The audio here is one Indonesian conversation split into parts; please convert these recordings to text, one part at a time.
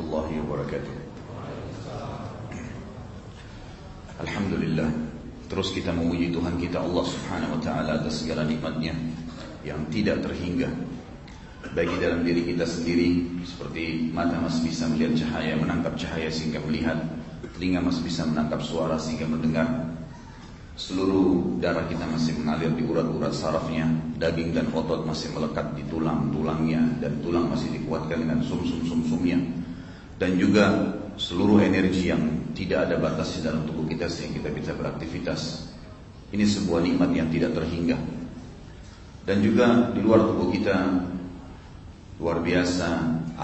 warahmatullahi wabarakatuh Alhamdulillah Terus kita memuji Tuhan kita Allah subhanahu wa ta'ala atas segala nikmatnya Yang tidak terhingga Bagi dalam diri kita sendiri Seperti mata masih bisa melihat cahaya Menangkap cahaya sehingga melihat Telinga masih bisa menangkap suara sehingga mendengar Seluruh darah kita masih mengalir di urat-urat sarafnya, daging dan otot masih melekat di tulang-tulangnya dan tulang masih dikuatkan dengan sum-sum-sum-sumnya. Dan juga seluruh energi yang tidak ada batas di dalam tubuh kita sehingga kita bisa beraktivitas. Ini sebuah nikmat yang tidak terhingga. Dan juga di luar tubuh kita luar biasa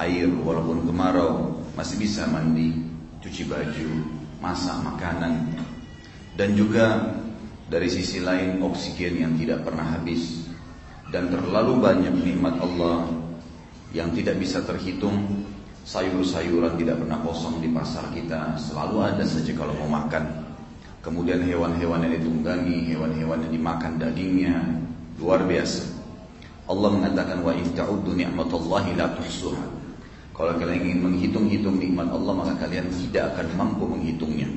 air walaupun kemarau masih bisa mandi, cuci baju, masak makanan dan juga dari sisi lain oksigen yang tidak pernah habis dan terlalu banyak nikmat Allah yang tidak bisa terhitung sayur-sayuran tidak pernah kosong di pasar kita. Selalu ada saja kalau mau makan. Kemudian hewan-hewan yang ditunggangi hewan-hewan yang dimakan dagingnya. Luar biasa. Allah mengatakan wa in ta'uddu ni'matallahi la tuhsuha. Kalau kalian ingin menghitung-hitung nikmat Allah maka kalian tidak akan mampu menghitungnya.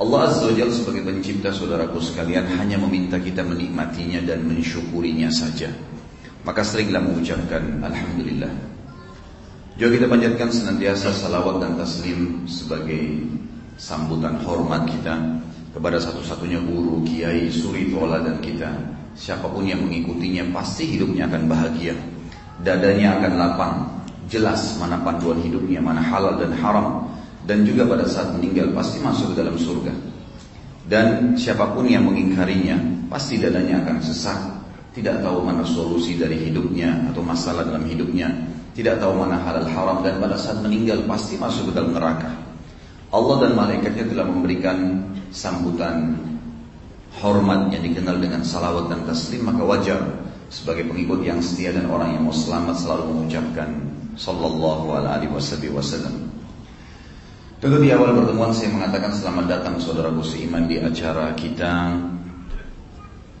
Allah Azza wa Jalla sebagai pencipta saudaraku sekalian hanya meminta kita menikmatinya dan mensyukurinya saja. Maka seringlah mengucapkan Alhamdulillah. Juga kita panjatkan senantiasa salawat dan taslim sebagai sambutan hormat kita kepada satu-satunya guru, kiai, suri, dan kita. Siapa pun yang mengikutinya pasti hidupnya akan bahagia. Dadanya akan lapang, jelas mana panduan hidupnya, mana halal dan haram dan juga pada saat meninggal pasti masuk ke dalam surga. Dan siapa pun yang mengingkarinya pasti dadanya akan sesak, tidak tahu mana solusi dari hidupnya atau masalah dalam hidupnya, tidak tahu mana halal haram dan pada saat meninggal pasti masuk ke dalam neraka. Allah dan malaikatnya telah memberikan sambutan hormat yang dikenal dengan salawat dan taslim maka wajar sebagai pengikut yang setia dan orang yang mau selamat selalu mengucapkan sallallahu alaihi wasallam. Tentu di awal pertemuan saya mengatakan selamat datang saudaraku seiman di acara kita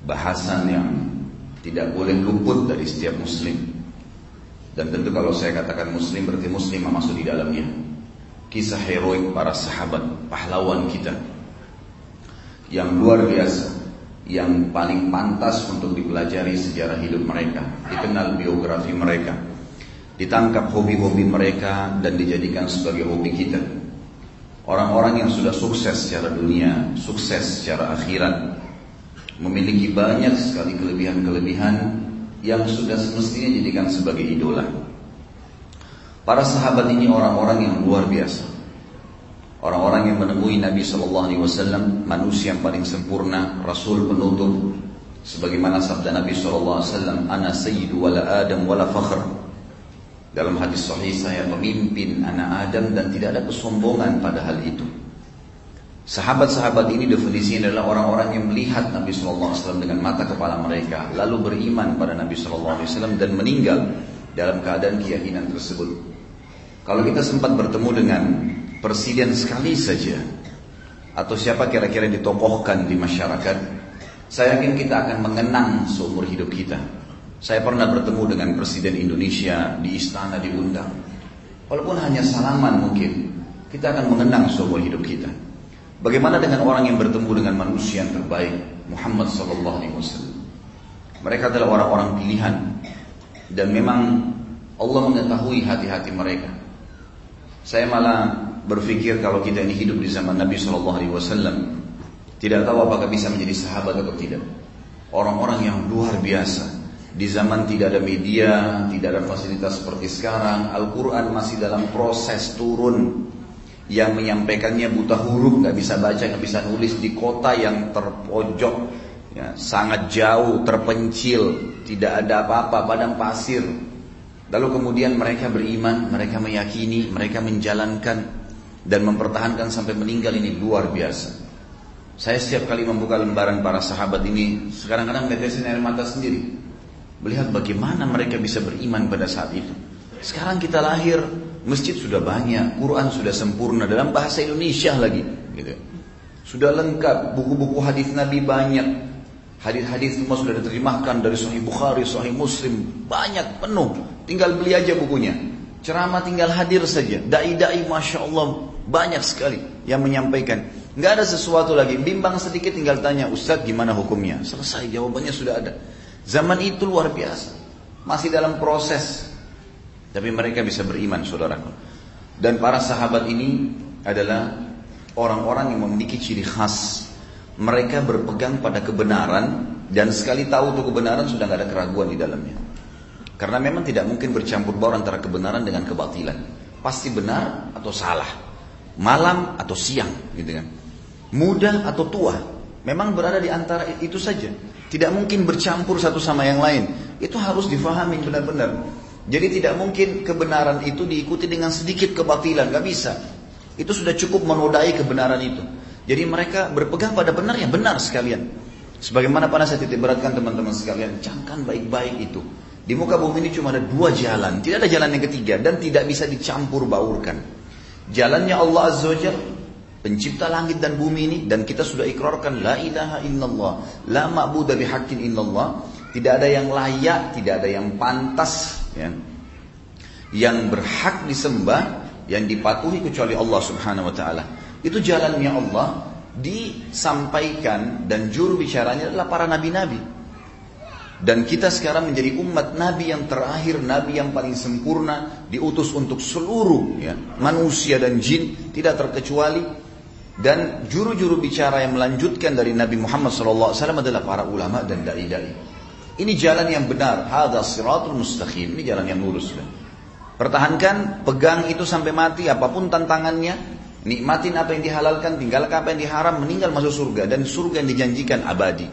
Bahasan yang tidak boleh luput dari setiap muslim Dan tentu kalau saya katakan muslim berarti muslim masuk di dalamnya. Kisah heroik para sahabat, pahlawan kita. Yang luar biasa Yang paling pantas untuk dipelajari sejarah hidup mereka. Dikenal biografi mereka. Ditangkap hobi-hobi mereka dan dijadikan sebagai hobi kita. Orang-orang yang sudah sukses secara dunia, sukses secara akhirat, memiliki banyak sekali kelebihan-kelebihan yang sudah semestinya dijadikan sebagai idola. Para sahabat ini orang-orang yang luar biasa. Orang-orang yang menemui Nabi Shallallahu Alaihi Wasallam, manusia yang paling sempurna, Rasul penutup, sebagaimana sabda Nabi Shallallahu Alaihi Wasallam, "Ana sayyidu wala Adam wala fakhr." Dalam hadis sahih saya memimpin anak Adam dan tidak ada kesombongan pada hal itu. Sahabat-sahabat ini definisinya adalah orang-orang yang melihat Nabi SAW dengan mata kepala mereka, lalu beriman pada Nabi SAW dan meninggal dalam keadaan keyakinan tersebut. Kalau kita sempat bertemu dengan presiden sekali saja, atau siapa kira-kira ditokohkan di masyarakat, saya yakin kita akan mengenang seumur hidup kita. Saya pernah bertemu dengan Presiden Indonesia di istana diundang. Walaupun hanya salaman mungkin, kita akan mengenang seumur hidup kita. Bagaimana dengan orang yang bertemu dengan manusia yang terbaik, Muhammad Sallallahu Alaihi Wasallam? Mereka adalah orang-orang pilihan dan memang Allah mengetahui hati-hati mereka. Saya malah berpikir kalau kita ini hidup di zaman Nabi Shallallahu Alaihi Wasallam, tidak tahu apakah bisa menjadi sahabat atau tidak. Orang-orang yang luar biasa, di zaman tidak ada media, tidak ada fasilitas seperti sekarang, Al-Quran masih dalam proses turun. Yang menyampaikannya buta huruf, nggak bisa baca, nggak bisa nulis di kota yang terpojok, ya, sangat jauh, terpencil, tidak ada apa-apa, padang pasir. Lalu kemudian mereka beriman, mereka meyakini, mereka menjalankan dan mempertahankan sampai meninggal ini luar biasa. Saya setiap kali membuka lembaran para sahabat ini, sekarang kadang menetesin air mata sendiri. Melihat bagaimana mereka bisa beriman pada saat itu. Sekarang kita lahir, masjid sudah banyak, Quran sudah sempurna dalam bahasa Indonesia lagi. Gitu. Sudah lengkap, buku-buku hadis Nabi banyak. Hadis-hadis semua sudah diterjemahkan dari Sahih Bukhari, Sahih Muslim, banyak penuh. Tinggal beli aja bukunya. Ceramah tinggal hadir saja. Dai-dai Masya Allah banyak sekali yang menyampaikan. Nggak ada sesuatu lagi. Bimbang sedikit tinggal tanya, Ustadz gimana hukumnya? Selesai, jawabannya sudah ada. Zaman itu luar biasa. Masih dalam proses. Tapi mereka bisa beriman, saudaraku. Dan para sahabat ini adalah orang-orang yang memiliki ciri khas. Mereka berpegang pada kebenaran dan sekali tahu itu kebenaran sudah nggak ada keraguan di dalamnya. Karena memang tidak mungkin bercampur baur antara kebenaran dengan kebatilan. Pasti benar atau salah. Malam atau siang gitu kan. Muda atau tua. Memang berada di antara itu saja. Tidak mungkin bercampur satu sama yang lain. Itu harus difahami benar-benar. Jadi tidak mungkin kebenaran itu diikuti dengan sedikit kebatilan. Gak bisa. Itu sudah cukup menodai kebenaran itu. Jadi mereka berpegang pada benar yang benar sekalian. Sebagaimana pada saya titik beratkan teman-teman sekalian. Camkan baik-baik itu. Di muka bumi ini cuma ada dua jalan, tidak ada jalan yang ketiga dan tidak bisa dicampur baurkan. Jalannya Allah Azza wa pencipta langit dan bumi ini dan kita sudah ikrarkan la ilaha illallah, la ma'budu bihaqqin illallah, tidak ada yang layak, tidak ada yang pantas ya. Yang berhak disembah, yang dipatuhi kecuali Allah Subhanahu wa taala. Itu jalannya Allah disampaikan dan juru bicaranya adalah para nabi-nabi. Dan kita sekarang menjadi umat Nabi yang terakhir, Nabi yang paling sempurna, diutus untuk seluruh ya, manusia dan jin, tidak terkecuali. Dan juru-juru bicara yang melanjutkan dari Nabi Muhammad SAW adalah para ulama dan dai-dai. Ini jalan yang benar, hadha siratul mustaqim, ini jalan yang lurus. Pertahankan, pegang itu sampai mati, apa pun tantangannya, nikmatin apa yang dihalalkan, tinggalkan apa yang diharam, meninggal masuk surga. Dan surga yang dijanjikan abadi.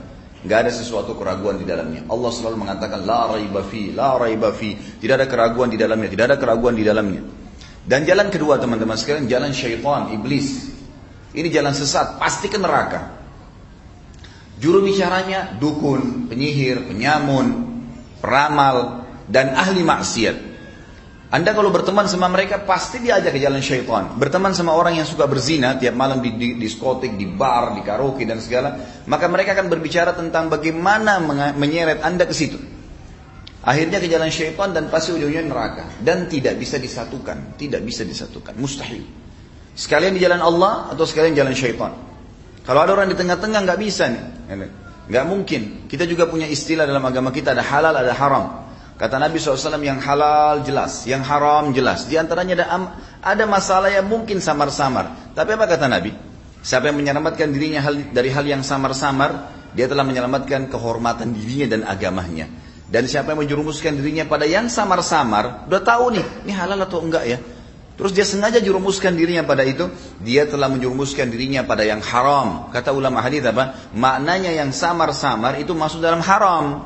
Gak ada sesuatu keraguan di dalamnya. Allah selalu mengatakan la raiba fi, la raiba. Tidak ada keraguan di dalamnya, tidak ada keraguan di dalamnya. Dan jalan kedua teman-teman sekalian, jalan syaitan, iblis. Ini jalan sesat, pasti ke neraka. Juru bicaranya dukun, penyihir, penyamun, peramal, dan ahli maksiat. Anda kalau berteman sama mereka pasti diajak ke jalan syaitan. Berteman sama orang yang suka berzina tiap malam di, di diskotik, di bar, di karaoke dan segala, maka mereka akan berbicara tentang bagaimana menyeret Anda ke situ. Akhirnya ke jalan syaitan dan pasti ujungnya neraka dan tidak bisa disatukan, tidak bisa disatukan, mustahil. Sekalian di jalan Allah atau sekalian jalan syaitan. Kalau ada orang di tengah-tengah nggak bisa nih, nggak mungkin. Kita juga punya istilah dalam agama kita ada halal ada haram. Kata Nabi SAW yang halal jelas, yang haram jelas. Di antaranya ada, ada masalah yang mungkin samar-samar. Tapi apa kata Nabi? Siapa yang menyelamatkan dirinya dari hal yang samar-samar, dia telah menyelamatkan kehormatan dirinya dan agamanya. Dan siapa yang menjerumuskan dirinya pada yang samar-samar, udah tahu nih, ini halal atau enggak ya. Terus dia sengaja jerumuskan dirinya pada itu, dia telah menjerumuskan dirinya pada yang haram. Kata ulama hadis apa? Maknanya yang samar-samar itu masuk dalam haram.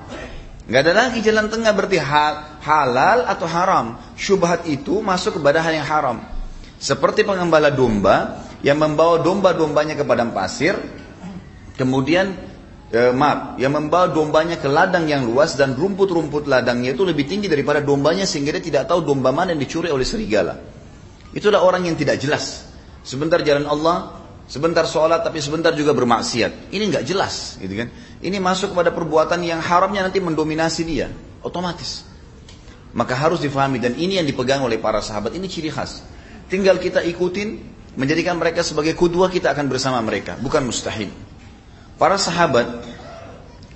Gak ada lagi jalan tengah berarti hal, halal atau haram. Syubhat itu masuk kepada hal yang haram. Seperti pengembala domba yang membawa domba-dombanya ke padang pasir, kemudian eh, maaf, yang membawa dombanya ke ladang yang luas dan rumput-rumput ladangnya itu lebih tinggi daripada dombanya sehingga dia tidak tahu domba mana yang dicuri oleh serigala. Itulah orang yang tidak jelas. Sebentar jalan Allah, sebentar sholat tapi sebentar juga bermaksiat. Ini nggak jelas, gitu kan? Ini masuk kepada perbuatan yang haramnya nanti mendominasi dia, otomatis. Maka harus difahami dan ini yang dipegang oleh para sahabat, ini ciri khas. Tinggal kita ikutin, menjadikan mereka sebagai kudua, kita akan bersama mereka, bukan mustahil. Para sahabat,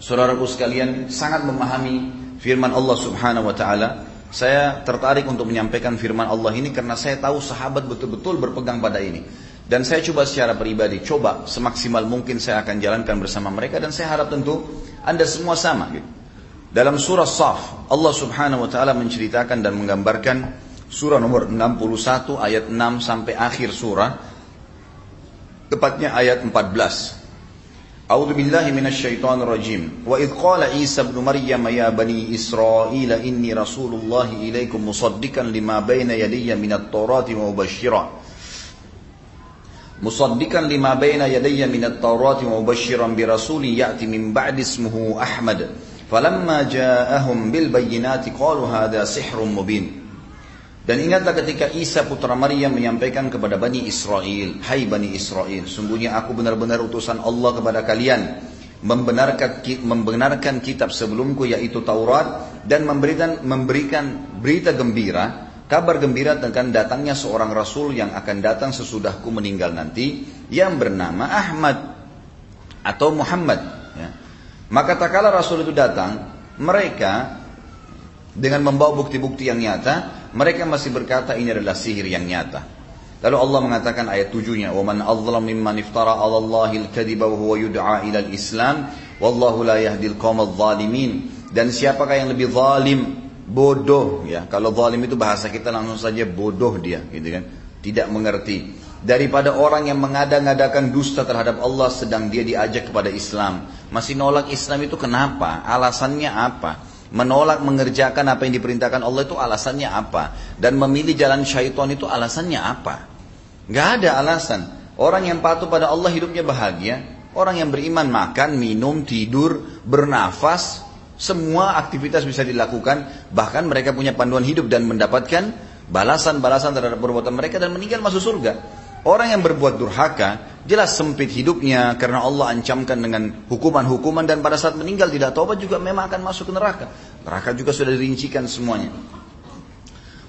saudaraku sekalian, sangat memahami firman Allah Subhanahu wa taala. Saya tertarik untuk menyampaikan firman Allah ini karena saya tahu sahabat betul-betul berpegang pada ini. Dan saya coba secara pribadi, coba semaksimal mungkin saya akan jalankan bersama mereka dan saya harap tentu Anda semua sama. Gitu. Dalam surah Saf, Allah Subhanahu wa taala menceritakan dan menggambarkan surah nomor 61 ayat 6 sampai akhir surah tepatnya ayat 14. أعوذ بالله من الشيطان الرجيم. وإذ قال عيسى ابن مريم يا بني إسرائيل إني رسول الله إليكم مصدقا لما بين يدي من التوراة ومبشرا مصدقا لما بين يدي من التوراة ومبشرا برسول يأتي من بعد اسمه أحمد. فلما جاءهم بالبينات قالوا هذا سحر مبين. Dan ingatlah ketika Isa putra Maryam menyampaikan kepada Bani Israel, Hai Bani Israel, sungguhnya aku benar-benar utusan Allah kepada kalian, membenarkan, membenarkan kitab sebelumku yaitu Taurat, dan memberikan, memberikan berita gembira kabar gembira tentang datangnya seorang rasul yang akan datang sesudahku meninggal nanti yang bernama Ahmad atau Muhammad. Ya. Maka tak kala rasul itu datang, mereka dengan membawa bukti-bukti yang nyata, mereka masih berkata ini adalah sihir yang nyata. Lalu Allah mengatakan ayat tujuhnya, "Waman adzlam mimman iftara 'ala Allahi al-kadhiba wa huwa yud'a ila al-Islam, wallahu la yahdi al-qawma adh-dhalimin." Dan siapakah yang lebih zalim? Bodoh ya. Kalau zalim itu bahasa kita langsung saja bodoh dia gitu kan? Tidak mengerti. Daripada orang yang mengada-ngadakan dusta terhadap Allah sedang dia diajak kepada Islam. Masih nolak Islam itu kenapa? Alasannya apa menolak mengerjakan apa yang diperintahkan Allah itu alasannya apa? Dan memilih jalan syaitan itu alasannya apa? Nggak ada alasan. Orang yang patuh pada Allah hidupnya bahagia. Orang yang beriman makan minum tidur bernafas semua aktivitas bisa dilakukan, bahkan mereka punya panduan hidup dan mendapatkan balasan-balasan terhadap perbuatan mereka dan meninggal masuk surga. Orang yang berbuat durhaka, jelas sempit hidupnya karena Allah ancamkan dengan hukuman-hukuman dan pada saat meninggal tidak taubat juga memang akan masuk ke neraka. Neraka juga sudah dirincikan semuanya.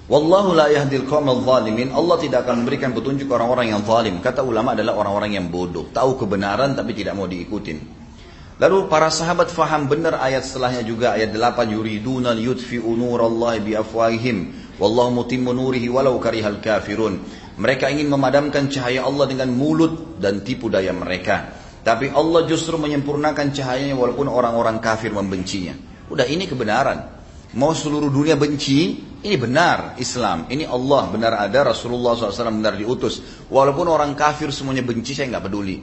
Wallahu la yahdil qawmal zalimin. Allah tidak akan memberikan petunjuk orang-orang yang zalim. Kata ulama adalah orang-orang yang bodoh, tahu kebenaran tapi tidak mau diikutin. Lalu para sahabat faham benar ayat setelahnya juga ayat 8 yuriduna yudfi'u nurallahi biafwahihim wallahu mutimmu nurihi walau karihal kafirun. Mereka ingin memadamkan cahaya Allah dengan mulut dan tipu daya mereka. Tapi Allah justru menyempurnakan cahayanya walaupun orang-orang kafir membencinya. Udah ini kebenaran. Mau seluruh dunia benci, ini benar Islam. Ini Allah benar ada, Rasulullah SAW benar diutus. Walaupun orang kafir semuanya benci, saya nggak peduli.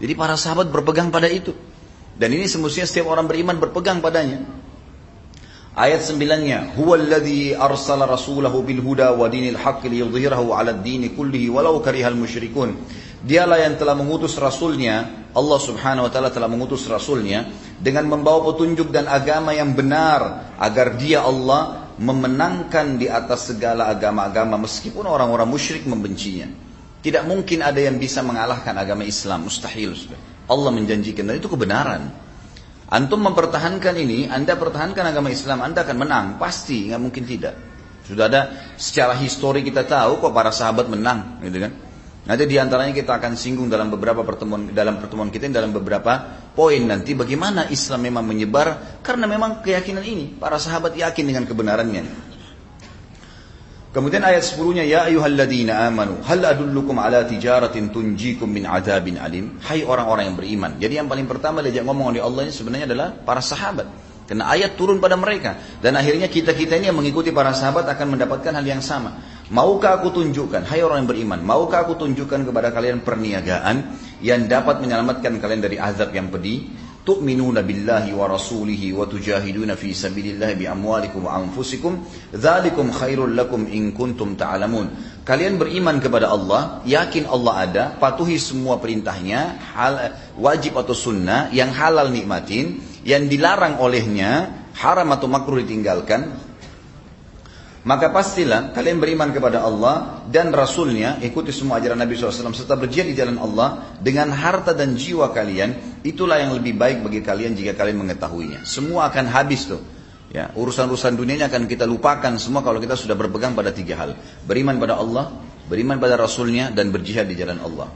Jadi para sahabat berpegang pada itu. Dan ini semestinya setiap orang beriman berpegang padanya. Ayat sembilannya, Huwa alladhi arsala rasulahu bil huda wa dinil haqq liyudhhirahu 'ala ad-dini kullihi walau karihal musyrikun. Dialah yang telah mengutus rasulnya, Allah Subhanahu wa taala telah mengutus rasulnya dengan membawa petunjuk dan agama yang benar agar dia Allah memenangkan di atas segala agama-agama meskipun orang-orang musyrik membencinya. Tidak mungkin ada yang bisa mengalahkan agama Islam, mustahil. Allah menjanjikan dan itu kebenaran. Antum mempertahankan ini, Anda pertahankan agama Islam, Anda akan menang, pasti, nggak mungkin tidak. Sudah ada secara histori kita tahu kok para sahabat menang, gitu kan? Nanti di antaranya kita akan singgung dalam beberapa pertemuan dalam pertemuan kita dalam beberapa poin nanti bagaimana Islam memang menyebar karena memang keyakinan ini para sahabat yakin dengan kebenarannya. Kemudian ayat 10-nya ya ayyuhalladzina amanu hal adullukum ala tijaratin tunjikum min adzabin alim. Hai orang-orang yang beriman. Jadi yang paling pertama diajak ngomong oleh Allah ini sebenarnya adalah para sahabat. Karena ayat turun pada mereka dan akhirnya kita-kita ini yang mengikuti para sahabat akan mendapatkan hal yang sama. Maukah aku tunjukkan, hai orang yang beriman, maukah aku tunjukkan kepada kalian perniagaan yang dapat menyelamatkan kalian dari azab yang pedih? Rasulihi wa tujahiduna fi sabilillah bi amwalikum wa anfusikum dzalikum khairul lakum in kuntum ta'lamun. Kalian beriman kepada Allah yakin Allah ada patuhi semua perintahnya hal, wajib atau sunnah yang halal nikmatin yang dilarang olehnya haram atau makruh ditinggalkan maka pastilah kalian beriman kepada Allah dan Rasulnya, ikuti semua ajaran Nabi SAW, serta berjihad di jalan Allah dengan harta dan jiwa kalian, itulah yang lebih baik bagi kalian jika kalian mengetahuinya. Semua akan habis tuh. Ya, urusan-urusan dunianya akan kita lupakan semua kalau kita sudah berpegang pada tiga hal. Beriman pada Allah, beriman pada Rasulnya, dan berjihad di jalan Allah.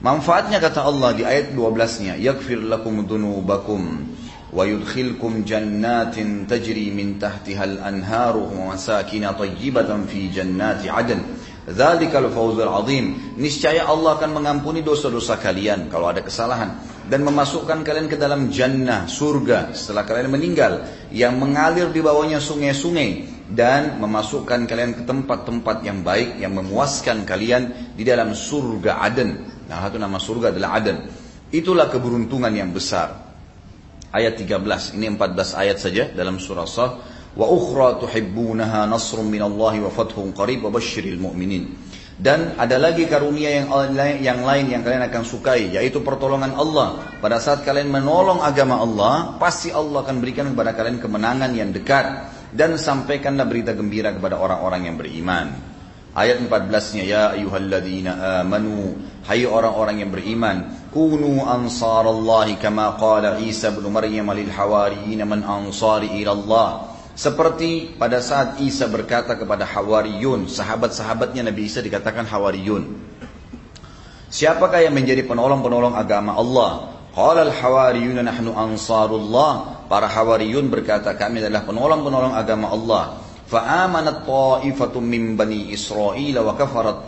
Manfaatnya kata Allah di ayat 12-nya, Yakfir lakum dunubakum ويدخلكم جنات تجري من تحتها الأنهار ومساكن طيبة في جنات عدن ذلك الفوز العظيم niscaya Allah akan mengampuni dosa-dosa kalian kalau ada kesalahan dan memasukkan kalian ke dalam jannah surga setelah kalian meninggal yang mengalir di bawahnya sungai-sungai dan memasukkan kalian ke tempat-tempat yang baik yang memuaskan kalian di dalam surga Aden. Nah, satu nama surga adalah Aden. Itulah keberuntungan yang besar ayat 13. Ini 14 ayat saja dalam surah Sah. Wa ukhra tuhibbunaha nasrun minallahi wa fathun qarib wa basyiril mu'minin. Dan ada lagi karunia yang yang lain yang kalian akan sukai yaitu pertolongan Allah. Pada saat kalian menolong agama Allah, pasti Allah akan berikan kepada kalian kemenangan yang dekat dan sampaikanlah berita gembira kepada orang-orang yang beriman. Ayat 14-nya ya ayyuhalladzina amanu hai orang-orang yang beriman kunu ansarallahi kama qala Isa bin Maryam lil hawariyin man ansari ila Allah Seperti pada saat Isa berkata kepada Hawariyun, sahabat-sahabatnya Nabi Isa dikatakan Hawariyun. Siapakah yang menjadi penolong-penolong agama Allah? Qala al-hawariyun nahnu ansarullah. Para hawariyun berkata kami adalah penolong-penolong agama Allah. Fa'amanat ta'ifatum min Israel wa kafarat.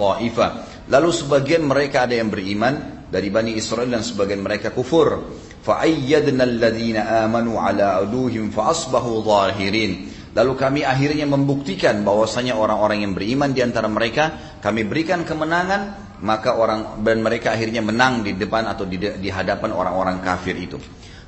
Lalu sebagian mereka ada yang beriman dari Bani Israel dan sebagian mereka kufur. فَأَيَّدْنَا الَّذِينَ amanu ala أَدُوهِمْ fa'asbahu ظَاهِرِينَ Lalu kami akhirnya membuktikan bahwasanya orang-orang yang beriman di antara mereka kami berikan kemenangan maka orang dan mereka akhirnya menang di depan atau di, di hadapan orang-orang kafir itu.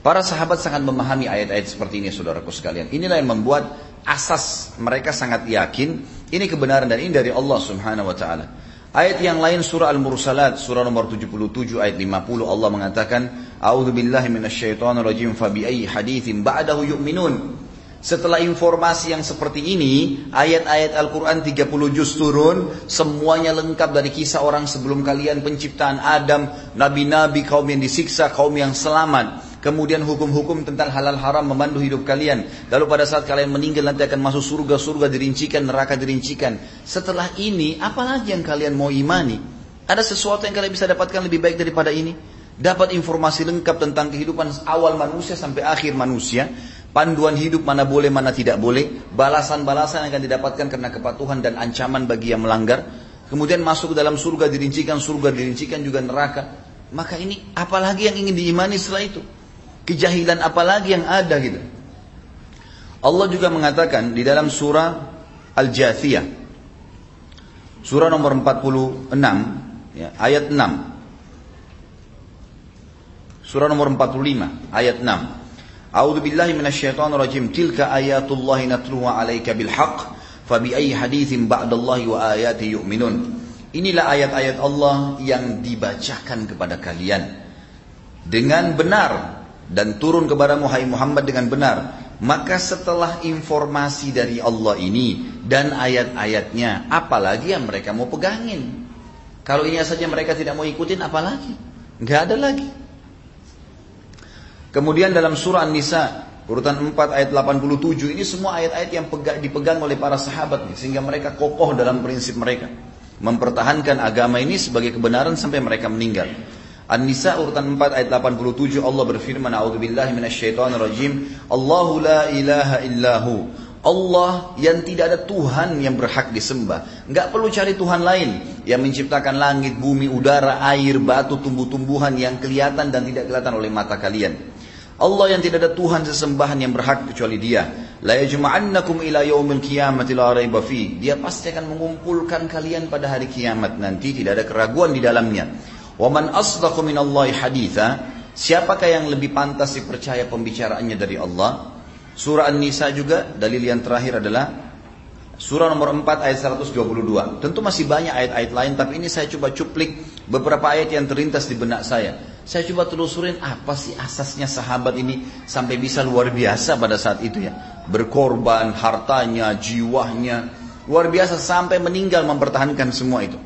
Para sahabat sangat memahami ayat-ayat seperti ini saudaraku sekalian. Inilah yang membuat asas mereka sangat yakin ini kebenaran dan ini dari Allah Subhanahu wa taala. Ayat yang lain surah Al-Mursalat surah nomor 77 ayat 50 Allah mengatakan A'udzu billahi minasyaitonir rajim fa bi ayyi haditsin ba'dahu yu'minun. Setelah informasi yang seperti ini, ayat-ayat Al-Quran 30 juz turun, semuanya lengkap dari kisah orang sebelum kalian, penciptaan Adam, nabi-nabi, kaum yang disiksa, kaum yang selamat. Kemudian hukum-hukum tentang halal haram memandu hidup kalian. Lalu pada saat kalian meninggal nanti akan masuk surga, surga dirincikan, neraka dirincikan. Setelah ini, apalagi yang kalian mau imani? Ada sesuatu yang kalian bisa dapatkan lebih baik daripada ini? Dapat informasi lengkap tentang kehidupan awal manusia sampai akhir manusia. Panduan hidup mana boleh, mana tidak boleh. Balasan-balasan yang akan didapatkan karena kepatuhan dan ancaman bagi yang melanggar. Kemudian masuk ke dalam surga dirincikan, surga dirincikan juga neraka. Maka ini apalagi yang ingin diimani setelah itu? Kejahilan apalagi yang ada gitu. Allah juga mengatakan di dalam surah Al-Jathiyah. Surah nomor 46 ya, ayat 6. Surah nomor 45 ayat 6. A'udzu billahi minasyaitonir rajim. Tilka ayatullahi natluha 'alaika bil haqq. Fabi haditsin ba'dallahi wa ayati yu'minun. Inilah ayat-ayat Allah yang dibacakan kepada kalian dengan benar dan turun kepada Muhammad dengan benar. Maka setelah informasi dari Allah ini dan ayat-ayatnya, apalagi yang mereka mau pegangin? Kalau ini saja mereka tidak mau ikutin, apalagi? Nggak ada lagi. Kemudian dalam surah An-Nisa, urutan 4 ayat 87, ini semua ayat-ayat yang dipegang oleh para sahabat, sehingga mereka kokoh dalam prinsip mereka. Mempertahankan agama ini sebagai kebenaran sampai mereka meninggal. An-Nisa urutan 4 ayat 87 Allah berfirman A'udzubillahi minasyaitonirrajim Allahu la ilaha illahu Allah yang tidak ada Tuhan yang berhak disembah. Enggak perlu cari Tuhan lain yang menciptakan langit, bumi, udara, air, batu, tumbuh-tumbuhan yang kelihatan dan tidak kelihatan oleh mata kalian. Allah yang tidak ada Tuhan sesembahan yang berhak kecuali Dia. La yajma'annakum ila yaumil qiyamati la raiba fi. Dia pasti akan mengumpulkan kalian pada hari kiamat nanti tidak ada keraguan di dalamnya. Waman asdaqu minallahi haditha. Siapakah yang lebih pantas dipercaya pembicaraannya dari Allah? Surah An-Nisa juga dalil yang terakhir adalah Surah nomor 4 ayat 122. Tentu masih banyak ayat-ayat lain tapi ini saya coba cuplik beberapa ayat yang terlintas di benak saya. Saya coba telusurin apa sih asasnya sahabat ini sampai bisa luar biasa pada saat itu ya. Berkorban hartanya, jiwanya, luar biasa sampai meninggal mempertahankan semua itu.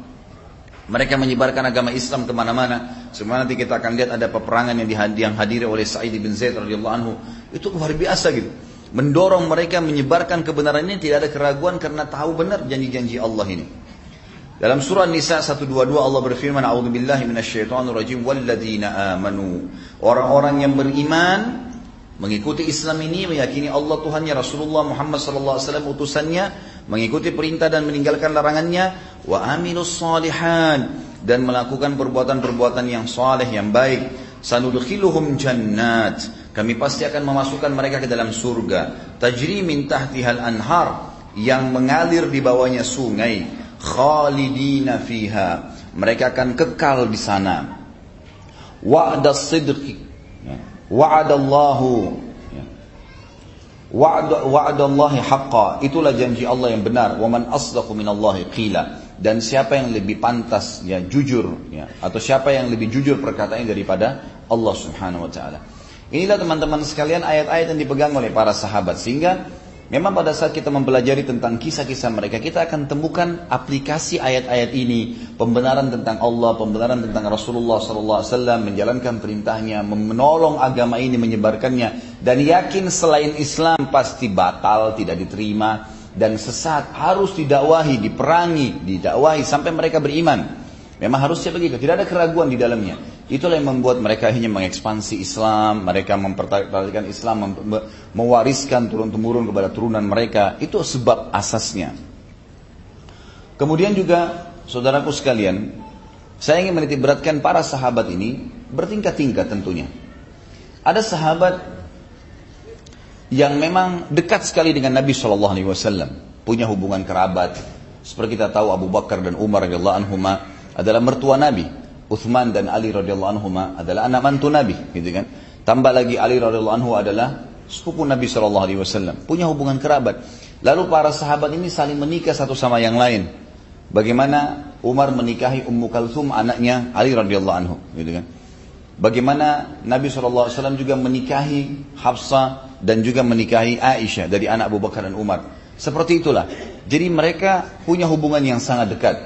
Mereka menyebarkan agama Islam ke mana-mana. Semua nanti kita akan lihat ada peperangan yang, yang hadiri oleh Sa'id bin Zaid radhiyallahu anhu. Itu luar biasa gitu. Mendorong mereka menyebarkan kebenaran ini tidak ada keraguan karena tahu benar janji-janji Allah ini. Dalam surah Nisa 122 Allah berfirman, "A'udzubillahi minasyaitonirrajim walladzina amanu." Orang-orang yang beriman mengikuti Islam ini meyakini Allah Tuhannya Rasulullah Muhammad sallallahu alaihi wasallam utusannya mengikuti perintah dan meninggalkan larangannya wa amilus salihan dan melakukan perbuatan-perbuatan yang saleh yang baik. Sanudkhiluhum jannat. Kami pasti akan memasukkan mereka ke dalam surga. Tajri min tahtihal anhar yang mengalir di bawahnya sungai. Khalidina fiha. Mereka akan kekal di sana. Wa'da sidqi. Wa'adallahu Wa'adallahi haqqa. Itulah janji Allah yang benar. Wa man asdaqu minallahi qila. Dan siapa yang lebih pantas ya jujur ya atau siapa yang lebih jujur perkataannya daripada Allah Subhanahu wa taala. Inilah teman-teman sekalian ayat-ayat yang dipegang oleh para sahabat sehingga memang pada saat kita mempelajari tentang kisah-kisah mereka kita akan temukan aplikasi ayat-ayat ini, pembenaran tentang Allah, pembenaran tentang Rasulullah SAW menjalankan perintahnya, menolong agama ini, menyebarkannya dan yakin selain Islam pasti batal, tidak diterima dan sesat harus didakwahi, diperangi, didakwahi sampai mereka beriman. Memang harusnya begitu, tidak ada keraguan di dalamnya. Itulah yang membuat mereka hanya mengekspansi Islam, mereka mempertahankan Islam, mewariskan turun-temurun kepada turunan mereka. Itu sebab asasnya. Kemudian juga, saudaraku sekalian, saya ingin menitik beratkan para sahabat ini bertingkat-tingkat tentunya. Ada sahabat yang memang dekat sekali dengan Nabi Shallallahu Alaihi Wasallam, punya hubungan kerabat. Seperti kita tahu Abu Bakar dan Umar radhiyallahu anhuma adalah mertua Nabi, Uthman dan Ali radhiyallahu anhuma adalah anak mantu Nabi, gitu kan? Tambah lagi Ali radhiyallahu anhu adalah sepupu Nabi Shallallahu Alaihi Wasallam, punya hubungan kerabat. Lalu para sahabat ini saling menikah satu sama yang lain. Bagaimana Umar menikahi Ummu Kalthum anaknya Ali radhiyallahu anhu, gitu kan? Bagaimana Nabi SAW juga menikahi Hafsah dan juga menikahi Aisyah dari anak Abu Bakar dan Umar. Seperti itulah. Jadi mereka punya hubungan yang sangat dekat.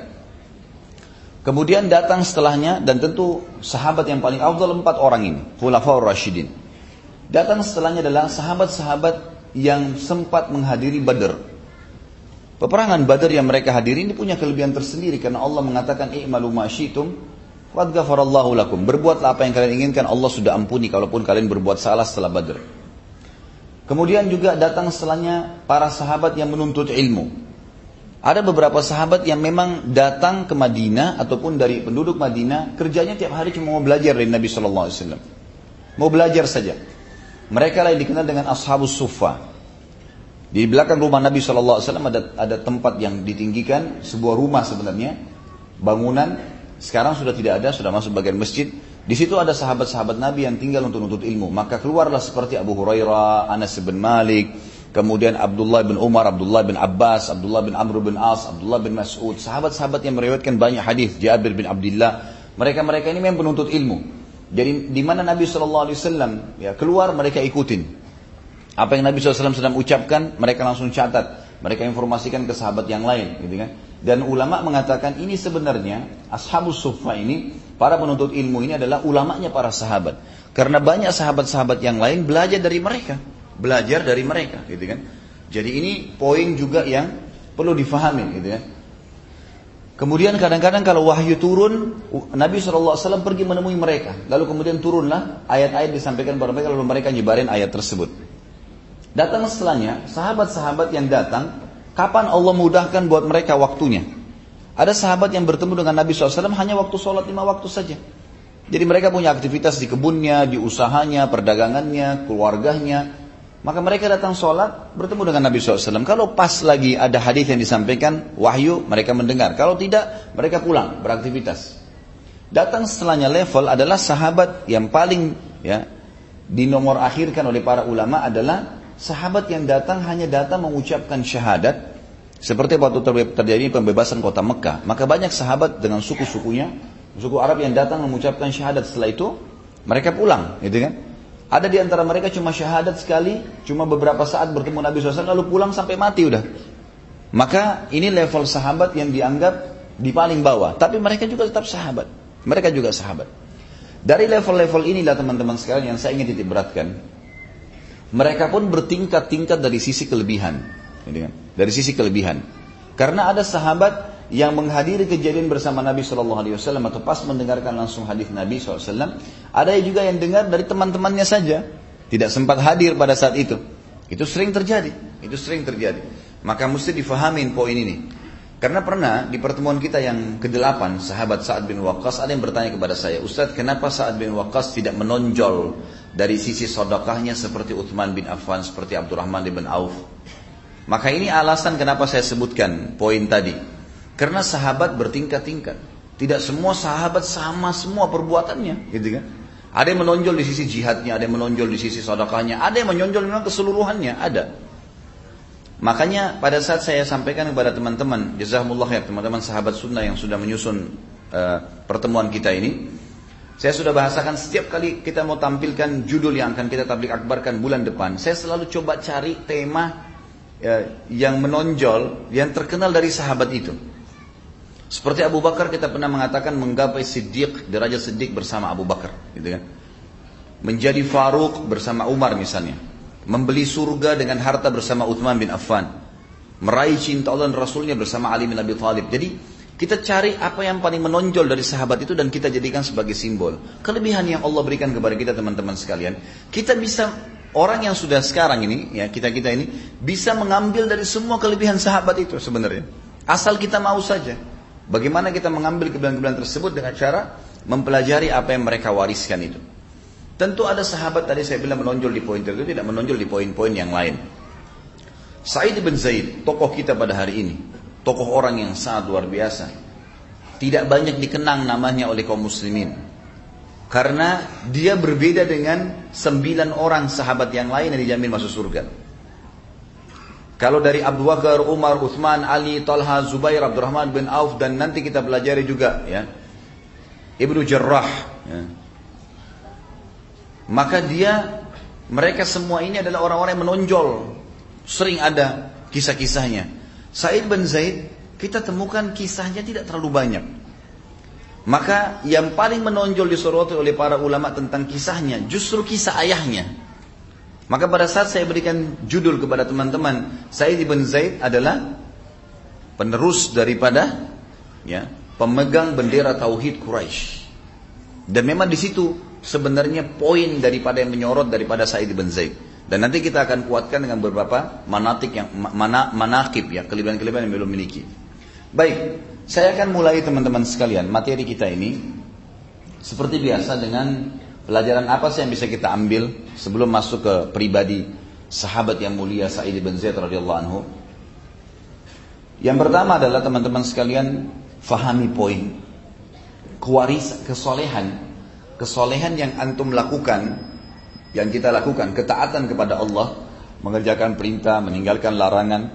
Kemudian datang setelahnya dan tentu sahabat yang paling afdal empat orang ini, Khulafaur Rashidin. Datang setelahnya adalah sahabat-sahabat yang sempat menghadiri Badr. Peperangan Badr yang mereka hadiri ini punya kelebihan tersendiri karena Allah mengatakan i'malu ma syi'tum qad ghafarallahu lakum. Berbuatlah apa yang kalian inginkan, Allah sudah ampuni kalaupun kalian berbuat salah setelah Badr. Kemudian juga datang setelahnya para sahabat yang menuntut ilmu. Ada beberapa sahabat yang memang datang ke Madinah ataupun dari penduduk Madinah kerjanya tiap hari cuma mau belajar dari Nabi Shallallahu Alaihi Wasallam. Mau belajar saja. Mereka lah yang dikenal dengan Ashabus Sufa. Di belakang rumah Nabi Shallallahu Alaihi Wasallam ada ada tempat yang ditinggikan sebuah rumah sebenarnya bangunan sekarang sudah tidak ada sudah masuk bagian masjid di situ ada sahabat-sahabat Nabi yang tinggal untuk menuntut ilmu maka keluarlah seperti Abu Hurairah Anas bin Malik kemudian Abdullah bin Umar Abdullah bin Abbas Abdullah bin Amr bin As Abdullah bin Mas'ud sahabat-sahabat yang meriwayatkan banyak hadis Jabir bin Abdullah mereka-mereka ini memang penuntut ilmu jadi di mana Nabi Shallallahu Alaihi Wasallam ya keluar mereka ikutin apa yang Nabi SAW sedang ucapkan, mereka langsung catat. Mereka informasikan ke sahabat yang lain. Gitu kan? Dan ulama mengatakan ini sebenarnya, ashabus sufa ini, para penuntut ilmu ini adalah ulamanya para sahabat. Karena banyak sahabat-sahabat yang lain belajar dari mereka. Belajar dari mereka. Gitu kan? Jadi ini poin juga yang perlu difahami. Gitu kan? Kemudian kadang-kadang kalau wahyu turun, Nabi SAW pergi menemui mereka. Lalu kemudian turunlah ayat-ayat disampaikan kepada mereka, lalu mereka nyebarin ayat tersebut. Datang setelahnya, sahabat-sahabat yang datang, kapan Allah mudahkan buat mereka waktunya. Ada sahabat yang bertemu dengan Nabi SAW hanya waktu sholat lima waktu saja. Jadi mereka punya aktivitas di kebunnya, di usahanya, perdagangannya, keluarganya. Maka mereka datang sholat, bertemu dengan Nabi SAW. Kalau pas lagi ada hadis yang disampaikan, wahyu, mereka mendengar. Kalau tidak, mereka pulang, beraktivitas. Datang setelahnya level adalah sahabat yang paling ya di nomor akhirkan oleh para ulama adalah sahabat yang datang hanya datang mengucapkan syahadat. Seperti waktu terjadi pembebasan kota Mekah. Maka banyak sahabat dengan suku-sukunya suku Arab yang datang mengucapkan syahadat. Setelah itu mereka pulang gitu kan? Ada di antara mereka cuma syahadat sekali cuma beberapa saat bertemu Nabi SAW lalu pulang sampai mati udah. Maka ini level sahabat yang dianggap di paling bawah. Tapi mereka juga tetap sahabat. Mereka juga sahabat. Dari level-level inilah teman-teman sekalian yang saya ingin titip beratkan mereka pun bertingkat-tingkat dari sisi kelebihan. Kan? Dari sisi kelebihan. Karena ada sahabat yang menghadiri kejadian bersama Nabi Shallallahu Alaihi Wasallam atau pas mendengarkan langsung hadis Nabi SAW, ada juga yang dengar dari teman-temannya saja, tidak sempat hadir pada saat itu. Itu sering terjadi, itu sering terjadi. Maka mesti difahamin poin ini. Karena pernah di pertemuan kita yang ke-8, sahabat Sa'ad bin Waqqas ada yang bertanya kepada saya, Ustaz kenapa Sa'ad bin Waqqas tidak menonjol dari sisi sodokahnya seperti Uthman bin Affan, seperti Abdurrahman bin Auf. Maka ini alasan kenapa saya sebutkan poin tadi. Karena sahabat bertingkat-tingkat. Tidak semua sahabat sama semua perbuatannya, gitu kan? Ada yang menonjol di sisi jihadnya, ada yang menonjol di sisi sodokahnya, ada yang menonjol memang keseluruhannya, ada. Makanya pada saat saya sampaikan kepada teman-teman, jazakumullah ya teman-teman sahabat sunnah yang sudah menyusun uh, pertemuan kita ini, saya sudah bahasakan setiap kali kita mau tampilkan judul yang akan kita tablik akbarkan bulan depan. Saya selalu coba cari tema ya, yang menonjol, yang terkenal dari sahabat itu. Seperti Abu Bakar kita pernah mengatakan menggapai siddiq, derajat siddiq bersama Abu Bakar. Gitu kan? menjadi Faruk bersama Umar misalnya, membeli surga dengan harta bersama Uthman bin Affan, meraih cinta Allah dan Rasulnya bersama Ali bin Abi Thalib. Jadi kita cari apa yang paling menonjol dari sahabat itu dan kita jadikan sebagai simbol. Kelebihan yang Allah berikan kepada kita teman-teman sekalian. Kita bisa, orang yang sudah sekarang ini, ya kita-kita ini, bisa mengambil dari semua kelebihan sahabat itu sebenarnya. Asal kita mau saja. Bagaimana kita mengambil kelebihan-kelebihan tersebut dengan cara mempelajari apa yang mereka wariskan itu. Tentu ada sahabat tadi saya bilang menonjol di poin itu tidak menonjol di poin-poin yang lain. Sa'id bin Zaid, tokoh kita pada hari ini, tokoh orang yang sangat luar biasa. Tidak banyak dikenang namanya oleh kaum muslimin. Karena dia berbeda dengan sembilan orang sahabat yang lain yang dijamin masuk surga. Kalau dari Abu Bakar, Umar, Uthman, Ali, Talha, Zubair, Abdurrahman bin Auf dan nanti kita pelajari juga ya. Ibnu Jarrah ya. Maka dia mereka semua ini adalah orang-orang yang menonjol. Sering ada kisah-kisahnya. Said bin Zaid kita temukan kisahnya tidak terlalu banyak. Maka yang paling menonjol disoroti oleh para ulama tentang kisahnya justru kisah ayahnya. Maka pada saat saya berikan judul kepada teman-teman, Said bin Zaid adalah penerus daripada ya, pemegang bendera tauhid Quraisy. Dan memang di situ sebenarnya poin daripada yang menyorot daripada Said bin Zaid. Dan nanti kita akan kuatkan dengan beberapa manatik yang mana manakib ya, kelebihan-kelebihan yang belum miliki. Baik, saya akan mulai teman-teman sekalian materi kita ini seperti biasa dengan pelajaran apa sih yang bisa kita ambil sebelum masuk ke pribadi sahabat yang mulia Sa'id bin Zaid radhiyallahu anhu. Yang pertama adalah teman-teman sekalian fahami poin kewaris kesolehan kesolehan yang antum lakukan yang kita lakukan, ketaatan kepada Allah, mengerjakan perintah, meninggalkan larangan,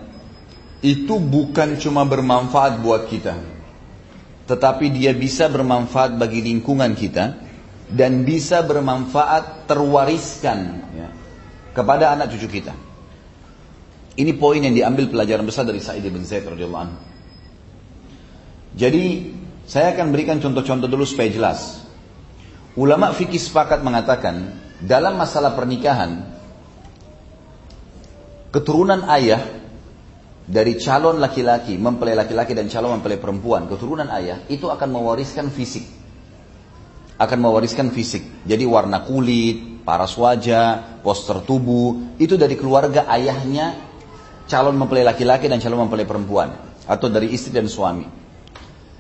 itu bukan cuma bermanfaat buat kita, tetapi dia bisa bermanfaat bagi lingkungan kita dan bisa bermanfaat terwariskan ya, kepada anak cucu kita. Ini poin yang diambil pelajaran besar dari Sa'id bin Zaid radhiyallahu anhu. Jadi saya akan berikan contoh-contoh dulu supaya jelas. Ulama fikih sepakat mengatakan dalam masalah pernikahan, keturunan ayah dari calon laki-laki mempelai laki-laki dan calon mempelai perempuan, keturunan ayah itu akan mewariskan fisik. Akan mewariskan fisik. Jadi warna kulit, paras wajah, poster tubuh, itu dari keluarga ayahnya calon mempelai laki-laki dan calon mempelai perempuan atau dari istri dan suami.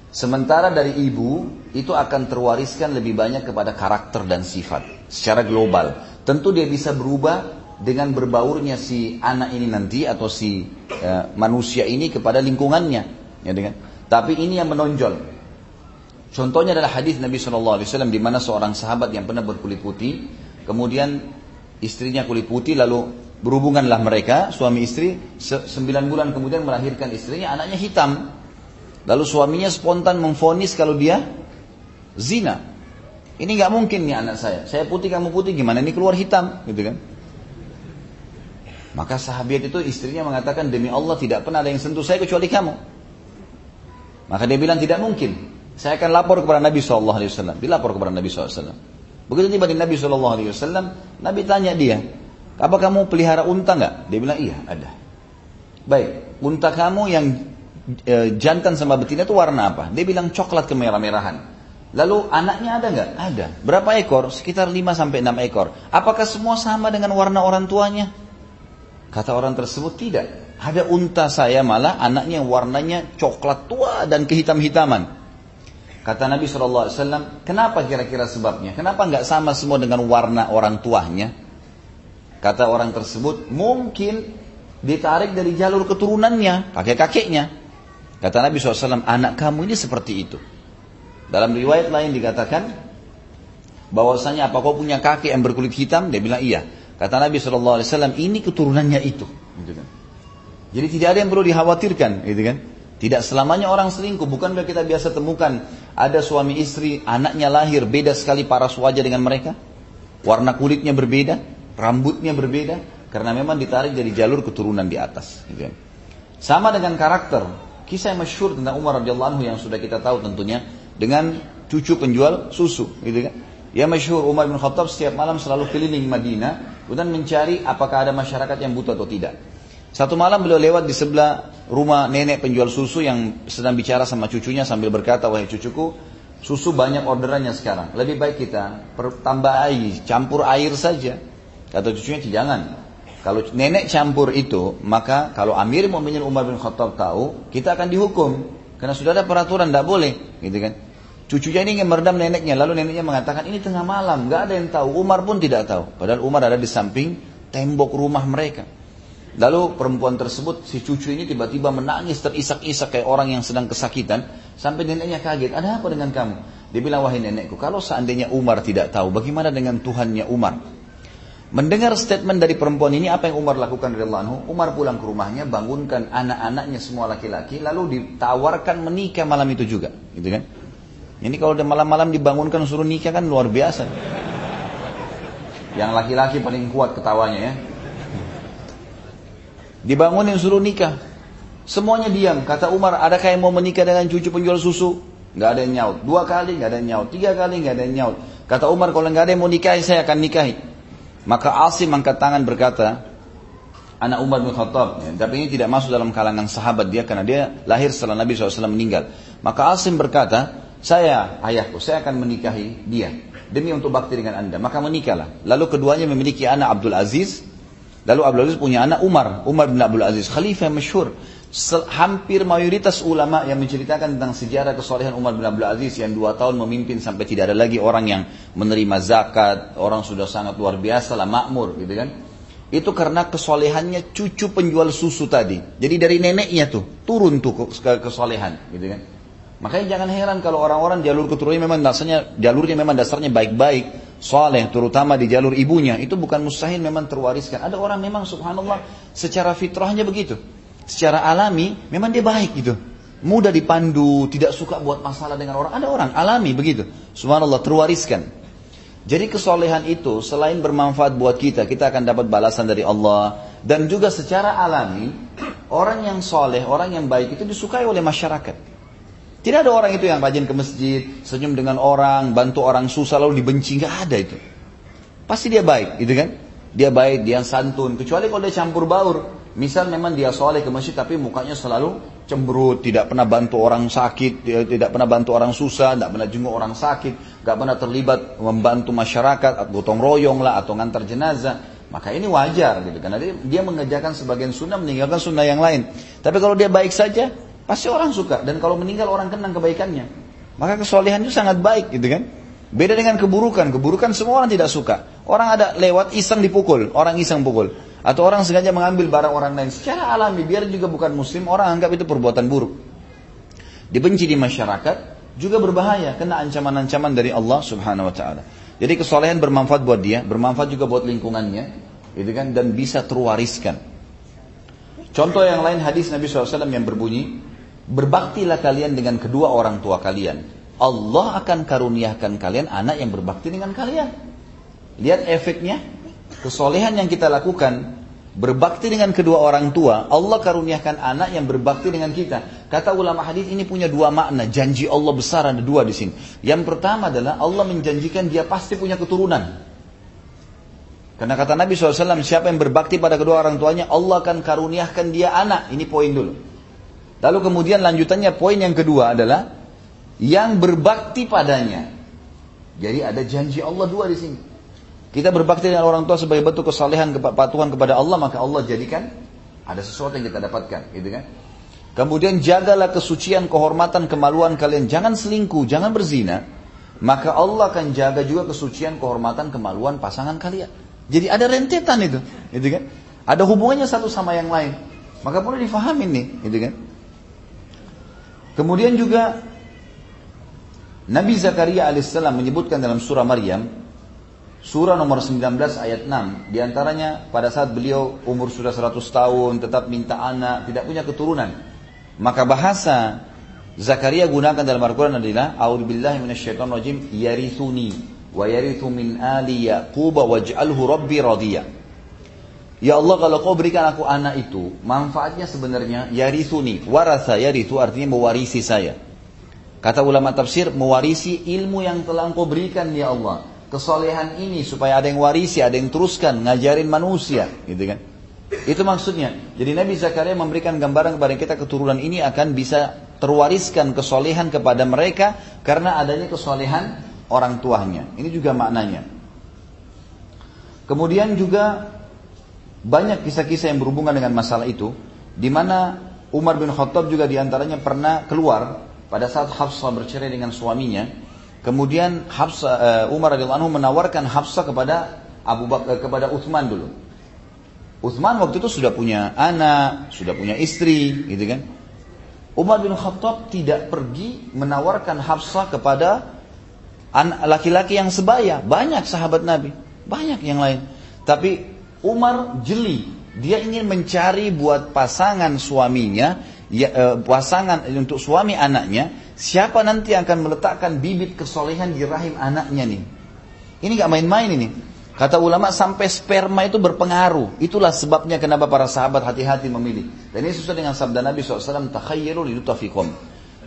Sementara dari ibu itu akan terwariskan lebih banyak kepada karakter dan sifat secara global. Tentu dia bisa berubah dengan berbaurnya si anak ini nanti atau si ya, manusia ini kepada lingkungannya, ya dengan. Tapi ini yang menonjol. Contohnya adalah hadis Nabi Shallallahu Alaihi Wasallam di mana seorang sahabat yang pernah berkulit putih, kemudian istrinya kulit putih lalu berhubunganlah mereka suami istri sembilan bulan kemudian melahirkan istrinya anaknya hitam Lalu suaminya spontan memfonis kalau dia zina. Ini nggak mungkin nih anak saya. Saya putih kamu putih gimana? Ini keluar hitam, gitu kan? Maka sahabat itu istrinya mengatakan demi Allah tidak pernah ada yang sentuh saya kecuali kamu. Maka dia bilang tidak mungkin. Saya akan lapor kepada Nabi Shallallahu Alaihi Wasallam. Dilapor kepada Nabi SAW. Begitu tiba di Nabi Shallallahu Alaihi Wasallam, Nabi tanya dia, apa kamu pelihara unta nggak? Dia bilang iya ada. Baik, unta kamu yang e, jantan sama betina itu warna apa? Dia bilang coklat kemerah-merahan. Lalu anaknya ada nggak? Ada. Berapa ekor? Sekitar 5 sampai 6 ekor. Apakah semua sama dengan warna orang tuanya? Kata orang tersebut tidak. Ada unta saya malah anaknya warnanya coklat tua dan kehitam-hitaman. Kata Nabi SAW, kenapa kira-kira sebabnya? Kenapa nggak sama semua dengan warna orang tuanya? Kata orang tersebut, mungkin ditarik dari jalur keturunannya, kakek-kakeknya. Kata Nabi SAW, anak kamu ini seperti itu. Dalam riwayat lain dikatakan, bahwasanya apa kau punya kakek yang berkulit hitam? Dia bilang iya. Kata Nabi SAW, ini keturunannya itu. Gitu kan. Jadi tidak ada yang perlu dikhawatirkan, gitu kan? Tidak selamanya orang selingkuh, bukan kita biasa temukan ada suami istri, anaknya lahir beda sekali paras wajah dengan mereka, warna kulitnya berbeda, rambutnya berbeda, karena memang ditarik dari jalur keturunan di atas. Gitu kan. Sama dengan karakter, Kisah yang masyhur tentang Umar radhiyallahu anhu yang sudah kita tahu tentunya dengan cucu penjual susu, gitu kan? Ya masyhur Umar bin Khattab setiap malam selalu keliling Madinah kemudian mencari apakah ada masyarakat yang butuh atau tidak. Satu malam beliau lewat di sebelah rumah nenek penjual susu yang sedang bicara sama cucunya sambil berkata, wahai cucuku, susu banyak orderannya sekarang. Lebih baik kita tambah air, campur air saja. Kata cucunya, jangan. Kalau nenek campur itu, maka kalau Amir Mu'minin Umar bin Khattab tahu, kita akan dihukum. Karena sudah ada peraturan, tidak boleh. Gitu kan. Cucunya ini ingin meredam neneknya, lalu neneknya mengatakan ini tengah malam, nggak ada yang tahu. Umar pun tidak tahu. Padahal Umar ada di samping tembok rumah mereka. Lalu perempuan tersebut, si cucu ini tiba-tiba menangis terisak-isak kayak orang yang sedang kesakitan. Sampai neneknya kaget, ada apa dengan kamu? Dia bilang, wahai nenekku, kalau seandainya Umar tidak tahu, bagaimana dengan Tuhannya Umar? Mendengar statement dari perempuan ini, apa yang Umar lakukan dari Allah? Umar pulang ke rumahnya, bangunkan anak-anaknya semua laki-laki, lalu ditawarkan menikah malam itu juga. Gitu kan? Ini kalau udah malam-malam dibangunkan suruh nikah kan luar biasa. Yang laki-laki paling kuat ketawanya ya. Dibangunin suruh nikah. Semuanya diam. Kata Umar, ada yang mau menikah dengan cucu penjual susu? Gak ada yang nyaut. Dua kali gak ada yang nyaut. Tiga kali gak ada yang nyaut. Kata Umar, kalau gak ada yang mau nikahi, saya akan nikahi. Maka Asim angkat tangan berkata, anak Umar bin Khattab. Ya, tapi ini tidak masuk dalam kalangan sahabat dia karena dia lahir setelah Nabi SAW meninggal. Maka Asim berkata, saya ayahku, saya akan menikahi dia demi untuk bakti dengan anda. Maka menikahlah. Lalu keduanya memiliki anak Abdul Aziz. Lalu Abdul Aziz punya anak Umar, Umar bin Abdul Aziz, khalifah yang masyhur. Hampir mayoritas ulama yang menceritakan tentang sejarah kesolehan Umar bin Abdul Aziz yang dua tahun memimpin sampai tidak ada lagi orang yang menerima zakat, orang sudah sangat luar biasa lah makmur, gitu kan? Itu karena kesolehannya cucu penjual susu tadi. Jadi dari neneknya tuh turun tuh ke kesolehan, gitu kan? Makanya jangan heran kalau orang-orang jalur keturunannya memang dasarnya jalurnya memang dasarnya baik-baik, soleh, terutama di jalur ibunya itu bukan mustahil memang terwariskan. Ada orang memang subhanallah secara fitrahnya begitu, secara alami memang dia baik gitu, mudah dipandu, tidak suka buat masalah dengan orang. Ada orang alami begitu, subhanallah terwariskan. Jadi kesolehan itu selain bermanfaat buat kita, kita akan dapat balasan dari Allah dan juga secara alami orang yang soleh, orang yang baik itu disukai oleh masyarakat. Tidak ada orang itu yang rajin ke masjid, senyum dengan orang, bantu orang susah lalu dibenci, nggak ada itu. Pasti dia baik, gitu kan? Dia baik, dia santun. Kecuali kalau dia campur baur. Misal memang dia soleh ke masjid tapi mukanya selalu cemberut, tidak pernah bantu orang sakit, tidak pernah bantu orang susah, tidak pernah jenguk orang sakit, nggak pernah terlibat membantu masyarakat, gotong royong lah atau ngantar jenazah. Maka ini wajar gitu karena dia, dia mengerjakan sebagian sunnah meninggalkan sunnah yang lain. Tapi kalau dia baik saja, Pasti orang suka dan kalau meninggal orang kenang kebaikannya. Maka kesolehan itu sangat baik gitu kan. Beda dengan keburukan. Keburukan semua orang tidak suka. Orang ada lewat iseng dipukul, orang iseng pukul. Atau orang sengaja mengambil barang orang lain. Secara alami, biar juga bukan muslim, orang anggap itu perbuatan buruk. Dibenci di masyarakat, juga berbahaya. Kena ancaman-ancaman dari Allah subhanahu wa ta'ala. Jadi kesolehan bermanfaat buat dia, bermanfaat juga buat lingkungannya. Gitu kan, dan bisa terwariskan. Contoh yang lain hadis Nabi SAW yang berbunyi, Berbaktilah kalian dengan kedua orang tua kalian. Allah akan karuniakan kalian anak yang berbakti dengan kalian. Lihat efeknya. Kesolehan yang kita lakukan. Berbakti dengan kedua orang tua. Allah karuniakan anak yang berbakti dengan kita. Kata ulama hadis ini punya dua makna. Janji Allah besar ada dua di sini. Yang pertama adalah Allah menjanjikan dia pasti punya keturunan. Karena kata Nabi SAW, siapa yang berbakti pada kedua orang tuanya, Allah akan karuniakan dia anak. Ini poin dulu. Lalu kemudian lanjutannya poin yang kedua adalah yang berbakti padanya. Jadi ada janji Allah dua di sini. Kita berbakti dengan orang tua sebagai bentuk kesalehan kepatuhan kepada Allah, maka Allah jadikan ada sesuatu yang kita dapatkan, gitu kan? Kemudian jagalah kesucian, kehormatan, kemaluan kalian. Jangan selingkuh, jangan berzina. Maka Allah akan jaga juga kesucian, kehormatan, kemaluan pasangan kalian. Jadi ada rentetan itu, gitu kan? Ada hubungannya satu sama yang lain. Maka boleh difahami nih, gitu kan? Kemudian juga Nabi Zakaria alaihissalam menyebutkan dalam surah Maryam, surah nomor 19 ayat 6, di antaranya pada saat beliau umur sudah 100 tahun, tetap minta anak, tidak punya keturunan. Maka bahasa Zakaria gunakan dalam Al-Quran adalah A'udzubillahi minasyaitonirrajim yarithuni wa yarithu min ali Yaqub waj'alhu rabbi radiyah. Ya Allah kalau kau berikan aku anak itu, manfaatnya sebenarnya yarithuni. Warasa yarithu artinya mewarisi saya. Kata ulama tafsir, mewarisi ilmu yang telah engkau berikan ya Allah. Kesolehan ini supaya ada yang warisi, ada yang teruskan, ngajarin manusia, gitu kan. Itu maksudnya. Jadi Nabi Zakaria memberikan gambaran kepada kita keturunan ini akan bisa terwariskan kesolehan kepada mereka karena adanya kesolehan orang tuanya. Ini juga maknanya. Kemudian juga banyak kisah-kisah yang berhubungan dengan masalah itu, di mana Umar bin Khattab juga di antaranya pernah keluar pada saat Hafsah bercerai dengan suaminya. Kemudian Hafsah, uh, Umar radhiyallahu anhu menawarkan Hafsah kepada Abu Bakar uh, kepada Uthman dulu. Uthman waktu itu sudah punya anak, sudah punya istri, gitu kan. Umar bin Khattab tidak pergi menawarkan Hafsah kepada laki-laki yang sebaya, banyak sahabat Nabi, banyak yang lain. Tapi Umar jeli, dia ingin mencari buat pasangan suaminya, ya, eh, pasangan untuk suami anaknya, siapa nanti akan meletakkan bibit kesolehan di rahim anaknya nih. Ini gak main-main ini. Kata ulama sampai sperma itu berpengaruh. Itulah sebabnya kenapa para sahabat hati-hati memilih. Dan ini sesuai dengan sabda Nabi SAW, takhayyalu lidutafikum.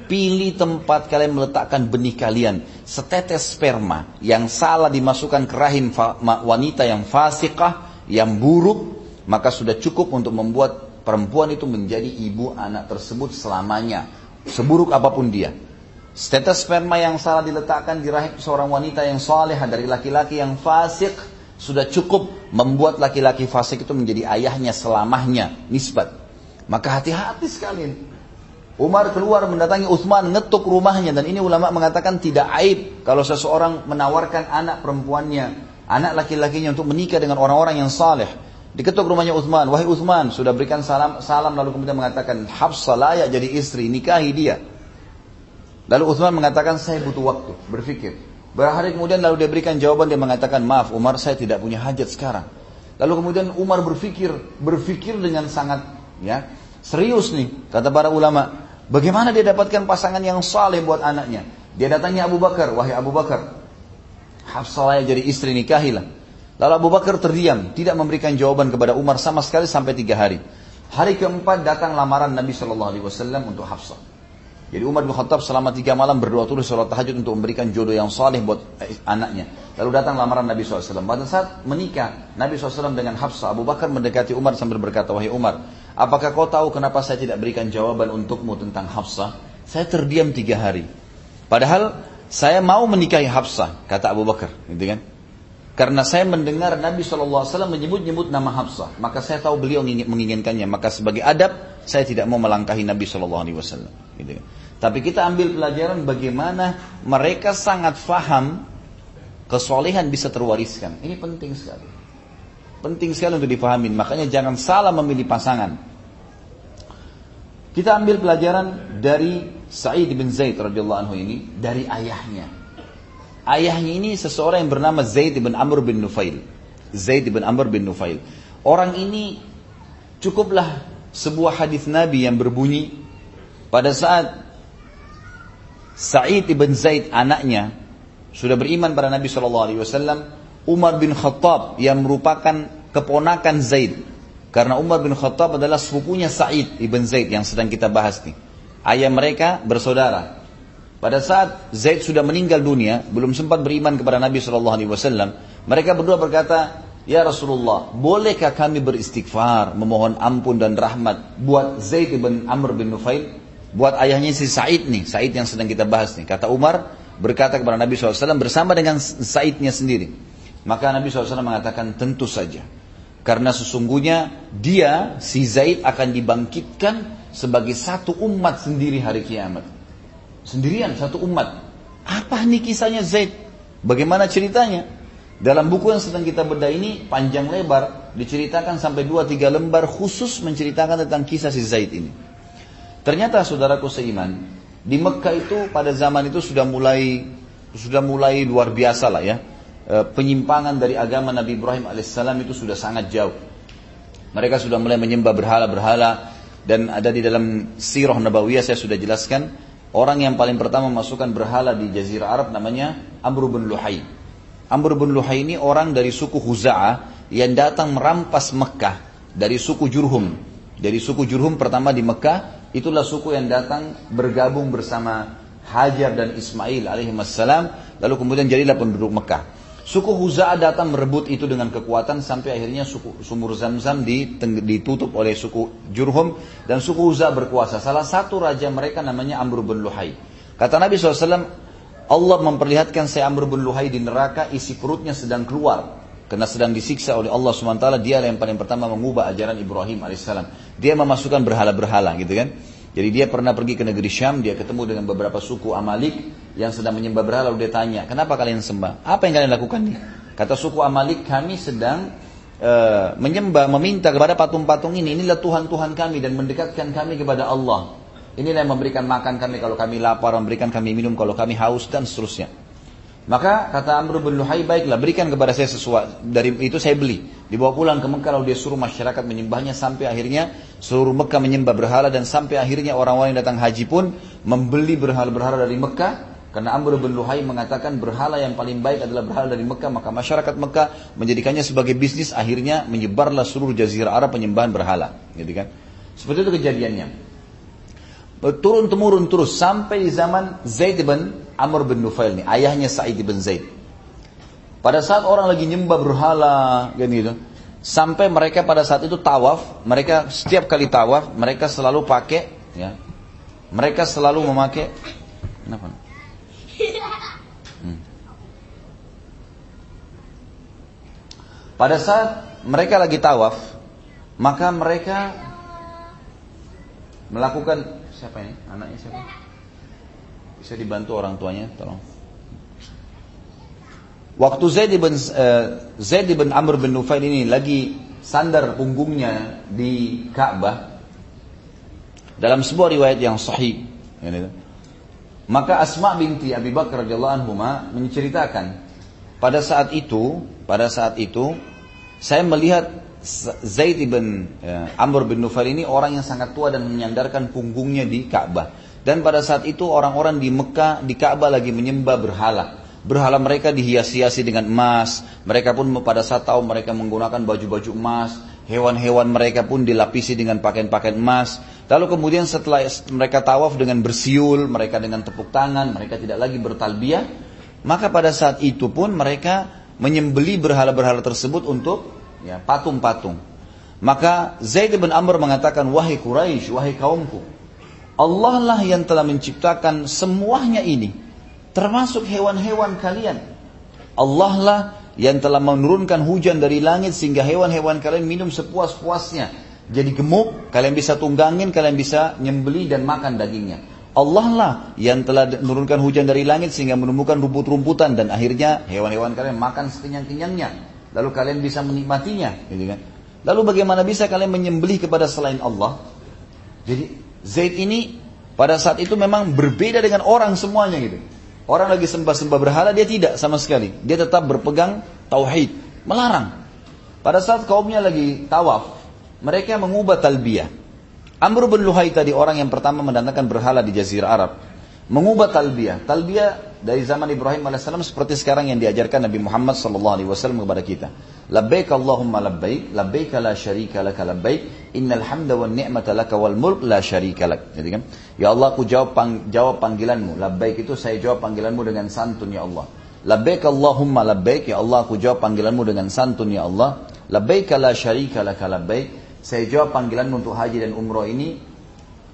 Pilih tempat kalian meletakkan benih kalian. Setetes sperma yang salah dimasukkan ke rahim wanita yang fasikah, yang buruk, maka sudah cukup untuk membuat perempuan itu menjadi ibu anak tersebut selamanya. Seburuk apa pun dia. Setetes sperma yang salah diletakkan di rahim seorang wanita yang saleh dari laki-laki yang fasik sudah cukup membuat laki-laki fasik itu menjadi ayahnya selamanya nisbat. Maka hati-hati sekali Umar keluar mendatangi Uthman ngetuk rumahnya dan ini ulama mengatakan tidak aib kalau seseorang menawarkan anak perempuannya, anak laki-lakinya untuk menikah dengan orang-orang yang saleh. Diketuk rumahnya Uthman, wahai Uthman, sudah berikan salam, salam lalu kemudian mengatakan Hafsah layak jadi istri, nikahi dia. Lalu Uthman mengatakan saya butuh waktu, berpikir. Berhari kemudian lalu dia berikan jawaban dia mengatakan maaf Umar saya tidak punya hajat sekarang. Lalu kemudian Umar berpikir, berpikir dengan sangat ya Serius nih, kata para ulama. Bagaimana dia dapatkan pasangan yang saleh buat anaknya? Dia datangnya Abu Bakar, wahai Abu Bakar. Hafsah jadi istri nikahilah. Lalu Abu Bakar terdiam, tidak memberikan jawaban kepada Umar sama sekali sampai tiga hari. Hari keempat datang lamaran Nabi Shallallahu Alaihi Wasallam untuk Hafsah. Jadi Umar bin Khattab selama tiga malam berdoa terus sholat tahajud untuk memberikan jodoh yang saleh buat eh, anaknya. Lalu datang lamaran Nabi SAW. Pada saat menikah Nabi SAW dengan Hafsah, Abu Bakar mendekati Umar sambil berkata, Wahai Umar, apakah kau tahu kenapa saya tidak berikan jawaban untukmu tentang Hafsah? Saya terdiam tiga hari. Padahal saya mau menikahi Hafsah, kata Abu Bakar. Gitu kan? Karena saya mendengar Nabi SAW menyebut-nyebut nama Hafsah. Maka saya tahu beliau menginginkannya. Maka sebagai adab, saya tidak mau melangkahi Nabi SAW. Gitu kan? Tapi kita ambil pelajaran bagaimana mereka sangat faham kesolehan bisa terwariskan. Ini penting sekali. Penting sekali untuk dipahami. Makanya jangan salah memilih pasangan. Kita ambil pelajaran dari Sa'id bin Zaid radhiyallahu anhu ini dari ayahnya. Ayahnya ini seseorang yang bernama Zaid bin Amr bin Nufail. Zaid bin Amr bin Nufail. Orang ini cukuplah sebuah hadis Nabi yang berbunyi pada saat Sa'id ibn Zaid anaknya sudah beriman pada Nabi Shallallahu Alaihi Wasallam. Umar bin Khattab yang merupakan keponakan Zaid. Karena Umar bin Khattab adalah sepupunya Sa'id ibn Zaid yang sedang kita bahas nih. Ayah mereka bersaudara. Pada saat Zaid sudah meninggal dunia, belum sempat beriman kepada Nabi Shallallahu Alaihi Wasallam, mereka berdua berkata, Ya Rasulullah, bolehkah kami beristighfar, memohon ampun dan rahmat buat Zaid ibn Amr bin Nufail? Buat ayahnya si Said nih, Said yang sedang kita bahas nih. Kata Umar berkata kepada Nabi SAW bersama dengan Saidnya sendiri. Maka Nabi SAW mengatakan tentu saja. Karena sesungguhnya dia, si Zaid akan dibangkitkan sebagai satu umat sendiri hari kiamat. Sendirian, satu umat. Apa nih kisahnya Zaid? Bagaimana ceritanya? Dalam buku yang sedang kita bedah ini panjang lebar diceritakan sampai 2-3 lembar khusus menceritakan tentang kisah si Zaid ini. Ternyata saudaraku seiman, di Mekah itu pada zaman itu sudah mulai sudah mulai luar biasa lah ya. E, penyimpangan dari agama Nabi Ibrahim alaihissalam itu sudah sangat jauh. Mereka sudah mulai menyembah berhala-berhala dan ada di dalam sirah Nabawiyah saya sudah jelaskan orang yang paling pertama masukkan berhala di Jazirah Arab namanya Amr bin Luhai. Amr bin Luhai ini orang dari suku Huza'ah yang datang merampas Mekah dari suku Jurhum. Dari suku Jurhum pertama di Mekah Itulah suku yang datang bergabung bersama Hajar dan Ismail alaihi lalu kemudian jadilah penduduk Mekah. Suku Huza'ah datang merebut itu dengan kekuatan sampai akhirnya suku, sumur Zamzam ditutup oleh suku Jurhum dan suku Huza'ah berkuasa. Salah satu raja mereka namanya Amr bin Luhai. Kata Nabi SAW, Allah memperlihatkan saya Amr bin Luhai di neraka isi perutnya sedang keluar. Karena sedang disiksa oleh Allah SWT, dia yang paling pertama mengubah ajaran Ibrahim AS. Dia memasukkan berhala-berhala gitu kan. Jadi dia pernah pergi ke negeri Syam, dia ketemu dengan beberapa suku Amalik yang sedang menyembah berhala, lalu dia tanya, kenapa kalian sembah? Apa yang kalian lakukan nih? Kata suku Amalik, kami sedang uh, menyembah, meminta kepada patung-patung ini, inilah Tuhan-Tuhan kami dan mendekatkan kami kepada Allah. Inilah yang memberikan makan kami kalau kami lapar, memberikan kami minum kalau kami haus dan seterusnya. Maka kata Amr bin Luhai, baiklah berikan kepada saya sesuatu. Dari itu saya beli. Dibawa pulang ke Mekah lalu dia suruh masyarakat menyembahnya sampai akhirnya seluruh Mekah menyembah berhala dan sampai akhirnya orang-orang yang datang haji pun membeli berhala-berhala dari Mekah karena Amr bin Luhai mengatakan berhala yang paling baik adalah berhala dari Mekah, maka masyarakat Mekah menjadikannya sebagai bisnis, akhirnya menyebarlah seluruh jazirah Arab penyembahan berhala, gitu kan? Seperti itu kejadiannya. Turun temurun terus sampai di zaman Zaid bin Amr bin Nufail nih, ayahnya Sa'id bin Zaid. Pada saat orang lagi nyembah berhala, kan gitu, sampai mereka pada saat itu tawaf, mereka setiap kali tawaf, mereka selalu pakai, ya, mereka selalu memakai, kenapa? Hmm. Pada saat mereka lagi tawaf, maka mereka melakukan siapa ini? Anaknya siapa? Bisa dibantu orang tuanya, tolong. Waktu Zaid bin uh, Zaid bin Amr bin Nufail ini lagi sandar punggungnya di Ka'bah dalam sebuah riwayat yang sahih, maka Asma binti Abi Bakar radhiyallahu anhu menceritakan pada saat itu, pada saat itu saya melihat Zaid bin uh, Amr bin Nufail ini orang yang sangat tua dan menyandarkan punggungnya di Ka'bah. Dan pada saat itu orang-orang di Mekah, di Ka'bah lagi menyembah berhala. Berhala mereka dihias-hiasi dengan emas. Mereka pun pada saat tahu mereka menggunakan baju-baju emas. Hewan-hewan mereka pun dilapisi dengan pakaian-pakaian emas. Lalu kemudian setelah mereka tawaf dengan bersiul, mereka dengan tepuk tangan, mereka tidak lagi bertalbiyah. Maka pada saat itu pun mereka menyembeli berhala-berhala tersebut untuk ya, patung-patung. Maka Zaid bin Amr mengatakan, wahai Quraisy, wahai kaumku, Allah lah yang telah menciptakan semuanya ini. Termasuk hewan-hewan kalian. Allah lah yang telah menurunkan hujan dari langit sehingga hewan-hewan kalian minum sepuas-puasnya. Jadi gemuk, kalian bisa tunggangin, kalian bisa nyembeli dan makan dagingnya. Allah lah yang telah menurunkan hujan dari langit sehingga menemukan rumput-rumputan dan akhirnya hewan-hewan kalian makan sekenyang-kenyangnya. Lalu kalian bisa menikmatinya, gitu kan? Lalu bagaimana bisa kalian menyembelih kepada selain Allah? Jadi Zaid ini pada saat itu memang berbeda dengan orang semuanya gitu. Orang lagi sembah-sembah berhala dia tidak sama sekali. Dia tetap berpegang tauhid, melarang. Pada saat kaumnya lagi tawaf, mereka mengubah talbiyah. Amr bin Luhai tadi orang yang pertama mendatangkan berhala di jazirah Arab. Mengubah talbiyah. Talbiyah dari zaman Ibrahim AS seperti sekarang yang diajarkan Nabi Muhammad SAW kepada kita. Labbaik Allahumma labbaik, labbaik la syarika laka labbaik, innal hamda wa ni'mata laka wal mulk la syarika lak. Jadi kan, ya Allah aku jawab pang, jawab panggilanmu. Labbaik itu saya jawab panggilanmu dengan santun ya Allah. Labbaik Allahumma labbaik, ya Allah aku jawab panggilanmu dengan santun ya Allah. Labbaik la syarika laka labbaik, saya jawab panggilanmu untuk haji dan umroh ini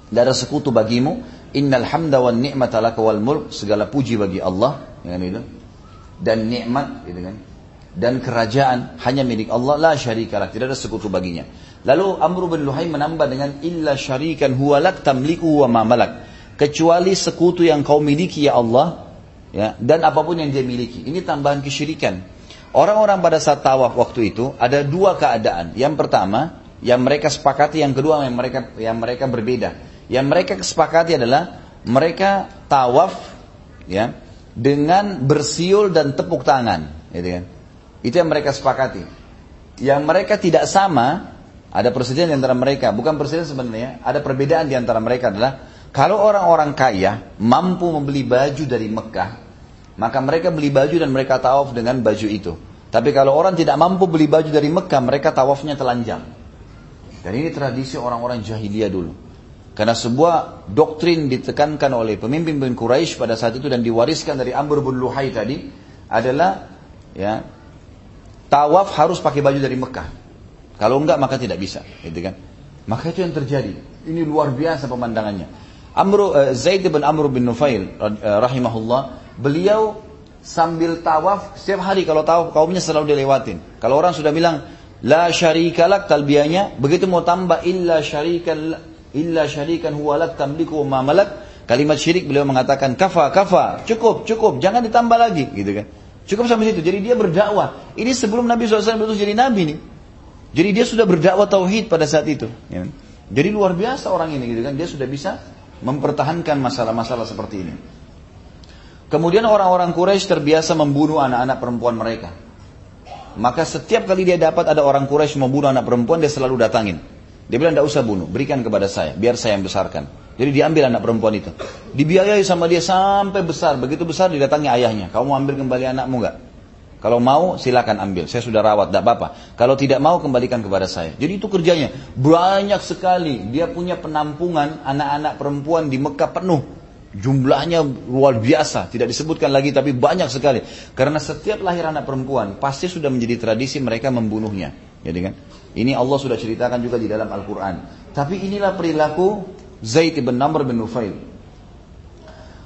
tidak ada sekutu bagimu Innal hamda wan ni'mata laka wal mulk, segala puji bagi Allah, ya kan itu. Dan nikmat, gitu kan. Dan kerajaan hanya milik Allah, la syarikalah, tidak ada sekutu baginya. Lalu Amr bin Luhai menambah dengan illa syarikan huwa lak tamliku wa ma malak. Kecuali sekutu yang kau miliki ya Allah, ya, dan apa pun yang dia miliki. Ini tambahan kesyirikan. Orang-orang pada saat tawaf waktu itu ada dua keadaan. Yang pertama, yang mereka sepakati, yang kedua yang mereka yang mereka berbeda. Yang mereka kesepakati adalah mereka tawaf ya dengan bersiul dan tepuk tangan, gitu kan. Itu yang mereka sepakati. Yang mereka tidak sama, ada persediaan di antara mereka, bukan persediaan sebenarnya, ada perbedaan di antara mereka adalah kalau orang-orang kaya mampu membeli baju dari Mekah, maka mereka beli baju dan mereka tawaf dengan baju itu. Tapi kalau orang tidak mampu beli baju dari Mekah, mereka tawafnya telanjang. Dan ini tradisi orang-orang jahiliyah dulu. Karena sebuah doktrin ditekankan oleh pemimpin bin Quraisy pada saat itu dan diwariskan dari Amr bin Luhai tadi adalah ya tawaf harus pakai baju dari Mekah. Kalau enggak maka tidak bisa, gitu kan? Maka itu yang terjadi. Ini luar biasa pemandangannya. Amru uh, Zaid bin Amr bin Nufail uh, rahimahullah, beliau sambil tawaf setiap hari kalau tawaf kaumnya selalu dilewatin. Kalau orang sudah bilang la syarikalak talbiyahnya, begitu mau tambah illa syarikal illa syarikan huwa lak tamliku ma malak, kalimat syirik beliau mengatakan kafa kafa, cukup cukup, jangan ditambah lagi gitu kan. Cukup sampai situ. Jadi dia berdakwah. Ini sebelum Nabi SAW berutus jadi Nabi nih. Jadi dia sudah berdakwah tauhid pada saat itu. Ya. Jadi luar biasa orang ini gitu kan. Dia sudah bisa mempertahankan masalah-masalah seperti ini. Kemudian orang-orang Quraisy terbiasa membunuh anak-anak perempuan mereka. Maka setiap kali dia dapat ada orang Quraisy membunuh anak perempuan, dia selalu datangin. Dia bilang, tidak usah bunuh, berikan kepada saya, biar saya yang besarkan. Jadi diambil anak perempuan itu. Dibiayai sama dia sampai besar, begitu besar didatangi ayahnya. Kamu ambil kembali anakmu enggak? Kalau mau silakan ambil, saya sudah rawat, tidak apa-apa. Kalau tidak mau kembalikan kepada saya. Jadi itu kerjanya banyak sekali. Dia punya penampungan anak-anak perempuan di Mekah penuh. Jumlahnya luar biasa, tidak disebutkan lagi tapi banyak sekali. Karena setiap lahir anak perempuan pasti sudah menjadi tradisi mereka membunuhnya. Jadi kan, ini Allah sudah ceritakan juga di dalam Al-Quran. Tapi inilah perilaku Zaid bin Namr bin Nufail.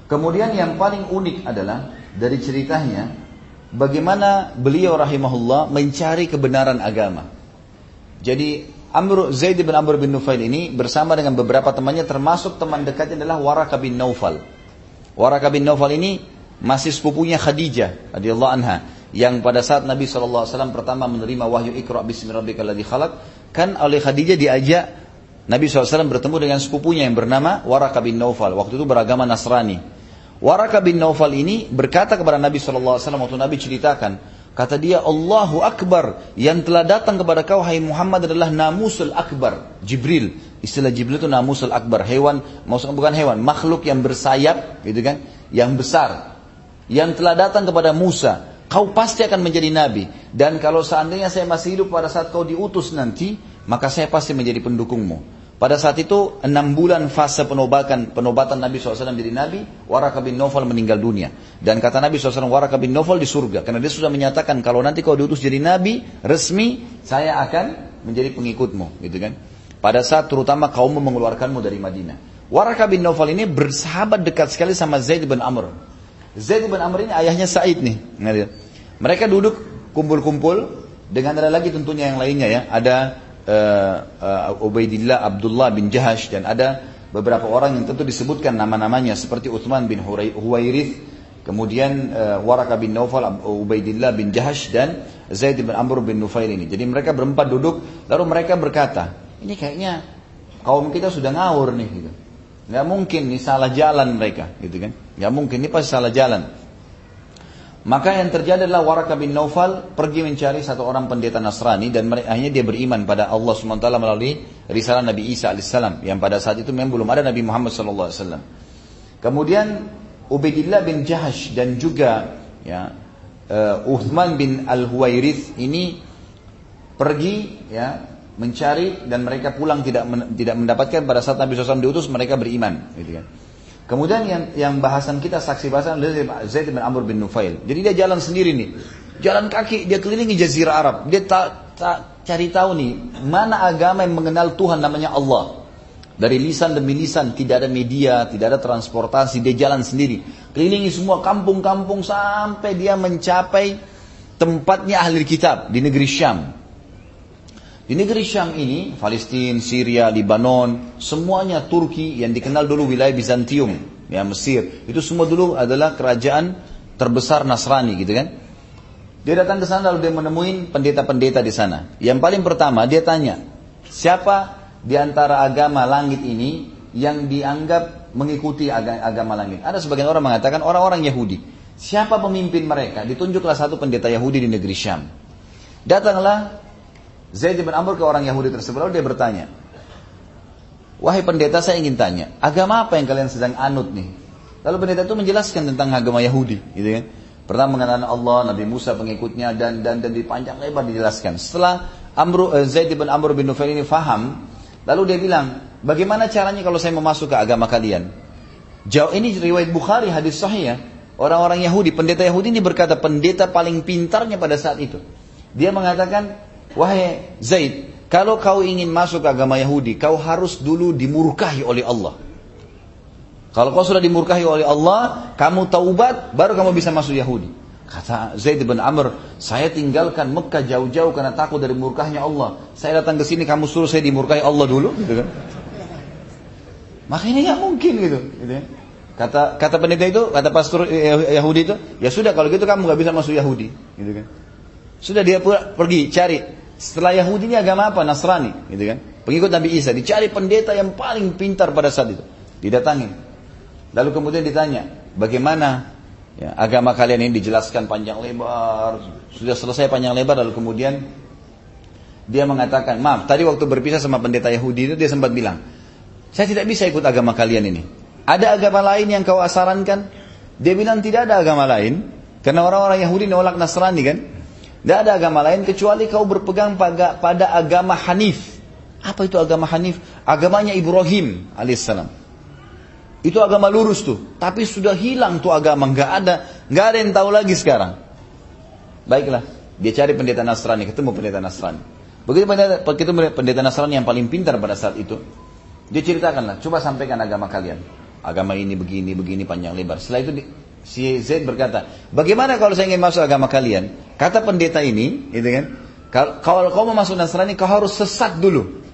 Kemudian yang paling unik adalah dari ceritanya bagaimana beliau rahimahullah mencari kebenaran agama. Jadi Amr Zaid bin Amr bin Nufail ini bersama dengan beberapa temannya termasuk teman dekatnya adalah Waraka bin Naufal. Waraka bin Naufal ini masih sepupunya Khadijah radhiyallahu anha yang pada saat Nabi SAW pertama menerima wahyu Iqra bismi rabbikal ladzi khalaq kan oleh Khadijah diajak Nabi SAW bertemu dengan sepupunya yang bernama Waraka bin Naufal waktu itu beragama Nasrani Waraka bin Naufal ini berkata kepada Nabi SAW waktu Nabi ceritakan Kata dia, Allahu Akbar. Yang telah datang kepada kau, hai Muhammad adalah namusul akbar. Jibril. Istilah Jibril itu namusul akbar. Hewan, maksudnya bukan hewan, makhluk yang bersayap, gitu kan? Yang besar. Yang telah datang kepada Musa. Kau pasti akan menjadi nabi. Dan kalau seandainya saya masih hidup pada saat kau diutus nanti, maka saya pasti menjadi pendukungmu. Pada saat itu enam bulan fase penobatan penobatan Nabi SAW jadi Nabi, Waraka bin Nawfal meninggal dunia. Dan kata Nabi SAW, Waraka bin Nawfal di surga. Karena dia sudah menyatakan kalau nanti kau diutus jadi Nabi resmi, saya akan menjadi pengikutmu, gitu kan? Pada saat terutama kaum mengeluarkanmu dari Madinah. Waraka bin Nawfal ini bersahabat dekat sekali sama Zaid bin Amr. Zaid bin Amr ini ayahnya Said nih. Mereka duduk kumpul-kumpul dengan ada lagi tentunya yang lainnya ya. Ada uh, uh, Ubaidillah Abdullah bin Jahash dan ada beberapa orang yang tentu disebutkan nama-namanya seperti Uthman bin Huwairith, kemudian uh, Waraka bin Naufal, Ubaidillah bin Jahash dan Zaid bin Amr bin Nufail ini. Jadi mereka berempat duduk, lalu mereka berkata, ini kayaknya kaum kita sudah ngawur nih gitu. Gak mungkin nih salah jalan mereka gitu kan. Gak mungkin ini pasti salah jalan. Maka yang terjadi adalah Waraka bin Naufal pergi mencari satu orang pendeta Nasrani dan akhirnya dia beriman pada Allah SWT melalui risalah Nabi Isa AS yang pada saat itu memang belum ada Nabi Muhammad SAW. Kemudian Ubaidillah bin Jahash dan juga ya, uh, Uthman bin Al-Huwairith ini pergi ya mencari dan mereka pulang tidak tidak mendapatkan pada saat Nabi SAW diutus mereka beriman gitu kan. Kemudian yang yang bahasan kita saksi bahasan adalah Zaid bin Amr bin Nufail. Jadi dia jalan sendiri nih. Jalan kaki dia kelilingi jazirah Arab. Dia tak ta, cari tahu nih mana agama yang mengenal Tuhan namanya Allah. Dari lisan demi lisan, tidak ada media, tidak ada transportasi, dia jalan sendiri. Kelilingi semua kampung-kampung sampai dia mencapai tempatnya ahli kitab di negeri Syam. Di negeri Syam ini, Palestina, Syria, Lebanon, semuanya Turki yang dikenal dulu wilayah Bizantium, ya Mesir. Itu semua dulu adalah kerajaan terbesar Nasrani gitu kan. Dia datang ke sana lalu dia menemui pendeta-pendeta di sana. Yang paling pertama dia tanya, siapa di antara agama langit ini yang dianggap mengikuti agama langit? Ada sebagian orang mengatakan orang-orang Yahudi. Siapa pemimpin mereka? Ditunjuklah satu pendeta Yahudi di negeri Syam. Datanglah Zaid bin Amr ke orang Yahudi tersebut lalu dia bertanya, Wahai pendeta saya ingin tanya, agama apa yang kalian sedang anut nih? Lalu pendeta itu menjelaskan tentang agama Yahudi, gitu kan? Pertama mengenal Allah, Nabi Musa pengikutnya dan dan dan dipanjang lebar dijelaskan. Setelah Amr eh, Zaid bin Amr bin Nufail ini faham, lalu dia bilang, bagaimana caranya kalau saya mau masuk ke agama kalian? Jauh ini riwayat Bukhari hadis sahih ya. orang-orang Yahudi, pendeta Yahudi ini berkata pendeta paling pintarnya pada saat itu. Dia mengatakan, wahai Zaid, kalau kau ingin masuk agama Yahudi, kau harus dulu dimurkahi oleh Allah. Kalau kau sudah dimurkahi oleh Allah, kamu taubat, baru kamu bisa masuk Yahudi. Kata Zaid bin Amr, saya tinggalkan Mekah jauh-jauh karena takut dari murkahnya Allah. Saya datang ke sini, kamu suruh saya dimurkahi Allah dulu, gitu kan? Maka ini nggak mungkin gitu. gitu ya. Kata kata pendeta itu, kata pastor Yahudi itu, ya sudah kalau gitu kamu nggak bisa masuk Yahudi, gitu kan? Sudah dia pergi cari. Setelah Yahudi ini agama apa? Nasrani, gitu kan? Pengikut Nabi Isa, dicari pendeta yang paling pintar pada saat itu. Didatangi. Lalu kemudian ditanya, bagaimana ya, agama kalian ini dijelaskan panjang lebar. Sudah selesai panjang lebar, lalu kemudian dia mengatakan, maaf, tadi waktu berpisah sama pendeta Yahudi itu dia sempat bilang, saya tidak bisa ikut agama kalian ini. Ada agama lain yang kau asarankan? Dia bilang tidak ada agama lain. Karena orang-orang Yahudi nolak Nasrani kan. Tidak ada agama lain kecuali kau berpegang pada, pada agama Hanif. Apa itu agama Hanif? Agamanya Ibrahim alaihissalam. Itu agama lurus tuh. Tapi sudah hilang tuh agama. Nggak ada, nggak ada yang tahu lagi sekarang. Baiklah, dia cari pendeta Nasrani, ketemu pendeta Nasrani. Begitu pendeta, begitu pendeta Nasrani yang paling pintar pada saat itu, dia ceritakanlah, coba sampaikan agama kalian. Agama ini begini, begini panjang lebar. Setelah itu si Zaid berkata, bagaimana kalau saya ingin masuk agama kalian? Kata pendeta ini, gitu kan? Kalau kau mau masuk Nasrani, kau harus sesat dulu.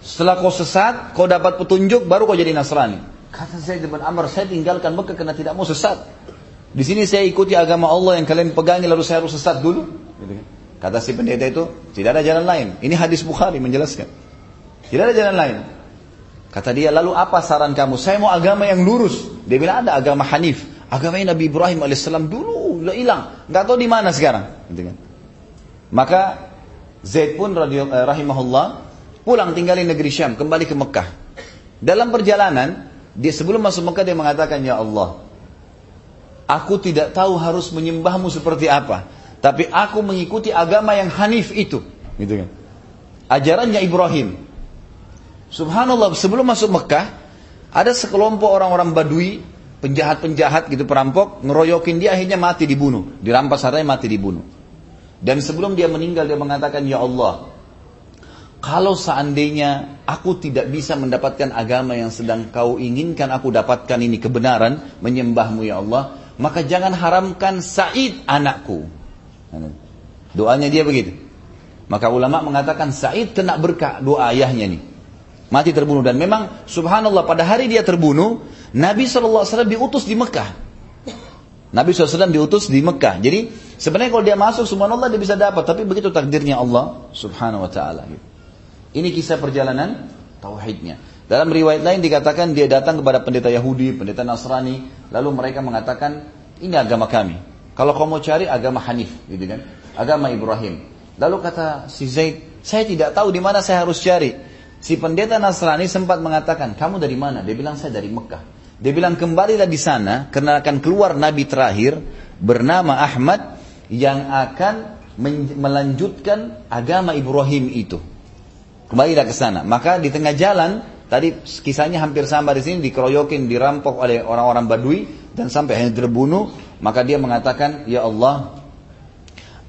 Setelah kau sesat, kau dapat petunjuk, baru kau jadi Nasrani. Kata Zaid bin Amr, saya tinggalkan Mekah karena tidak mau sesat. Di sini saya ikuti agama Allah yang kalian pegangi, lalu saya harus sesat dulu. Gitu kan? Kata si pendeta itu, tidak ada jalan lain. Ini hadis Bukhari menjelaskan. Tidak ada jalan lain. Kata dia, lalu apa saran kamu? Saya mau agama yang lurus. Dia bilang ada agama Hanif. Agama Nabi Ibrahim alaihissalam dulu hilang. Gak tahu di mana sekarang. Gitu kan. Maka Zaid pun eh, rahimahullah pulang tinggal di negeri Syam, kembali ke Mekah. Dalam perjalanan, dia sebelum masuk Mekah dia mengatakan, Ya Allah, aku tidak tahu harus menyembahmu seperti apa. Tapi aku mengikuti agama yang Hanif itu. Gitu kan. Ajarannya Ibrahim. Subhanallah, sebelum masuk Mekah, ada sekelompok orang-orang Badui, penjahat-penjahat gitu, perampok, ngeroyokin dia akhirnya mati dibunuh. Dirampas hartanya mati dibunuh. Dan sebelum dia meninggal dia mengatakan, Ya Allah, kalau seandainya aku tidak bisa mendapatkan agama yang sedang kau inginkan aku dapatkan ini kebenaran, menyembahmu ya Allah, maka jangan haramkan Said anakku. Doanya dia begitu. Maka ulama mengatakan Said kena berkah doa ayahnya nih. Mati terbunuh. Dan memang subhanallah pada hari dia terbunuh, Nabi SAW diutus di Mekah. Nabi SAW diutus di Mekah. Jadi sebenarnya kalau dia masuk subhanallah dia bisa dapat. Tapi begitu takdirnya Allah subhanahu wa ta'ala. Ini kisah perjalanan tauhidnya. Dalam riwayat lain dikatakan dia datang kepada pendeta Yahudi, pendeta Nasrani. Lalu mereka mengatakan, ini agama kami. Kalau kau mau cari agama Hanif, gitu kan? Agama Ibrahim. Lalu kata si Zaid, saya tidak tahu di mana saya harus cari. Si pendeta Nasrani sempat mengatakan, kamu dari mana? Dia bilang saya dari Mekah. Dia bilang kembalilah di sana karena akan keluar nabi terakhir bernama Ahmad yang akan melanjutkan agama Ibrahim itu. Kembalilah ke sana. Maka di tengah jalan tadi kisahnya hampir sama di sini dikeroyokin, dirampok oleh orang-orang Badui dan sampai hanya terbunuh maka dia mengatakan, Ya Allah,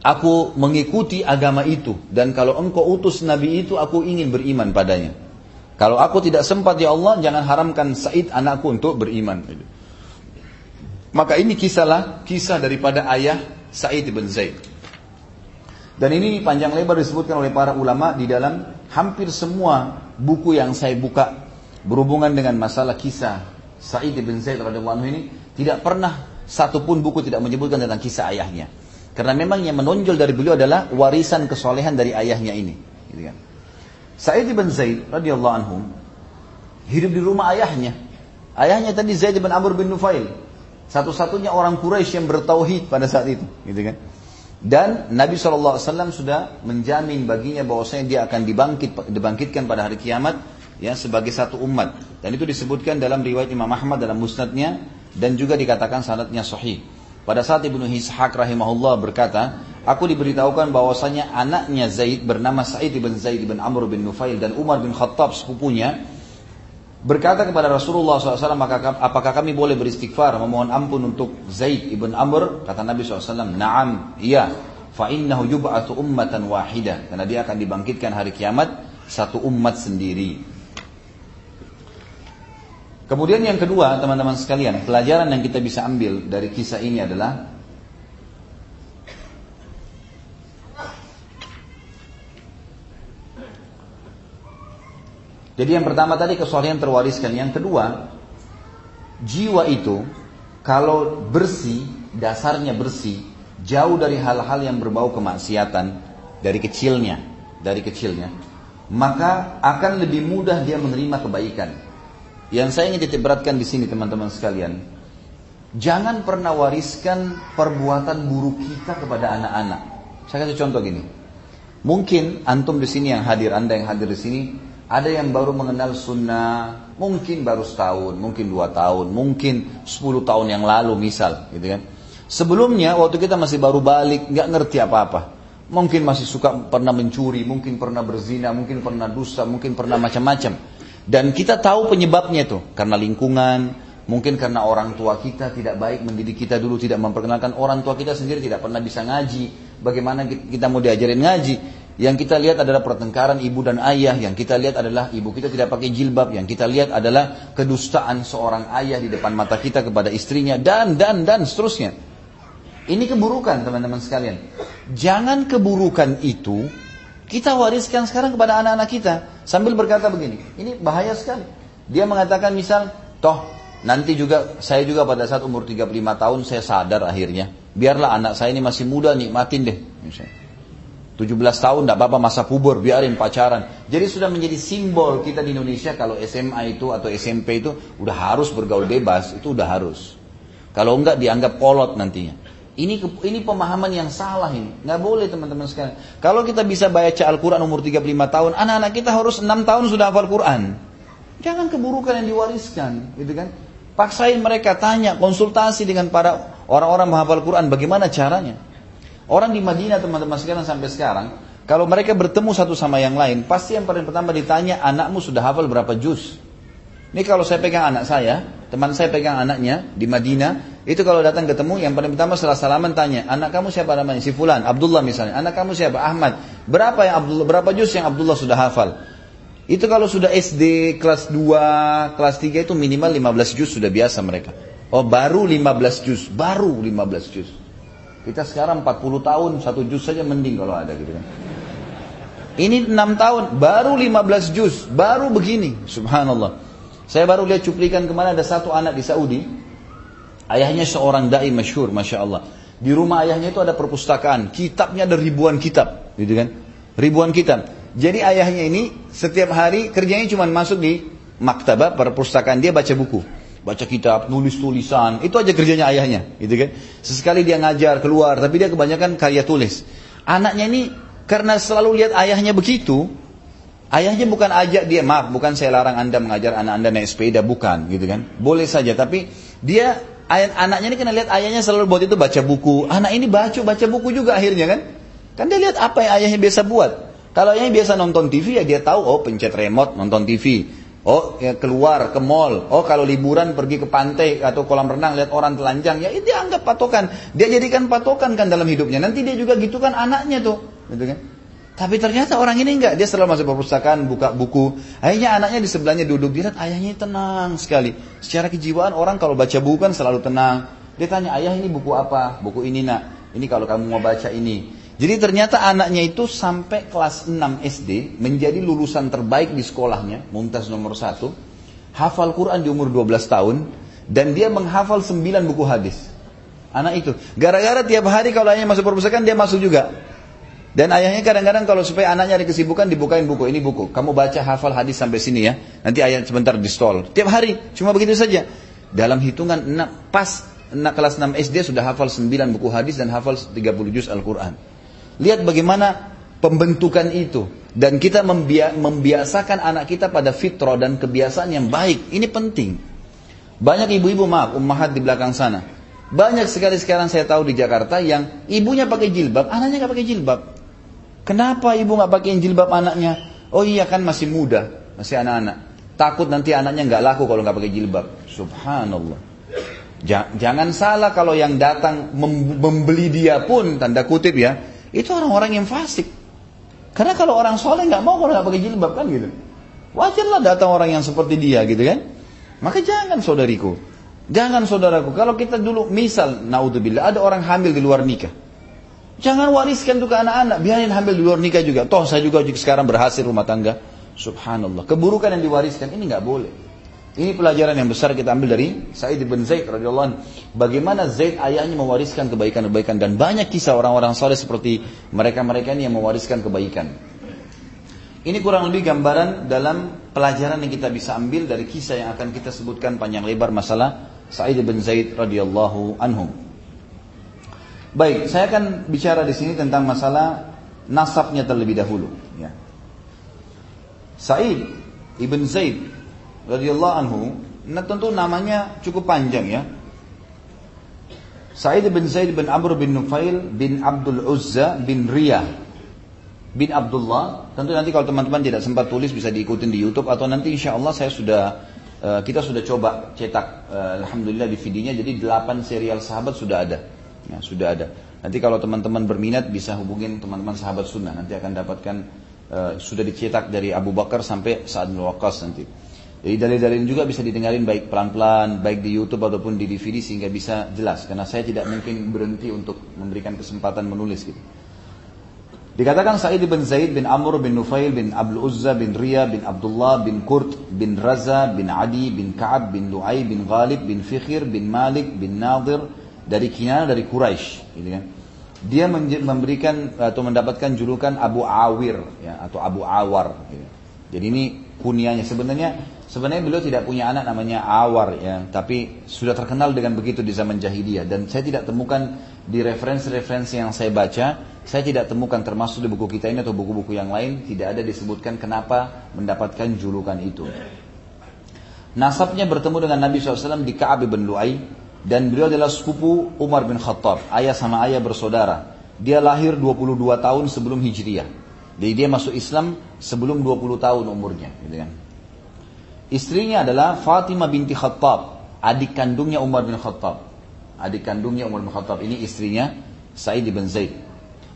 aku mengikuti agama itu. Dan kalau engkau utus Nabi itu, aku ingin beriman padanya. Kalau aku tidak sempat, Ya Allah, jangan haramkan Said anakku untuk beriman. Maka ini kisahlah, kisah daripada ayah Said bin Zaid. Dan ini panjang lebar disebutkan oleh para ulama di dalam hampir semua buku yang saya buka berhubungan dengan masalah kisah Sa'id bin Zaid radhiyallahu anhu ini tidak pernah satu pun buku tidak menyebutkan tentang kisah ayahnya. Karena memang yang menonjol dari beliau adalah warisan kesolehan dari ayahnya ini. Gitu kan. Sa'id bin Zaid radhiyallahu anhu hidup di rumah ayahnya. Ayahnya tadi Zaid bin Amr bin Nufail. Satu-satunya orang Quraisy yang bertauhid pada saat itu. Gitu kan. Dan Nabi SAW sudah menjamin baginya bahwasanya dia akan dibangkit, dibangkitkan pada hari kiamat ya sebagai satu umat. Dan itu disebutkan dalam riwayat Imam Ahmad dalam musnadnya dan juga dikatakan sanadnya sahih. Pada saat Ibnu Ishaq rahimahullah berkata, aku diberitahukan bahwasanya anaknya Zaid bernama Sa'id bin Zaid bin Amr bin Nufail dan Umar bin Khattab sepupunya berkata kepada Rasulullah SAW, apakah kami boleh beristighfar, memohon ampun untuk Zaid ibn Amr? Kata Nabi SAW, Naam, iya. Fa'innahu yub'atu ummatan wahidah. Karena dia akan dibangkitkan hari kiamat satu umat sendiri. Kemudian yang kedua, teman-teman sekalian, pelajaran yang kita bisa ambil dari kisah ini adalah Jadi yang pertama tadi kesolehan terwariskan. Yang kedua, jiwa itu kalau bersih, dasarnya bersih, jauh dari hal-hal yang berbau kemaksiatan dari kecilnya, dari kecilnya, maka akan lebih mudah dia menerima kebaikan. Yang saya ingin titik beratkan di sini teman-teman sekalian, jangan pernah wariskan perbuatan buruk kita kepada anak-anak. Saya kasih contoh gini. Mungkin antum di sini yang hadir, anda yang hadir di sini, ada yang baru mengenal sunnah, mungkin baru setahun, mungkin dua tahun, mungkin sepuluh tahun yang lalu misal, gitu kan. Sebelumnya waktu kita masih baru balik, nggak ngerti apa-apa. Mungkin masih suka pernah mencuri, mungkin pernah berzina, mungkin pernah dusta, mungkin pernah macam-macam. Dan kita tahu penyebabnya itu karena lingkungan, mungkin karena orang tua kita tidak baik mendidik kita dulu, tidak memperkenalkan orang tua kita sendiri tidak pernah bisa ngaji. Bagaimana kita mau diajarin ngaji? Yang kita lihat adalah pertengkaran ibu dan ayah. Yang kita lihat adalah ibu kita tidak pakai jilbab. Yang kita lihat adalah kedustaan seorang ayah di depan mata kita kepada istrinya. Dan, dan, dan seterusnya. Ini keburukan teman-teman sekalian. Jangan keburukan itu kita wariskan sekarang kepada anak-anak kita. Sambil berkata begini. Ini bahaya sekali. Dia mengatakan misal, toh nanti juga saya juga pada saat umur 35 tahun saya sadar akhirnya. Biarlah anak saya ini masih muda nikmatin deh. Misalnya. 17 tahun tidak apa-apa masa puber, biarin pacaran. Jadi sudah menjadi simbol kita di Indonesia kalau SMA itu atau SMP itu udah harus bergaul bebas, itu udah harus. Kalau enggak dianggap kolot nantinya. Ini ini pemahaman yang salah ini. Nggak boleh teman-teman sekalian. Kalau kita bisa baca Al-Quran umur 35 tahun, anak-anak kita harus 6 tahun sudah hafal Quran. Jangan keburukan yang diwariskan, gitu kan? Paksain mereka tanya, konsultasi dengan para orang-orang menghafal Quran, bagaimana caranya? Orang di Madinah teman-teman sekalian sampai sekarang, kalau mereka bertemu satu sama yang lain, pasti yang paling pertama ditanya, anakmu sudah hafal berapa juz? Ini kalau saya pegang anak saya, teman saya pegang anaknya di Madinah, itu kalau datang ketemu, yang paling pertama setelah salaman tanya, anak kamu siapa namanya? Si Fulan, Abdullah misalnya. Anak kamu siapa? Ahmad. Berapa yang Abdullah, berapa juz yang Abdullah sudah hafal? Itu kalau sudah SD kelas 2, kelas 3 itu minimal 15 juz sudah biasa mereka. Oh baru 15 juz, baru 15 juz. Kita sekarang 40 tahun, satu juz saja mending kalau ada gitu kan. Ini 6 tahun, baru 15 juz, baru begini, subhanallah. Saya baru lihat cuplikan ke mana ada satu anak di Saudi, ayahnya seorang dai masyhur, masya Allah. Di rumah ayahnya itu ada perpustakaan, kitabnya ada ribuan kitab, gitu kan? Ribuan kitab. Jadi ayahnya ini setiap hari kerjanya cuma masuk di maktabah perpustakaan dia baca buku baca kitab, nulis tulisan, itu aja kerjanya ayahnya, gitu kan. Sesekali dia ngajar keluar, tapi dia kebanyakan karya tulis. Anaknya ini karena selalu lihat ayahnya begitu, ayahnya bukan ajak dia, maaf, bukan saya larang anda mengajar anak anda naik sepeda, bukan, gitu kan. Boleh saja, tapi dia ayah, anaknya ini kena lihat ayahnya selalu buat itu baca buku. Anak ini baca baca buku juga akhirnya kan. Kan dia lihat apa yang ayahnya biasa buat. Kalau ayahnya biasa nonton TV ya dia tahu oh pencet remote nonton TV. Oh ya keluar ke mall. Oh kalau liburan pergi ke pantai atau kolam renang lihat orang telanjang ya itu anggap patokan. Dia jadikan patokan kan dalam hidupnya. Nanti dia juga gitu kan anaknya tuh, gitu kan? Tapi ternyata orang ini enggak. Dia selalu masuk perpustakaan buka buku. Akhirnya anaknya di sebelahnya duduk. Dia lihat ayahnya tenang sekali. Secara kejiwaan orang kalau baca buku kan selalu tenang. Dia tanya ayah ini buku apa? Buku ini nak. Ini kalau kamu mau baca ini. Jadi ternyata anaknya itu sampai kelas 6 SD menjadi lulusan terbaik di sekolahnya, mumtaz nomor 1, hafal Quran di umur 12 tahun dan dia menghafal 9 buku hadis. Anak itu, gara-gara tiap hari kalau ayahnya masuk perpustakaan dia masuk juga. Dan ayahnya kadang-kadang kalau supaya anaknya ada kesibukan dibukain buku, ini buku. Kamu baca hafal hadis sampai sini ya. Nanti ayat sebentar di stall. Tiap hari, cuma begitu saja. Dalam hitungan pas kelas 6 SD sudah hafal 9 buku hadis dan hafal 30 juz Al-Quran. Lihat bagaimana pembentukan itu. Dan kita membiasakan anak kita pada fitrah dan kebiasaan yang baik. Ini penting. Banyak ibu-ibu maaf, ummahat di belakang sana. Banyak sekali sekarang saya tahu di Jakarta yang ibunya pakai jilbab, anaknya nggak pakai jilbab. Kenapa ibu nggak pakai jilbab anaknya? Oh iya kan masih muda, masih anak-anak. takut nanti anaknya nggak laku kalau nggak pakai jilbab. Subhanallah. Jangan salah kalau yang datang membeli dia pun tanda kutip ya, itu orang-orang yang fasik. Karena kalau orang soleh nggak mau kalau nggak pakai jilbab kan gitu. Wajarlah datang orang yang seperti dia gitu kan. Maka jangan saudariku. Jangan saudaraku. Kalau kita dulu misal naudzubillah ada orang hamil di luar nikah. Jangan wariskan itu ke anak-anak. Biarin hamil di luar nikah juga. Toh saya juga sekarang berhasil rumah tangga. Subhanallah. Keburukan yang diwariskan ini nggak boleh. Ini pelajaran yang besar kita ambil dari Sa'id bin Zaid radhiyallahu anhu. Bagaimana Zaid ayahnya mewariskan kebaikan-kebaikan dan banyak kisah orang-orang soleh seperti mereka-mereka ini yang mewariskan kebaikan. Ini kurang lebih gambaran dalam pelajaran yang kita bisa ambil dari kisah yang akan kita sebutkan panjang lebar masalah Sa'id bin Zaid radhiyallahu anhu. Baik, saya akan bicara di sini tentang masalah nasabnya terlebih dahulu. Ya. Sa'id ibn Zaid radhiyallahu anhu, nah tentu namanya cukup panjang ya. Sa'id bin Zaid bin Amr bin Nufail bin Abdul Uzza bin Riyah bin Abdullah. Tentu nanti kalau teman-teman tidak sempat tulis bisa diikutin di YouTube atau nanti insya Allah saya sudah uh, kita sudah coba cetak uh, alhamdulillah di videonya jadi 8 serial sahabat sudah ada. Ya, sudah ada. Nanti kalau teman-teman berminat bisa hubungin teman-teman sahabat sunnah nanti akan dapatkan uh, sudah dicetak dari Abu Bakar sampai saat bin nanti. Jadi dalil-dalil juga bisa didengarin baik pelan-pelan, baik di YouTube ataupun di DVD sehingga bisa jelas. Karena saya tidak mungkin berhenti untuk memberikan kesempatan menulis gitu. Dikatakan Sa'id bin Zaid bin Amr bin Nufail bin Abdul Uzza bin Riya bin Abdullah bin Kurt bin Raza bin Adi bin Ka'ab bin Lu'ay bin Ghalib bin Fikhir bin Malik bin Nadir dari Kinana dari Quraisy gitu kan. Dia memberikan atau mendapatkan julukan Abu Awir ya, atau Abu Awar gitu. Jadi ini kunianya sebenarnya sebenarnya beliau tidak punya anak namanya Awar ya, tapi sudah terkenal dengan begitu di zaman jahiliyah dan saya tidak temukan di referensi-referensi yang saya baca saya tidak temukan termasuk di buku kita ini atau buku-buku yang lain tidak ada disebutkan kenapa mendapatkan julukan itu. Nasabnya bertemu dengan Nabi SAW di Ka'ab bin Lu'ay dan beliau adalah sepupu Umar bin Khattab, ayah sama ayah bersaudara. Dia lahir 22 tahun sebelum Hijriyah. Jadi dia masuk Islam sebelum 20 tahun umurnya, gitu kan. Istrinya adalah Fatimah binti Khattab, adik kandungnya Umar bin Khattab. Adik kandungnya Umar bin Khattab ini istrinya Sa'id bin Zaid.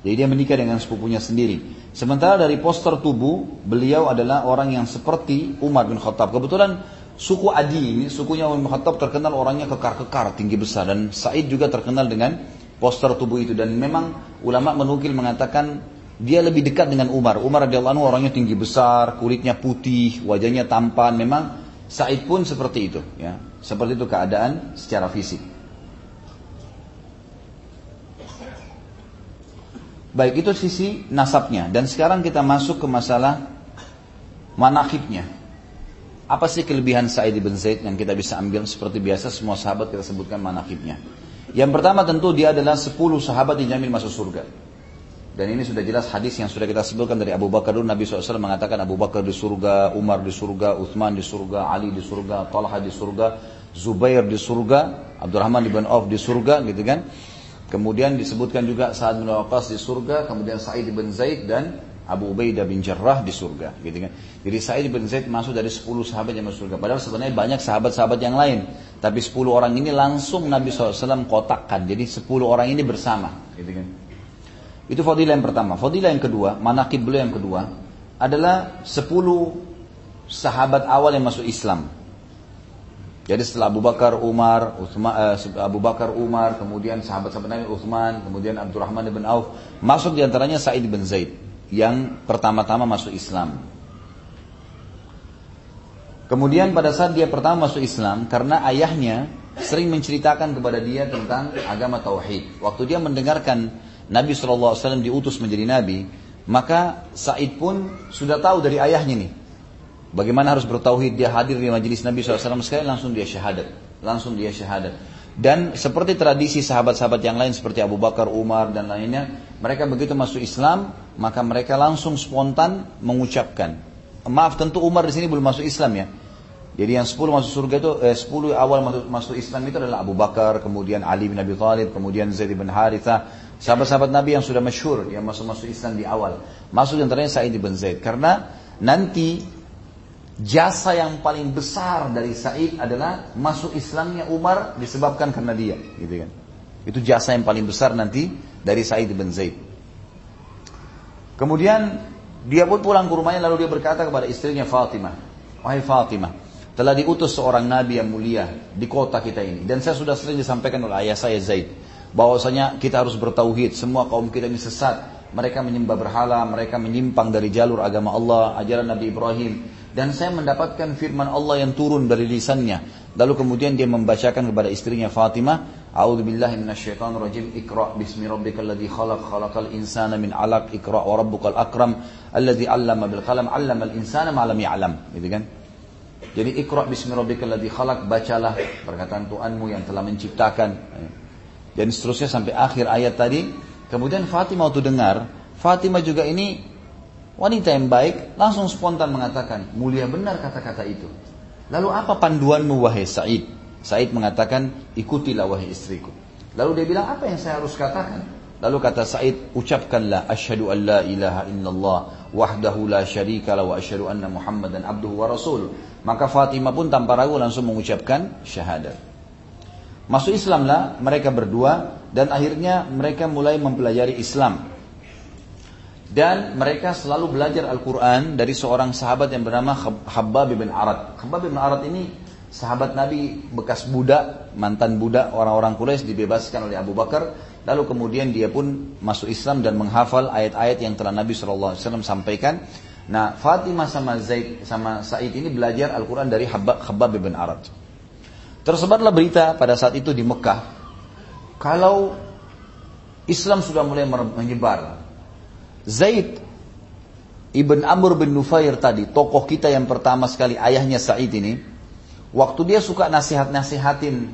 Jadi dia menikah dengan sepupunya sendiri. Sementara dari poster tubuh, beliau adalah orang yang seperti Umar bin Khattab. Kebetulan suku Adi ini, sukunya Umar bin terkenal orangnya kekar-kekar, tinggi besar. Dan Said juga terkenal dengan poster tubuh itu. Dan memang ulama menukil mengatakan dia lebih dekat dengan Umar. Umar radhiyallahu anhu orangnya tinggi besar, kulitnya putih, wajahnya tampan. Memang Said pun seperti itu, ya. Seperti itu keadaan secara fisik. Baik itu sisi nasabnya. Dan sekarang kita masuk ke masalah manakibnya. Apa sih kelebihan Sa'id bin Zaid yang kita bisa ambil seperti biasa semua sahabat kita sebutkan manakibnya. Yang pertama tentu dia adalah 10 sahabat yang jamin masuk surga. Dan ini sudah jelas hadis yang sudah kita sebutkan dari Abu Bakar dulu Nabi SAW mengatakan Abu Bakar di surga, Umar di surga, Uthman di surga, Ali di surga, Talha di surga, Zubair di surga, Abdurrahman bin Auf di surga gitu kan. Kemudian disebutkan juga Sa'ad bin Waqqas di surga, kemudian Sa'id bin Zaid dan Abu Ubaidah bin Jarrah di surga, gitu kan. Jadi Sa'id bin Zaid masuk dari 10 sahabat yang masuk surga. Padahal sebenarnya banyak sahabat-sahabat yang lain. Tapi 10 orang ini langsung Nabi SAW kotakkan. Jadi 10 orang ini bersama, gitu kan. Itu fadilah yang pertama. Fadilah yang kedua, manakib beliau yang kedua adalah 10 sahabat awal yang masuk Islam. Jadi setelah Abu Bakar, Umar, uh, Abu Bakar, Umar, kemudian sahabat-sahabat Nabi Uthman, kemudian Abdurrahman bin Auf, masuk di antaranya Sa'id bin Zaid yang pertama-tama masuk Islam. Kemudian pada saat dia pertama masuk Islam, karena ayahnya sering menceritakan kepada dia tentang agama tauhid. Waktu dia mendengarkan Nabi SAW diutus menjadi nabi, maka Said pun sudah tahu dari ayahnya nih Bagaimana harus bertauhid dia hadir di majelis Nabi SAW sekali langsung dia syahadat. Langsung dia syahadat. Dan seperti tradisi sahabat-sahabat yang lain seperti Abu Bakar, Umar dan lainnya, mereka begitu masuk Islam, maka mereka langsung spontan mengucapkan. Maaf tentu Umar di sini belum masuk Islam ya. Jadi yang 10 masuk surga itu eh, 10 awal masuk, masuk Islam itu adalah Abu Bakar, kemudian Ali bin Abi Thalib, kemudian Zaid bin Haritha, sahabat-sahabat Nabi yang sudah masyhur yang masuk masuk Islam di awal. Masuk antaranya Sa'id bin Zaid karena nanti jasa yang paling besar dari Said adalah masuk Islamnya Umar disebabkan karena dia, gitu kan. Itu jasa yang paling besar nanti dari Said bin Zaid. Kemudian dia pun pulang ke rumahnya lalu dia berkata kepada istrinya Fatimah, "Wahai Fatimah, telah diutus seorang nabi yang mulia di kota kita ini dan saya sudah sering disampaikan oleh ayah saya Zaid bahwasanya kita harus bertauhid, semua kaum kita ini sesat. Mereka menyembah berhala, mereka menyimpang dari jalur agama Allah, ajaran Nabi Ibrahim. Dan saya mendapatkan firman Allah yang turun dari lisannya. Lalu kemudian dia membacakan kepada istrinya Fatimah, A'udzu billahi minasyaitonir rajim. Iqra bismi rabbikal ladzi khalaq khalaqal insana min 'alaq. Iqra wa rabbukal akram alladzi 'allama bil qalam 'allamal insana ma lam ya'lam. Gitu kan? Jadi Iqra bismi rabbikal ladzi khalaq, bacalah perkataan Tuhanmu yang telah menciptakan. Dan seterusnya sampai akhir ayat tadi Kemudian Fatimah waktu dengar, Fatimah juga ini wanita yang baik, langsung spontan mengatakan, mulia benar kata-kata itu. Lalu apa panduanmu wahai Said? Said mengatakan, ikutilah wahai istriku. Lalu dia bilang, apa yang saya harus katakan? Lalu kata Said, ucapkanlah asyhadu an la ilaha illallah wahdahu la syarika la wa asyhadu anna Muhammadan abduhu wa rasul. Maka Fatimah pun tanpa ragu langsung mengucapkan syahadat. Masuk Islamlah mereka berdua dan akhirnya mereka mulai mempelajari Islam. Dan mereka selalu belajar Al-Quran dari seorang sahabat yang bernama Khabbab bin Arad. Khabbab bin Arad ini sahabat Nabi bekas budak, mantan budak orang-orang Quraisy dibebaskan oleh Abu Bakar. Lalu kemudian dia pun masuk Islam dan menghafal ayat-ayat yang telah Nabi SAW sampaikan. Nah Fatimah sama Zaid sama Said ini belajar Al-Quran dari Khabbab bin Arad. Tersebarlah berita pada saat itu di Mekah kalau Islam sudah mulai menyebar, Zaid ibn Amr bin Nufair tadi, tokoh kita yang pertama sekali, ayahnya Sa'id ini, waktu dia suka nasihat-nasihatin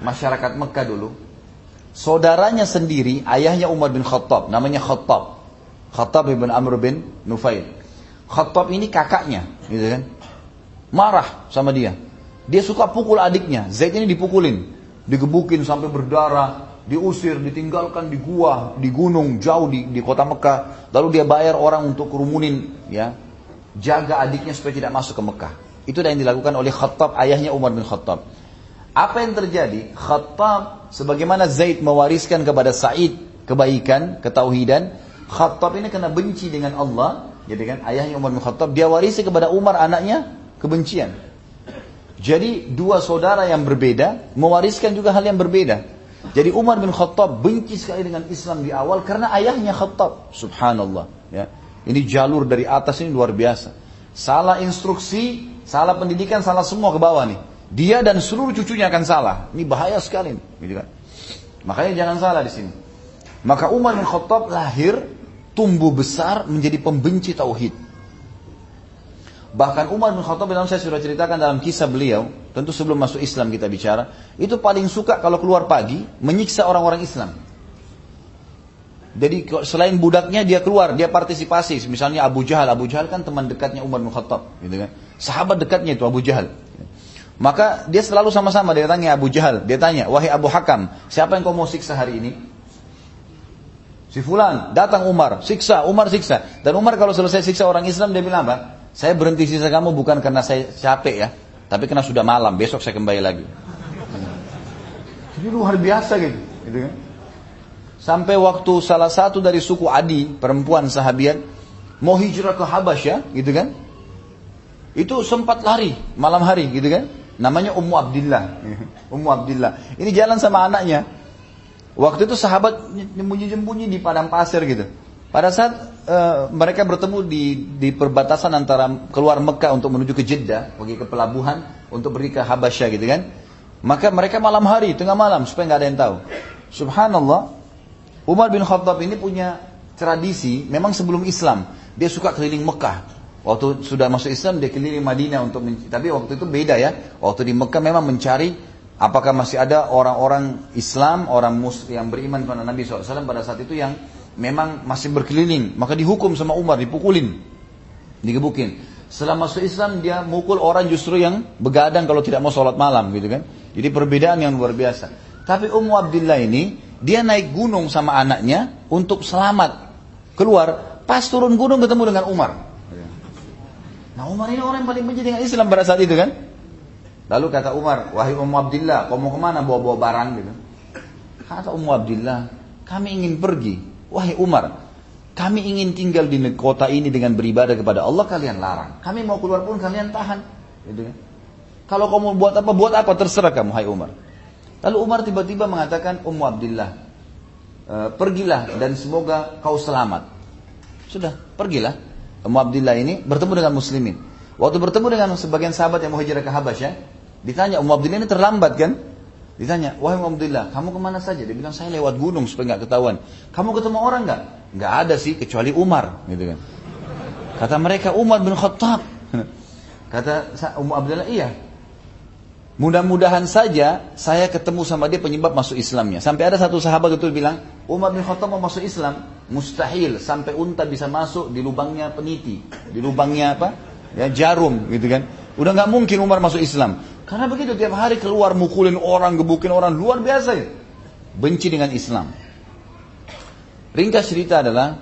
masyarakat Mekah dulu, saudaranya sendiri, ayahnya Umar bin Khattab, namanya Khattab. Khattab ibn Amr bin Nufair. Khattab ini kakaknya, gitu kan? Marah sama dia. Dia suka pukul adiknya. Zaid ini dipukulin digebukin sampai berdarah, diusir, ditinggalkan di gua, di gunung jauh di, di kota Mekah. Lalu dia bayar orang untuk kerumunin, ya, jaga adiknya supaya tidak masuk ke Mekah. Itu yang dilakukan oleh Khattab, ayahnya Umar bin Khattab. Apa yang terjadi? Khattab, sebagaimana Zaid mewariskan kepada Sa'id kebaikan, ketauhidan, Khattab ini kena benci dengan Allah, jadi kan ayahnya Umar bin Khattab, dia warisi kepada Umar anaknya kebencian. Jadi dua saudara yang berbeda mewariskan juga hal yang berbeda. Jadi Umar bin Khattab benci sekali dengan Islam di awal karena ayahnya Khattab. Subhanallah. Ya. Ini jalur dari atas ini luar biasa. Salah instruksi, salah pendidikan, salah semua ke bawah nih. Dia dan seluruh cucunya akan salah. Ini bahaya sekali. Gitu kan. Makanya jangan salah di sini. Maka Umar bin Khattab lahir, tumbuh besar menjadi pembenci tauhid. Bahkan Umar bin Khattab dalam saya sudah ceritakan dalam kisah beliau, tentu sebelum masuk Islam kita bicara, itu paling suka kalau keluar pagi menyiksa orang-orang Islam. Jadi selain budaknya dia keluar, dia partisipasi. Misalnya Abu Jahal, Abu Jahal kan teman dekatnya Umar bin Khattab, gitu kan. Sahabat dekatnya itu Abu Jahal. Maka dia selalu sama-sama dia tanya Abu Jahal, dia tanya, "Wahai Abu Hakam, siapa yang kau mau siksa hari ini?" Si fulan, datang Umar, siksa, Umar siksa. Dan Umar kalau selesai siksa orang Islam dia bilang apa? Saya berhenti sisa kamu bukan karena saya capek ya, tapi karena sudah malam, besok saya kembali lagi. Jadi luar biasa gitu, gitu kan. Sampai waktu salah satu dari suku Adi, perempuan sahabiat, mau hijrah ke ya, gitu kan. Itu sempat lari malam hari, gitu kan. Namanya Ummu Abdillah. Ummu Abdillah. Ini jalan sama anaknya. Waktu itu sahabat nyembunyi-nyembunyi di padang pasir gitu. Pada saat uh, mereka bertemu di, di perbatasan antara keluar Mekah untuk menuju ke Jeddah, pergi ke pelabuhan untuk pergi ke Habasyah gitu kan. Maka mereka malam hari, tengah malam supaya nggak ada yang tahu. Subhanallah, Umar bin Khattab ini punya tradisi, memang sebelum Islam dia suka keliling Mekah. Waktu sudah masuk Islam dia keliling Madinah untuk tapi waktu itu beda ya. Waktu di Mekah memang mencari apakah masih ada orang-orang Islam, orang Muslim yang beriman kepada Nabi SAW pada saat itu yang memang masih berkeliling, maka dihukum sama Umar, dipukulin, digebukin. Setelah masuk Islam dia mukul orang justru yang begadang kalau tidak mau sholat malam gitu kan. Jadi perbedaan yang luar biasa. Tapi Ummu Abdillah ini dia naik gunung sama anaknya untuk selamat keluar. Pas turun gunung ketemu dengan Umar. Nah Umar ini orang yang paling benci dengan Islam pada saat itu kan. Lalu kata Umar, wahai Ummu Abdillah, kau mau ke mana bawa-bawa barang gitu. Kata Ummu Abdillah, kami ingin pergi. Wahai Umar, kami ingin tinggal di kota ini dengan beribadah kepada Allah, kalian larang. Kami mau keluar pun kalian tahan. Gitu kan. Kalau kamu buat apa, buat apa, terserah kamu, hai Umar. Lalu Umar tiba-tiba mengatakan, Ummu Abdillah, e, pergilah dan semoga kau selamat. Sudah, pergilah. Ummu Abdillah ini bertemu dengan muslimin. Waktu bertemu dengan sebagian sahabat yang mau hijrah ke Habasyah, ditanya Ummu Abdillah ini terlambat kan? Ditanya, wahai Ummu Abdillah, kamu ke mana saja? Dia bilang, saya lewat gunung supaya nggak ketahuan. Kamu ketemu orang nggak? Nggak ada sih, kecuali Umar. Gitu kan. Kata mereka, Umar bin Khattab. Kata Ummu Abdillah, iya. Mudah-mudahan saja saya ketemu sama dia penyebab masuk Islamnya. Sampai ada satu sahabat itu bilang, Umar bin Khattab mau masuk Islam, mustahil sampai unta bisa masuk di lubangnya peniti, di lubangnya apa? Ya jarum gitu kan. Udah nggak mungkin Umar masuk Islam. Karena begitu tiap hari keluar mukulin orang, gebukin orang luar biasa ya. Benci dengan Islam. Ringkas cerita adalah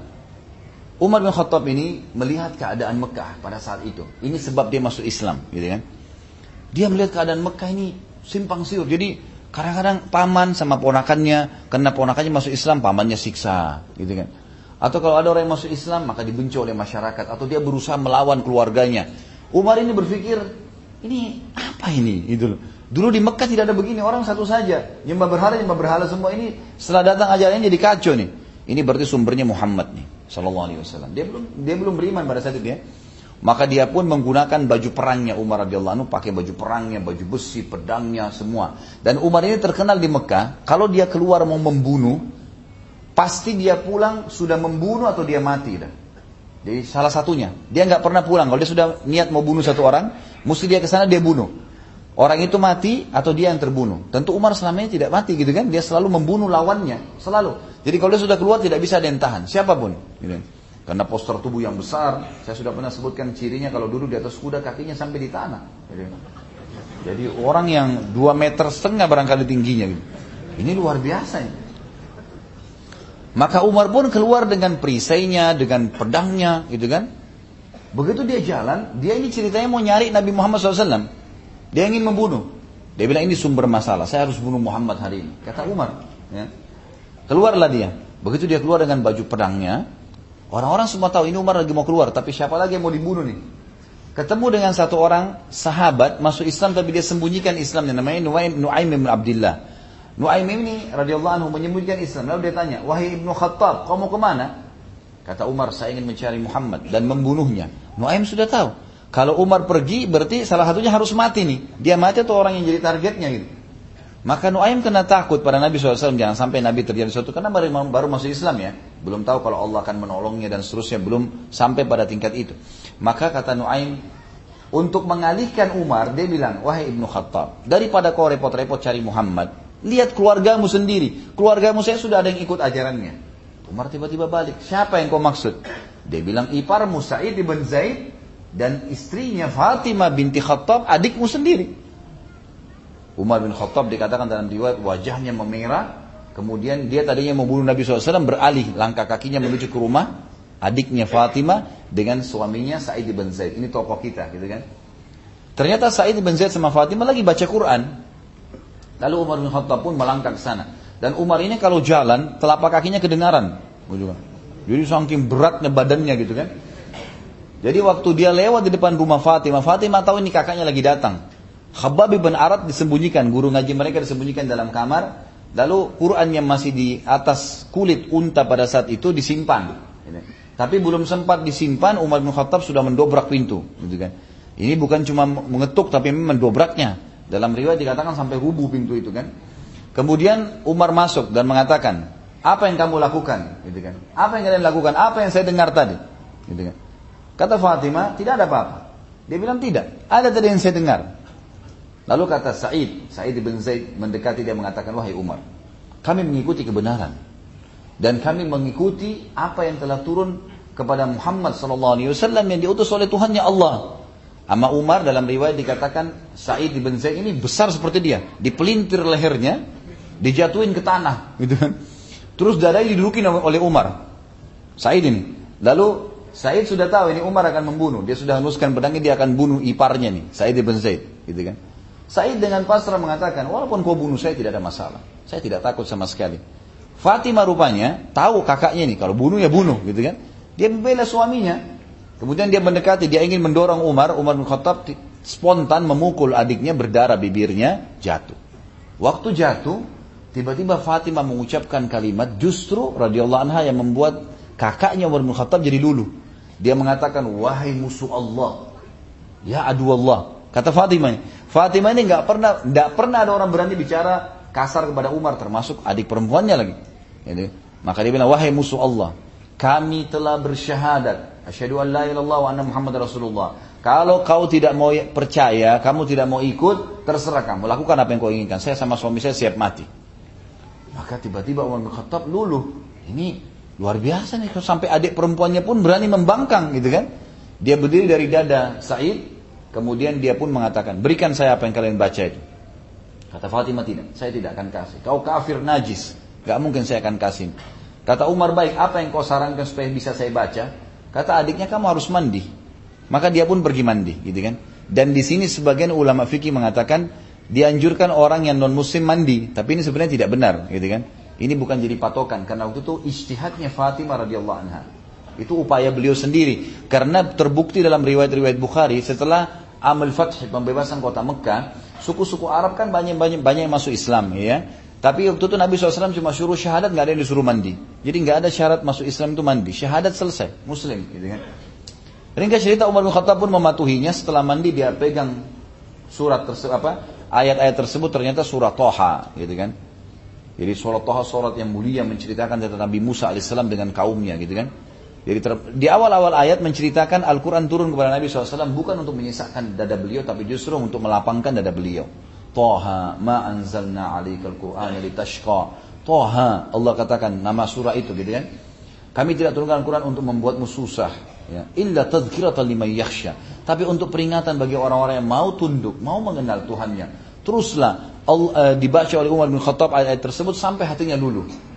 Umar bin Khattab ini melihat keadaan Mekah pada saat itu. Ini sebab dia masuk Islam, gitu kan? Dia melihat keadaan Mekah ini simpang siur. Jadi kadang-kadang paman sama ponakannya, karena ponakannya masuk Islam, pamannya siksa, gitu kan. Atau kalau ada orang yang masuk Islam, maka dibenci oleh masyarakat. Atau dia berusaha melawan keluarganya. Umar ini berpikir, ini apa ini? Itu Dulu di Mekah tidak ada begini, orang satu saja. Nyembah berhala, nyembah berhala semua ini setelah datang ajarannya jadi kacau nih. Ini berarti sumbernya Muhammad nih, Sallallahu Alaihi Wasallam. Dia belum dia belum beriman pada saat itu ya. Maka dia pun menggunakan baju perangnya Umar radhiyallahu anhu, pakai baju perangnya, baju besi, pedangnya semua. Dan Umar ini terkenal di Mekah, kalau dia keluar mau membunuh, pasti dia pulang sudah membunuh atau dia mati dah. Jadi salah satunya, dia nggak pernah pulang. Kalau dia sudah niat mau bunuh satu orang, mesti dia ke sana dia bunuh. Orang itu mati atau dia yang terbunuh. Tentu Umar selama ini tidak mati gitu kan, dia selalu membunuh lawannya, selalu. Jadi kalau dia sudah keluar tidak bisa ada yang tahan, siapa pun. Gitu. Karena postur tubuh yang besar, saya sudah pernah sebutkan cirinya kalau duduk di atas kuda kakinya sampai di tanah. Jadi, orang yang dua meter setengah barangkali tingginya. Gitu. Ini luar biasa ini. Maka Umar pun keluar dengan perisainya, dengan pedangnya, gitu kan. Begitu dia jalan, dia ini ceritanya mau nyari Nabi Muhammad SAW. Dia ingin membunuh. Dia bilang ini sumber masalah, saya harus bunuh Muhammad hari ini. Kata Umar. Ya. Keluarlah dia. Begitu dia keluar dengan baju pedangnya, Orang-orang semua tahu ini Umar lagi mau keluar, tapi siapa lagi yang mau dibunuh nih? Ketemu dengan satu orang sahabat masuk Islam tapi dia sembunyikan Islamnya namanya Nuaim, Nuaim bin Abdullah. Nuaim ini radhiyallahu anhu menyembunyikan Islam. Lalu dia tanya, "Wahai Ibnu Khattab, kau mau ke mana?" Kata Umar, "Saya ingin mencari Muhammad dan membunuhnya." Nuaim sudah tahu. Kalau Umar pergi berarti salah satunya harus mati nih. Dia mati atau orang yang jadi targetnya gitu. Maka Nuaim kena takut pada Nabi SAW jangan sampai Nabi terjadi sesuatu karena baru, baru masuk Islam ya, belum tahu kalau Allah akan menolongnya dan seterusnya belum sampai pada tingkat itu. Maka kata Nuaim untuk mengalihkan Umar dia bilang wahai ibnu Khattab daripada kau repot-repot cari Muhammad lihat keluargamu sendiri keluargamu saya sudah ada yang ikut ajarannya. Umar tiba-tiba balik siapa yang kau maksud? Dia bilang iparmu Sa'id ibn Zaid dan istrinya Fatimah binti Khattab adikmu sendiri. Umar bin Khattab dikatakan dalam riwayat wajahnya memerah. Kemudian dia tadinya membunuh Nabi SAW beralih langkah kakinya menuju ke rumah adiknya Fatimah dengan suaminya Sa'id bin Zaid. Ini tokoh kita gitu kan. Ternyata Sa'id bin Zaid sama Fatimah lagi baca Quran. Lalu Umar bin Khattab pun melangkah ke sana. Dan Umar ini kalau jalan telapak kakinya kedengaran. Jadi saking beratnya badannya gitu kan. Jadi waktu dia lewat di depan rumah Fatimah, Fatimah tahu ini kakaknya lagi datang. Khabbab bin Arad disembunyikan, guru ngaji mereka disembunyikan dalam kamar. Lalu Quran yang masih di atas kulit unta pada saat itu disimpan. Tapi belum sempat disimpan, Umar bin Khattab sudah mendobrak pintu. Gitu kan. Ini bukan cuma mengetuk tapi mendobraknya. Dalam riwayat dikatakan sampai rubuh pintu itu kan. Kemudian Umar masuk dan mengatakan, apa yang kamu lakukan? Gitu kan. Apa yang kalian lakukan? Apa yang saya dengar tadi? Gitu kan. Kata Fatimah, tidak ada apa-apa. Dia bilang tidak. Ada tadi yang saya dengar. Lalu kata Sa'id, Sa'id bin Zaid mendekati dia mengatakan, wahai Umar, kami mengikuti kebenaran. Dan kami mengikuti apa yang telah turun kepada Muhammad SAW yang diutus oleh Tuhannya Allah. Ama Umar dalam riwayat dikatakan Sa'id bin Zaid ini besar seperti dia. Dipelintir lehernya, dijatuhin ke tanah. gitu kan. Terus dadanya didudukin oleh Umar. Sa'id ini. Lalu Said sudah tahu ini Umar akan membunuh. Dia sudah hanuskan pedangnya, dia akan bunuh iparnya nih, Said ibn Zaid, gitu kan. Said dengan pasrah mengatakan, walaupun kau bunuh saya tidak ada masalah. Saya tidak takut sama sekali. Fatimah rupanya tahu kakaknya nih, kalau bunuh ya bunuh, gitu kan. Dia membela suaminya. Kemudian dia mendekati, dia ingin mendorong Umar, Umar bin Khattab spontan memukul adiknya berdarah bibirnya, jatuh. Waktu jatuh, tiba-tiba Fatimah mengucapkan kalimat justru radhiyallahu anha yang membuat kakaknya Umar bin Khattab jadi lulu. Dia mengatakan, wahai musuh Allah, ya adu Allah. Kata Fatimah, Fatimah ini nggak pernah nggak pernah ada orang berani bicara kasar kepada Umar, termasuk adik perempuannya lagi. Jadi, maka dia bilang, wahai musuh Allah, kami telah bersyahadat, asyhadu an la ilallah wa anna Muhammad Rasulullah. Kalau kau tidak mau percaya, kamu tidak mau ikut, terserah kamu. Lakukan apa yang kau inginkan. Saya sama suami saya siap mati. Maka tiba-tiba Umar bin Khattab luluh. Ini Luar biasa nih, sampai adik perempuannya pun berani membangkang gitu kan. Dia berdiri dari dada Said, kemudian dia pun mengatakan, berikan saya apa yang kalian baca itu. Kata Fatimah tidak, saya tidak akan kasih. Kau kafir najis, gak mungkin saya akan kasih. Kata Umar baik, apa yang kau sarankan supaya bisa saya baca? Kata adiknya kamu harus mandi. Maka dia pun pergi mandi, gitu kan. Dan di sini sebagian ulama fikih mengatakan dianjurkan orang yang non muslim mandi, tapi ini sebenarnya tidak benar, gitu kan. Ini bukan jadi patokan karena waktu itu istihadnya Fatimah radhiyallahu anha. Itu upaya beliau sendiri karena terbukti dalam riwayat-riwayat Bukhari setelah Amal Fath pembebasan kota Mekah, suku-suku Arab kan banyak-banyak banyak yang masuk Islam ya. Tapi waktu itu Nabi SAW cuma suruh syahadat nggak ada yang disuruh mandi. Jadi nggak ada syarat masuk Islam itu mandi. Syahadat selesai, Muslim, gitu kan. Ringkas cerita Umar bin Khattab pun mematuhinya setelah mandi dia pegang surat tersebut apa ayat-ayat tersebut ternyata surat Toha, gitu kan. Jadi surat Taha surat yang mulia menceritakan tentang Nabi Musa alaihissalam dengan kaumnya gitu kan. Jadi ter, di awal-awal ayat menceritakan Al-Quran turun kepada Nabi SAW bukan untuk menyisahkan dada beliau tapi justru untuk melapangkan dada beliau. Toha ma anzalna alaikal Qur'an litashqa. Toha Allah katakan nama surah itu gitu kan. Kami tidak turunkan Al-Quran untuk membuatmu susah. Ya. Illa tadhkiratan liman yakhsha. Tapi untuk peringatan bagi orang-orang yang mau tunduk, mau mengenal Tuhannya. Teruslah Allah, uh, dibaca oleh Umar bin Khattab ayat-ayat tersebut sampai hatinya luluh.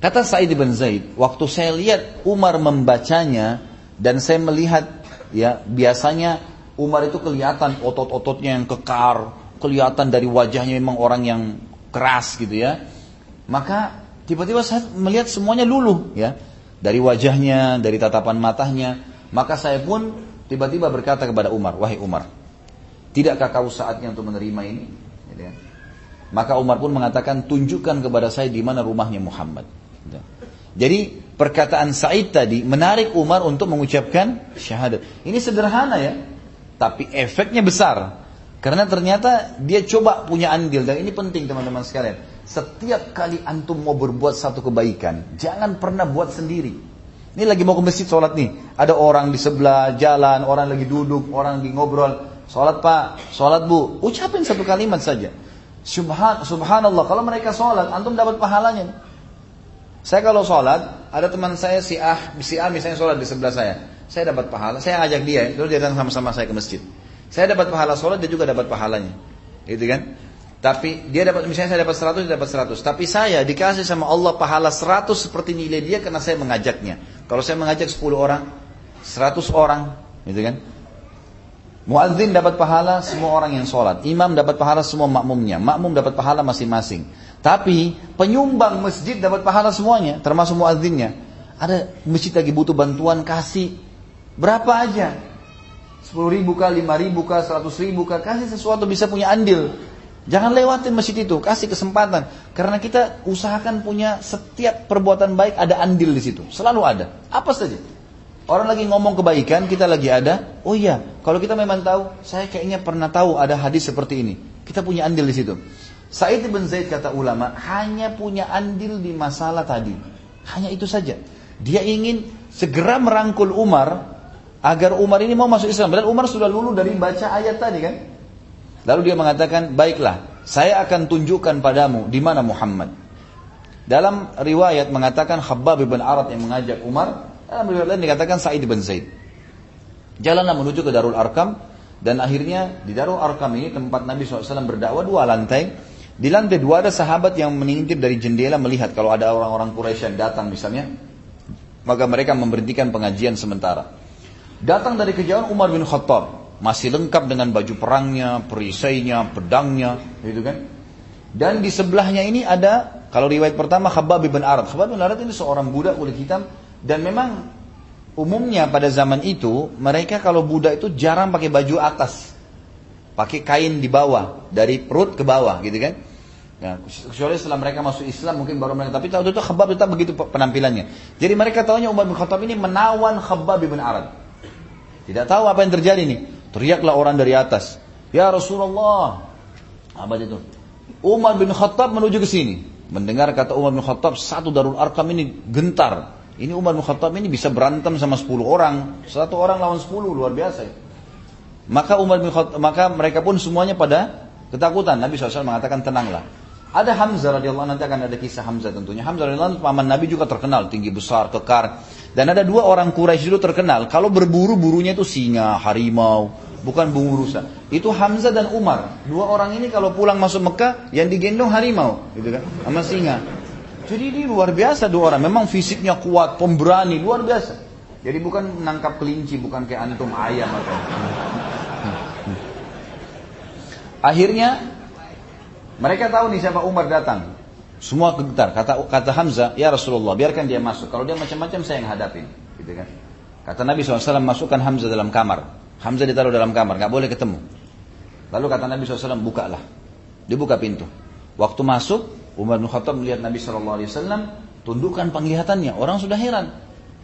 Kata Sa'id bin Zaid, waktu saya lihat Umar membacanya dan saya melihat ya biasanya Umar itu kelihatan otot-ototnya yang kekar, kelihatan dari wajahnya memang orang yang keras gitu ya. Maka tiba-tiba saya melihat semuanya luluh ya. Dari wajahnya, dari tatapan matanya. Maka saya pun tiba-tiba berkata kepada Umar, wahai Umar, tidakkah kau saatnya untuk menerima ini? Gitu kan. Maka Umar pun mengatakan tunjukkan kepada saya di mana rumahnya Muhammad. Jadi perkataan Said tadi menarik Umar untuk mengucapkan syahadat. Ini sederhana ya, tapi efeknya besar. Karena ternyata dia coba punya andil dan ini penting teman-teman sekalian. Setiap kali antum mau berbuat satu kebaikan, jangan pernah buat sendiri. Ini lagi mau ke masjid sholat nih, ada orang di sebelah jalan, orang lagi duduk, orang lagi ngobrol. Sholat pak, sholat bu, ucapin satu kalimat saja. Subhan, subhanallah, kalau mereka sholat, antum dapat pahalanya. Saya kalau sholat, ada teman saya si A, si A misalnya sholat di sebelah saya. Saya dapat pahala, saya ajak dia, terus dia datang sama-sama saya ke masjid. Saya dapat pahala sholat, dia juga dapat pahalanya. Gitu kan? Tapi dia dapat misalnya saya dapat 100, dia dapat 100. Tapi saya dikasih sama Allah pahala 100 seperti nilai dia karena saya mengajaknya. Kalau saya mengajak 10 orang, 100 orang, gitu kan? Muadzin dapat pahala semua orang yang sholat. Imam dapat pahala semua makmumnya. Makmum dapat pahala masing-masing. Tapi penyumbang masjid dapat pahala semuanya, termasuk muadzinnya. Ada masjid lagi butuh bantuan kasih berapa aja? 10 ribu kah, 5 ribu kah, 100 ribu kah, kasih sesuatu bisa punya andil. Jangan lewatin masjid itu, kasih kesempatan. Karena kita usahakan punya setiap perbuatan baik ada andil di situ. Selalu ada. Apa saja. Orang lagi ngomong kebaikan, kita lagi ada. Oh iya, kalau kita memang tahu, saya kayaknya pernah tahu ada hadis seperti ini. Kita punya andil di situ. Said bin Zaid kata ulama, hanya punya andil di masalah tadi. Hanya itu saja. Dia ingin segera merangkul Umar agar Umar ini mau masuk Islam. Dan Umar sudah lulu dari baca ayat tadi kan. Lalu dia mengatakan, baiklah, saya akan tunjukkan padamu di mana Muhammad. Dalam riwayat mengatakan Khabbab bin Arad yang mengajak Umar dalam riwayat lain dikatakan Sa'id bin Zaid. Jalanlah menuju ke Darul Arkam dan akhirnya di Darul Arkam ini tempat Nabi SAW berdakwah dua lantai. Di lantai dua ada sahabat yang mengintip dari jendela melihat kalau ada orang-orang Quraisy yang datang misalnya. Maka mereka memberhentikan pengajian sementara. Datang dari kejauhan Umar bin Khattab, masih lengkap dengan baju perangnya, perisainya, pedangnya, gitu kan. Dan di sebelahnya ini ada, kalau riwayat pertama Khabbab bin Arad. Khabbab bin Arad ini seorang budak kulit hitam dan memang umumnya pada zaman itu mereka kalau budak itu jarang pakai baju atas. Pakai kain di bawah, dari perut ke bawah gitu kan. Ya, kecuali setelah mereka masuk Islam mungkin baru mereka tapi waktu itu Khabbab tetap begitu penampilannya. Jadi mereka tahunya Umar bin Khattab ini menawan Khabbab bin Arad. Tidak tahu apa yang terjadi nih. Teriaklah orang dari atas. Ya Rasulullah. Apa itu? Umar bin Khattab menuju ke sini. Mendengar kata Umar bin Khattab, satu Darul Arkam ini gentar. Ini Umar bin Khattab ini bisa berantem sama 10 orang. Satu orang lawan 10, luar biasa. Maka Umar bin Khattab, maka mereka pun semuanya pada ketakutan. Nabi SAW mengatakan tenanglah. Ada Hamzah radhiyallahu nanti akan ada kisah Hamzah tentunya. Hamzah radhiyallahu paman Nabi juga terkenal tinggi besar, kekar. Dan ada dua orang Quraisy dulu terkenal. Kalau berburu burunya itu singa, harimau, bukan bungu rusa. Itu Hamzah dan Umar. Dua orang ini kalau pulang masuk Mekah yang digendong harimau, gitu kan, sama singa. Jadi ini luar biasa dua orang. Memang fisiknya kuat, pemberani, luar biasa. Jadi bukan menangkap kelinci, bukan kayak antum ayam atau. Akhirnya mereka tahu nih siapa Umar datang. Semua getar. Kata kata Hamzah, ya Rasulullah, biarkan dia masuk. Kalau dia macam-macam saya yang hadapin, gitu kan? Kata Nabi SAW masukkan Hamzah dalam kamar. Hamzah ditaruh dalam kamar, nggak boleh ketemu. Lalu kata Nabi SAW, bukalah. Dibuka pintu. Waktu masuk, Umar bin Khattab melihat Nabi SAW, tundukkan penglihatannya. Orang sudah heran.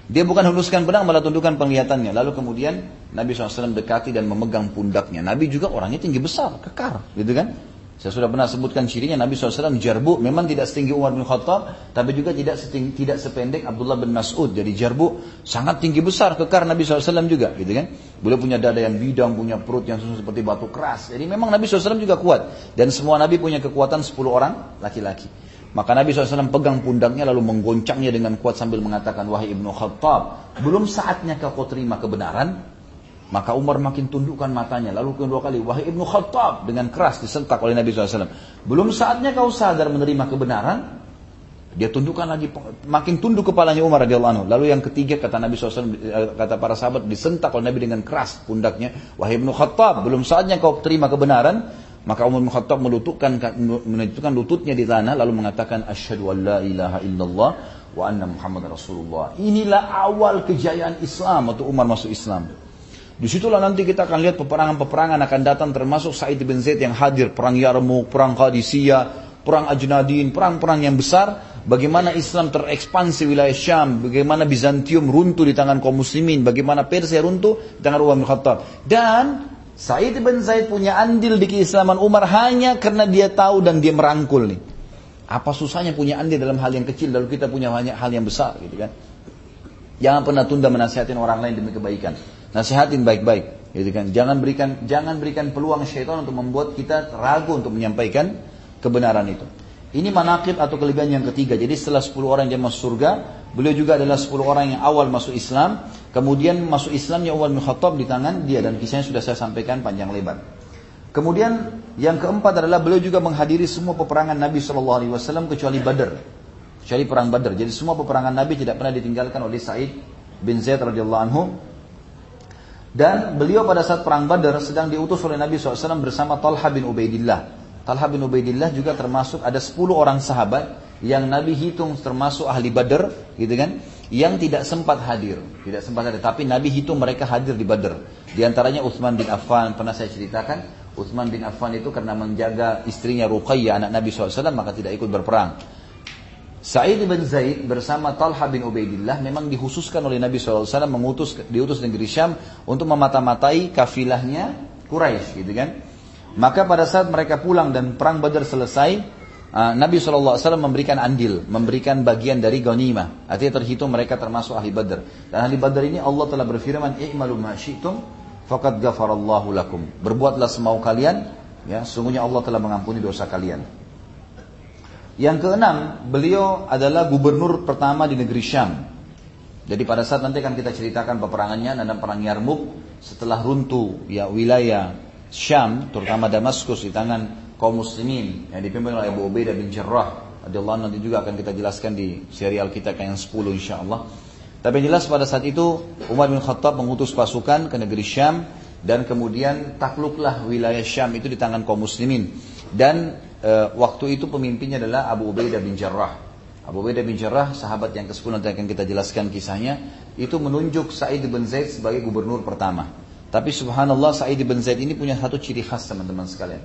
Dia bukan huluskan pedang, malah tundukkan penglihatannya. Lalu kemudian Nabi SAW dekati dan memegang pundaknya. Nabi juga orangnya tinggi besar, kekar, gitu kan? Saya sudah pernah sebutkan cirinya Nabi SAW jarbu memang tidak setinggi Umar bin Khattab tapi juga tidak setinggi, tidak sependek Abdullah bin Mas'ud. Jadi jarbu sangat tinggi besar kekar Nabi SAW juga gitu kan? Beliau punya dada yang bidang punya perut yang seperti batu keras. Jadi memang Nabi SAW juga kuat. Dan semua Nabi punya kekuatan 10 orang laki-laki. Maka Nabi SAW pegang pundaknya lalu menggoncangnya dengan kuat sambil mengatakan wahai ibnu Khattab belum saatnya kau terima kebenaran maka Umar makin tundukkan matanya. Lalu kedua kali, wahai Ibnu Khattab dengan keras disentak oleh Nabi SAW. Belum saatnya kau sadar menerima kebenaran, dia tundukkan lagi, makin tunduk kepalanya Umar radhiyallahu anhu. Lalu yang ketiga kata Nabi SAW, eh, kata para sahabat disentak oleh Nabi dengan keras pundaknya. Wahai Ibnu Khattab, belum saatnya kau terima kebenaran. Maka Umar bin Khattab melututkan, lututnya di tanah lalu mengatakan asyhadu an la ilaha illallah wa anna Muhammad Rasulullah. Inilah awal kejayaan Islam atau Umar masuk Islam. Di situlah nanti kita akan lihat peperangan-peperangan akan datang termasuk Sa'id bin Zaid yang hadir. Perang Yarmouk, perang Qadisiyah, perang Ajnadin, perang-perang yang besar. Bagaimana Islam terekspansi wilayah Syam, bagaimana Bizantium runtuh di tangan kaum muslimin, bagaimana Persia runtuh di tangan Umar bin Khattab. Dan Sa'id bin Zaid punya andil di keislaman Umar hanya karena dia tahu dan dia merangkul nih. Apa susahnya punya andil dalam hal yang kecil lalu kita punya banyak hal yang besar gitu kan. Jangan pernah tunda menasihatin orang lain demi kebaikan. Nasihatin baik-baik, gitu kan. Jangan berikan jangan berikan peluang syaitan untuk membuat kita ragu untuk menyampaikan kebenaran itu. Ini manakib atau kelebihan yang ketiga. Jadi setelah 10 orang yang masuk surga, beliau juga adalah 10 orang yang awal masuk Islam. Kemudian masuk Islamnya Umar bin Khattab di tangan dia dan kisahnya sudah saya sampaikan panjang lebar. Kemudian yang keempat adalah beliau juga menghadiri semua peperangan Nabi Shallallahu Alaihi Wasallam kecuali Badar, kecuali perang Badar. Jadi semua peperangan Nabi tidak pernah ditinggalkan oleh Said bin Zaid radhiyallahu anhu dan beliau pada saat perang Badar sedang diutus oleh Nabi SAW bersama Talha bin Ubaidillah. Talha bin Ubaidillah juga termasuk ada 10 orang sahabat yang Nabi hitung termasuk ahli Badar, gitu kan? Yang tidak sempat hadir, tidak sempat hadir. Tapi Nabi hitung mereka hadir di Badar. Di antaranya Utsman bin Affan pernah saya ceritakan. Utsman bin Affan itu karena menjaga istrinya Ruqayyah anak Nabi SAW maka tidak ikut berperang. Sa'id bin Zaid bersama Talha bin Ubaidillah memang dikhususkan oleh Nabi SAW mengutus diutus negeri Syam untuk memata-matai kafilahnya Quraisy gitu kan. Maka pada saat mereka pulang dan perang Badar selesai, uh, Nabi SAW memberikan andil, memberikan bagian dari ghanimah. Artinya terhitung mereka termasuk ahli Badar. Dan ahli Badar ini Allah telah berfirman, "I'malu ma syi'tum faqad ghafarallahu lakum." Berbuatlah semau kalian, ya, sungguhnya Allah telah mengampuni dosa kalian. Yang keenam, beliau adalah gubernur pertama di negeri Syam. Jadi pada saat nanti akan kita ceritakan peperangannya dan perang Yarmuk setelah runtuh ya wilayah Syam, terutama Damaskus di tangan kaum muslimin yang dipimpin oleh Abu Ubaidah bin Jarrah radhiyallahu nanti juga akan kita jelaskan di serial kita yang 10 insyaallah. Tapi jelas pada saat itu Umar bin Khattab mengutus pasukan ke negeri Syam dan kemudian takluklah wilayah Syam itu di tangan kaum muslimin. Dan e, waktu itu pemimpinnya adalah Abu Ubaidah bin Jarrah. Abu Ubaidah bin Jarrah, sahabat yang ke-10 nanti akan kita jelaskan kisahnya, itu menunjuk Sa'id bin Zaid sebagai gubernur pertama. Tapi subhanallah Sa'id bin Zaid ini punya satu ciri khas teman-teman sekalian.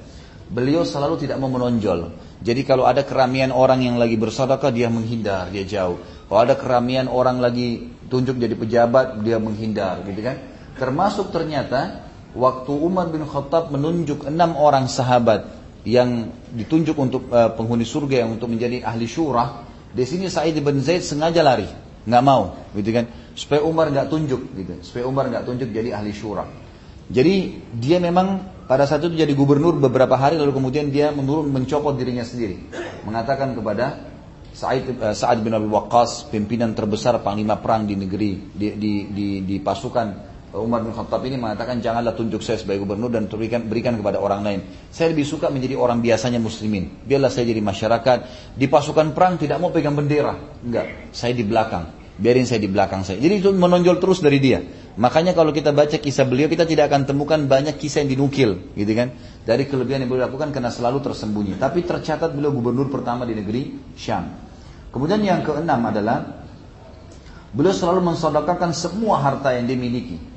Beliau selalu tidak mau menonjol. Jadi kalau ada keramian orang yang lagi bersedekah dia menghindar, dia jauh. Kalau ada keramian orang lagi tunjuk jadi pejabat, dia menghindar, gitu kan? Termasuk ternyata waktu Umar bin Khattab menunjuk enam orang sahabat yang ditunjuk untuk uh, penghuni surga yang untuk menjadi ahli syurah, di sini Sa'id bin Zaid sengaja lari, nggak mau, gitu kan? Supaya Umar nggak tunjuk, gitu. Supaya Umar nggak tunjuk jadi ahli syurah. Jadi dia memang pada saat itu jadi gubernur beberapa hari lalu kemudian dia menurun mencopot dirinya sendiri, mengatakan kepada Sa'id, uh, Sa'ad bin Abi Waqqas, pimpinan terbesar panglima perang di negeri, di, di, di, di pasukan eh, Umar bin Khattab ini mengatakan janganlah tunjuk saya sebagai gubernur dan berikan, berikan kepada orang lain. Saya lebih suka menjadi orang biasanya muslimin. Biarlah saya jadi masyarakat. Di pasukan perang tidak mau pegang bendera. Enggak, saya di belakang. Biarin saya di belakang saya. Jadi itu menonjol terus dari dia. Makanya kalau kita baca kisah beliau, kita tidak akan temukan banyak kisah yang dinukil, gitu kan? Dari kelebihan yang beliau lakukan karena selalu tersembunyi. Tapi tercatat beliau gubernur pertama di negeri Syam. Kemudian yang keenam adalah beliau selalu mensodokakan semua harta yang dimiliki.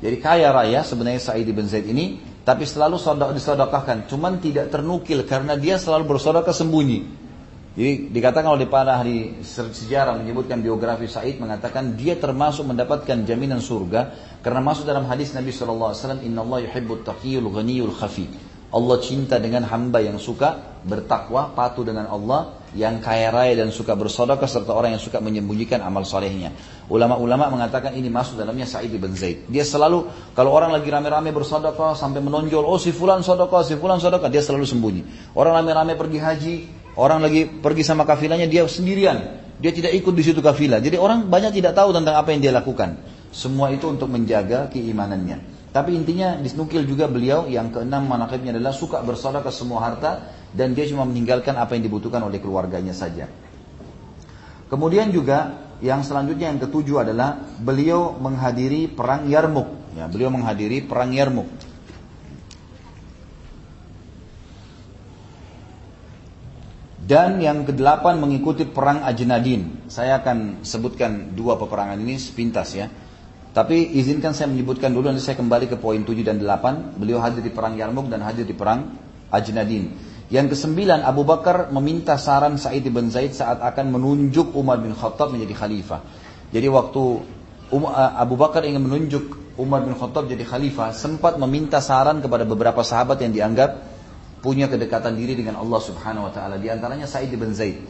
Jadi kaya raya sebenarnya Sa'id bin Zaid ini, tapi selalu disodokahkan. Cuman tidak ternukil karena dia selalu bersodokah sembunyi. Jadi dikatakan oleh para ahli sejarah menyebutkan biografi Said mengatakan dia termasuk mendapatkan jaminan surga karena masuk dalam hadis Nabi SAW Inna Allah yuhibbut taqiyul ghaniyul khafi Allah cinta dengan hamba yang suka bertakwa, patuh dengan Allah, yang kaya raya dan suka bersodokah serta orang yang suka menyembunyikan amal solehnya. Ulama-ulama mengatakan ini masuk dalamnya Sa'id bin Zaid. Dia selalu kalau orang lagi rame-rame bersodokah sampai menonjol, oh si fulan sodokah, si fulan sodokah, dia selalu sembunyi. Orang rame-rame pergi haji, Orang lagi pergi sama kafilahnya dia sendirian. Dia tidak ikut di situ kafilah. Jadi orang banyak tidak tahu tentang apa yang dia lakukan. Semua itu untuk menjaga keimanannya. Tapi intinya disnukil juga beliau yang keenam manakibnya adalah suka bersedekah semua harta dan dia cuma meninggalkan apa yang dibutuhkan oleh keluarganya saja. Kemudian juga yang selanjutnya yang ketujuh adalah beliau menghadiri perang Yarmuk. Ya, beliau menghadiri perang Yarmuk. Dan yang kedelapan mengikuti perang Ajnadin. Saya akan sebutkan dua peperangan ini sepintas ya. Tapi izinkan saya menyebutkan dulu nanti saya kembali ke poin 7 dan 8. Beliau hadir di perang Yarmuk dan hadir di perang Ajnadin. Yang kesembilan Abu Bakar meminta saran Sa'id bin Zaid saat akan menunjuk Umar bin Khattab menjadi khalifah. Jadi waktu um, Abu Bakar ingin menunjuk Umar bin Khattab jadi khalifah, sempat meminta saran kepada beberapa sahabat yang dianggap punya kedekatan diri dengan Allah Subhanahu wa taala. Di antaranya Sa'id bin Zaid.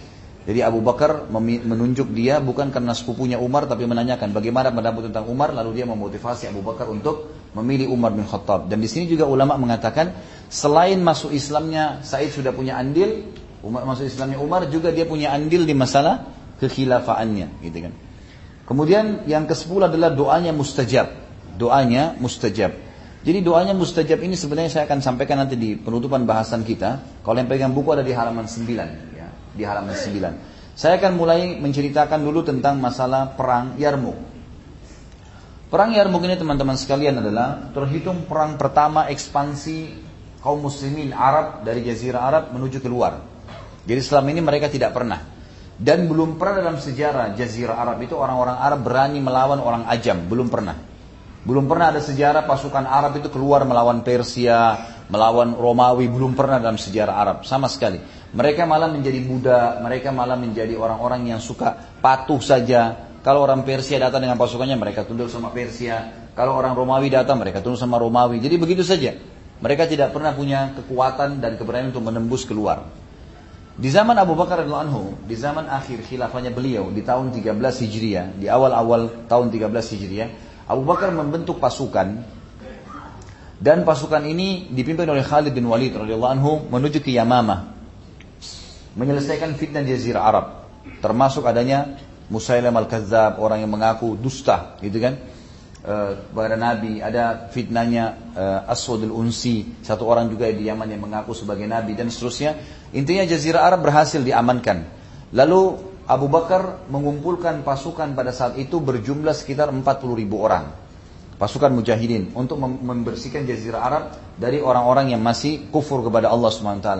Jadi Abu Bakar menunjuk dia bukan karena sepupunya Umar tapi menanyakan bagaimana pendapat tentang Umar lalu dia memotivasi Abu Bakar untuk memilih Umar bin Khattab. Dan di sini juga ulama mengatakan selain masuk Islamnya Said sudah punya andil, Umar masuk Islamnya Umar juga dia punya andil di masalah kekhilafaannya, gitu kan. Kemudian yang ke-10 adalah doanya mustajab. Doanya mustajab. Jadi doanya mustajab ini sebenarnya saya akan sampaikan nanti di penutupan bahasan kita. Kalau yang pegang buku ada di halaman 9 ya, di halaman 9. Saya akan mulai menceritakan dulu tentang masalah perang Yarmuk. Perang Yarmuk ini teman-teman sekalian adalah terhitung perang pertama ekspansi kaum muslimin Arab dari jazirah Arab menuju keluar. Jadi selama ini mereka tidak pernah dan belum pernah dalam sejarah jazirah Arab itu orang-orang Arab berani melawan orang ajam, belum pernah. Belum pernah ada sejarah pasukan Arab itu keluar melawan Persia, melawan Romawi, belum pernah dalam sejarah Arab sama sekali. Mereka malah menjadi budak, mereka malah menjadi orang-orang yang suka patuh saja. Kalau orang Persia datang dengan pasukannya, mereka tunduk sama Persia. Kalau orang Romawi datang, mereka tunduk sama Romawi. Jadi begitu saja. Mereka tidak pernah punya kekuatan dan keberanian untuk menembus keluar. Di zaman Abu Bakar radhiyallahu anhu, di zaman akhir khilafahnya beliau di tahun 13 Hijriah, di awal-awal tahun 13 Hijriah, Abu Bakar membentuk pasukan dan pasukan ini dipimpin oleh Khalid bin Walid radhiyallahu anhu menuju ke Yamamah menyelesaikan fitnah Jazirah Arab. Termasuk adanya Musailam al-Kadzab orang yang mengaku dusta gitu kan? Uh, kepada Nabi. Ada fitnahnya uh, Aswad al-Unsi satu orang juga di Yaman yang mengaku sebagai Nabi dan seterusnya. Intinya Jazirah Arab berhasil diamankan. Lalu Abu Bakar mengumpulkan pasukan pada saat itu berjumlah sekitar 40 ribu orang. Pasukan mujahidin untuk membersihkan jazirah Arab dari orang-orang yang masih kufur kepada Allah SWT.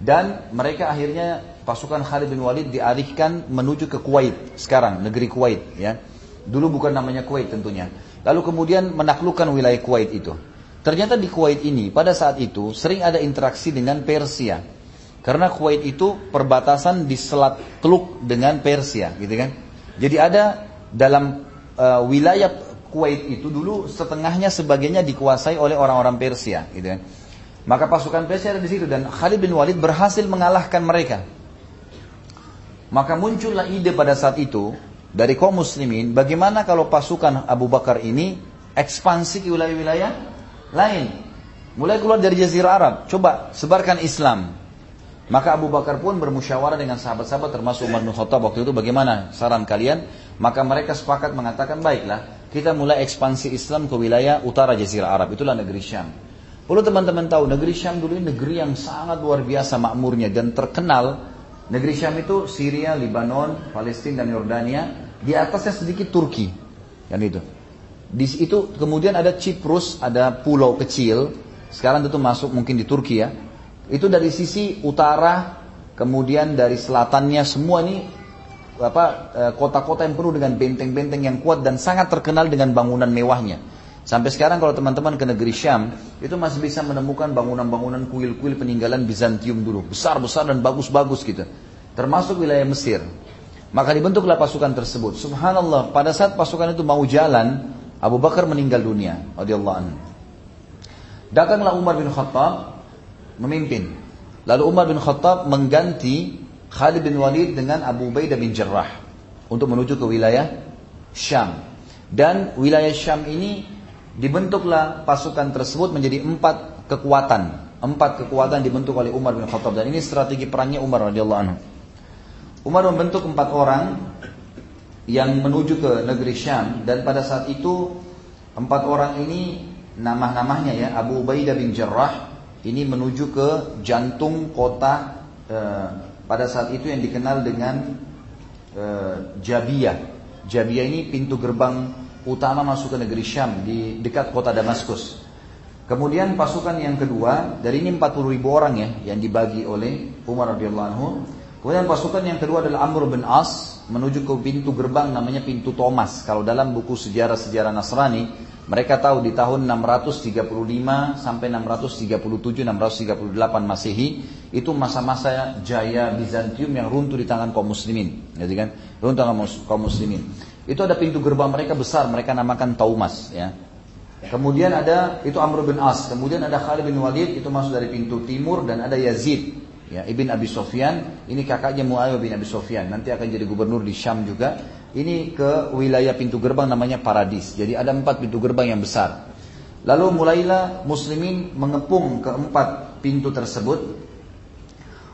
Dan mereka akhirnya pasukan Khalid bin Walid dialihkan menuju ke Kuwait sekarang, negeri Kuwait ya. Dulu bukan namanya Kuwait tentunya. Lalu kemudian menaklukkan wilayah Kuwait itu. Ternyata di Kuwait ini pada saat itu sering ada interaksi dengan Persia. Karena Kuwait itu perbatasan di selat Teluk dengan Persia, gitu kan? Jadi ada dalam uh, wilayah Kuwait itu dulu setengahnya sebagainya dikuasai oleh orang-orang Persia, gitu kan? Maka pasukan Persia ada di situ dan Khalid bin Walid berhasil mengalahkan mereka. Maka muncullah ide pada saat itu dari kaum muslimin, bagaimana kalau pasukan Abu Bakar ini ekspansi ke wilayah-wilayah lain. Mulai keluar dari Jazirah Arab, coba sebarkan Islam. Maka Abu Bakar pun bermusyawarah dengan sahabat-sahabat termasuk Umar bin Khattab waktu itu bagaimana saran kalian? Maka mereka sepakat mengatakan baiklah kita mulai ekspansi Islam ke wilayah utara Jazirah Arab itulah negeri Syam. Perlu teman-teman tahu negeri Syam dulu ini negeri yang sangat luar biasa makmurnya dan terkenal. Negeri Syam itu Syria, Lebanon, Palestina dan Yordania. Di atasnya sedikit Turki. Kan itu. Di itu kemudian ada Cyprus, ada pulau kecil. Sekarang itu masuk mungkin di Turki ya. Itu dari sisi utara, kemudian dari selatannya semua ini apa e, kota-kota yang penuh dengan benteng-benteng yang kuat dan sangat terkenal dengan bangunan mewahnya. Sampai sekarang kalau teman-teman ke negeri Syam, itu masih bisa menemukan bangunan-bangunan kuil-kuil peninggalan Bizantium dulu. Besar-besar dan bagus-bagus gitu. Termasuk wilayah Mesir. Maka dibentuklah pasukan tersebut. Subhanallah, pada saat pasukan itu mau jalan, Abu Bakar meninggal dunia. Datanglah Umar bin Khattab, memimpin. Lalu Umar bin Khattab mengganti Khalid bin Walid dengan Abu Ubaidah bin Jarrah untuk menuju ke wilayah Syam. Dan wilayah Syam ini dibentuklah pasukan tersebut menjadi empat kekuatan. Empat kekuatan dibentuk oleh Umar bin Khattab dan ini strategi perangnya Umar radhiyallahu anhu. Umar membentuk empat orang yang menuju ke negeri Syam dan pada saat itu empat orang ini nama-namanya ya Abu Ubaidah bin Jarrah, ini menuju ke jantung kota eh, pada saat itu yang dikenal dengan eh, Jabiyah. Jabiyah ini pintu gerbang utama masuk ke negeri Syam di dekat kota Damaskus. Kemudian pasukan yang kedua, dari ini 40 ribu orang ya yang dibagi oleh Umar radhiyallahu anhu. Kemudian pasukan yang kedua adalah Amr bin As menuju ke pintu gerbang namanya pintu Thomas. Kalau dalam buku sejarah-sejarah Nasrani, mereka tahu di tahun 635 sampai 637 638 Masehi itu masa-masa jaya Bizantium yang runtuh di tangan kaum muslimin, gitu kan? Runtuh kaum muslimin. Itu ada pintu gerbang mereka besar, mereka namakan Taumas ya. Kemudian ada itu Amr bin As, kemudian ada Khalid bin Walid itu masuk dari pintu timur dan ada Yazid ya Ibn Abi Sofyan ini kakaknya Muawiyah bin Abi Sofyan nanti akan jadi gubernur di Syam juga ini ke wilayah pintu gerbang namanya Paradis. Jadi ada empat pintu gerbang yang besar. Lalu mulailah muslimin mengepung keempat pintu tersebut.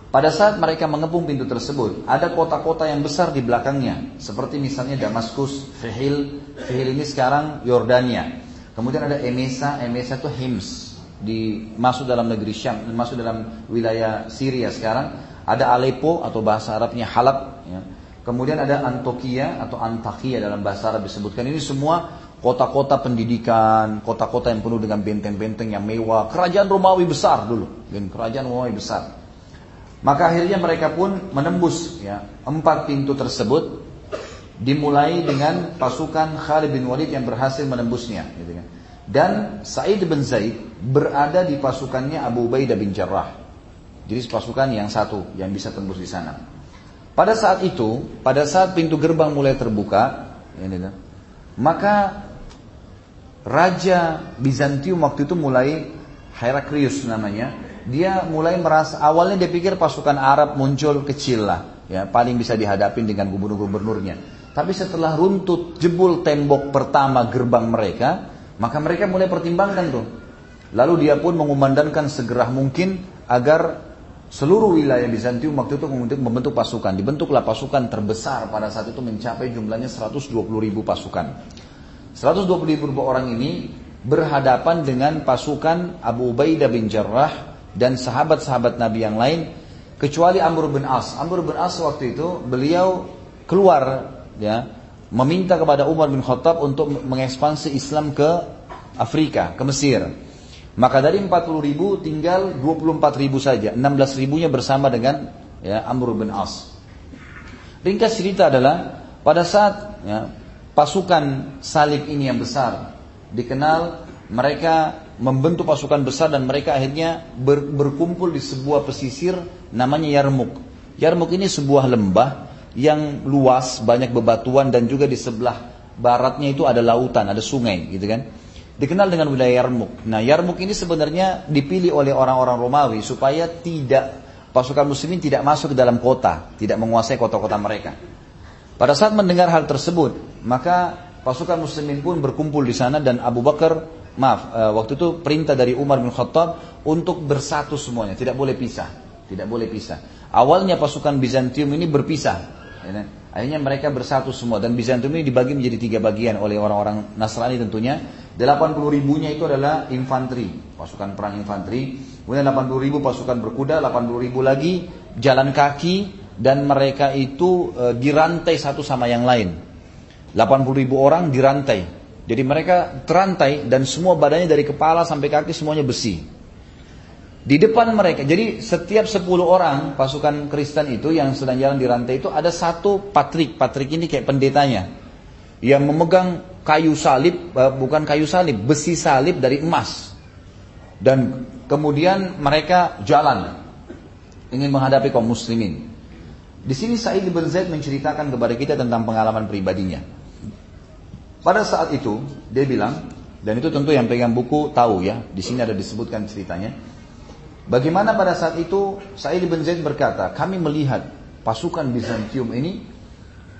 Pada saat mereka mengepung pintu tersebut, ada kota-kota yang besar di belakangnya. Seperti misalnya Damaskus, Fihil. Fihil ini sekarang Yordania. Kemudian ada Emesa, Emesa itu Hims. Di, masuk dalam negeri Syam, masuk dalam wilayah Syria sekarang. Ada Aleppo atau bahasa Arabnya Halab. Ya. Kemudian ada Antokia atau Antakia dalam bahasa Arab disebutkan. Ini semua kota-kota pendidikan, kota-kota yang penuh dengan benteng-benteng yang mewah. Kerajaan Romawi besar dulu, dan kerajaan Romawi besar. Maka akhirnya mereka pun menembus ya, empat pintu tersebut. Dimulai dengan pasukan Khalid bin Walid yang berhasil menembusnya. Gitu kan. Dan Sa'id bin Zaid berada di pasukannya Abu Ubaidah bin Jarrah. Jadi pasukan yang satu yang bisa tembus di sana. Pada saat itu, pada saat pintu gerbang mulai terbuka, ini kan, maka Raja Bizantium waktu itu mulai Heraklius namanya, dia mulai merasa awalnya dia pikir pasukan Arab muncul kecil lah, ya paling bisa dihadapi dengan gubernur-gubernurnya. Tapi setelah runtut jebol tembok pertama gerbang mereka, maka mereka mulai pertimbangkan tuh. Lalu dia pun mengumandangkan segera mungkin agar Seluruh wilayah Bizantium waktu itu membentuk, membentuk pasukan. Dibentuklah pasukan terbesar pada saat itu mencapai jumlahnya 120 ribu pasukan. 120 ribu orang ini berhadapan dengan pasukan Abu Ubaidah bin Jarrah dan sahabat-sahabat Nabi yang lain kecuali Amr bin As. Amr bin As waktu itu beliau keluar ya meminta kepada Umar bin Khattab untuk mengekspansi Islam ke Afrika, ke Mesir. Maka dari 40 ribu tinggal 24 ribu saja, 16 ribunya bersama dengan ya, Amr bin As. Ringkas cerita adalah pada saat ya, pasukan salib ini yang besar dikenal mereka membentuk pasukan besar dan mereka akhirnya ber, berkumpul di sebuah pesisir namanya Yarmuk. Yarmuk ini sebuah lembah yang luas, banyak bebatuan dan juga di sebelah baratnya itu ada lautan, ada sungai gitu kan. Dikenal dengan wilayah Yarmuk. Nah Yarmuk ini sebenarnya dipilih oleh orang-orang Romawi supaya tidak pasukan muslimin tidak masuk ke dalam kota, tidak menguasai kota-kota mereka. Pada saat mendengar hal tersebut, maka pasukan muslimin pun berkumpul di sana dan Abu Bakar, maaf, eh, waktu itu perintah dari Umar bin Khattab untuk bersatu semuanya, tidak boleh pisah, tidak boleh pisah. Awalnya pasukan Bizantium ini berpisah, Ya kan? Akhirnya mereka bersatu semua dan Bizantium ini dibagi menjadi tiga bagian oleh orang-orang Nasrani tentunya. 80 ribunya itu adalah infanteri, pasukan perang infanteri. Kemudian 80 ribu pasukan berkuda, 80 ribu lagi jalan kaki dan mereka itu e, dirantai satu sama yang lain. 80 ribu orang dirantai. Jadi mereka terantai dan semua badannya dari kepala sampai kaki semuanya besi. Di depan mereka, jadi setiap 10 orang pasukan Kristen itu yang sedang jalan di rantai itu ada satu patrik, patrik ini kayak pendetanya yang memegang kayu salib, eh, bukan kayu salib, besi salib dari emas. Dan kemudian mereka jalan ingin menghadapi kaum muslimin. Di sini Sa'id bin Zaid menceritakan kepada kita tentang pengalaman pribadinya. Pada saat itu dia bilang, dan itu tentu yang pegang buku tahu ya, di sini ada disebutkan ceritanya. Bagaimana pada saat itu Sa'id bin Zaid berkata, kami melihat pasukan Bizantium ini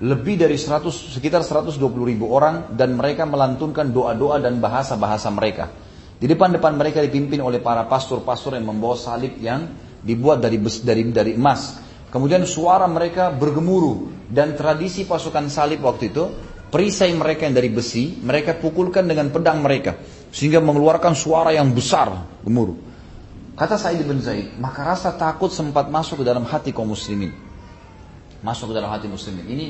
lebih dari 100, sekitar 120 ribu orang dan mereka melantunkan doa-doa dan bahasa-bahasa mereka. Di depan-depan mereka dipimpin oleh para pastor-pastor yang membawa salib yang dibuat dari dari dari emas. Kemudian suara mereka bergemuruh dan tradisi pasukan salib waktu itu perisai mereka yang dari besi mereka pukulkan dengan pedang mereka sehingga mengeluarkan suara yang besar gemuruh. Kata Sa'id bin Zaid, maka rasa takut sempat masuk ke dalam hati kaum muslimin. Masuk ke dalam hati muslimin. Ini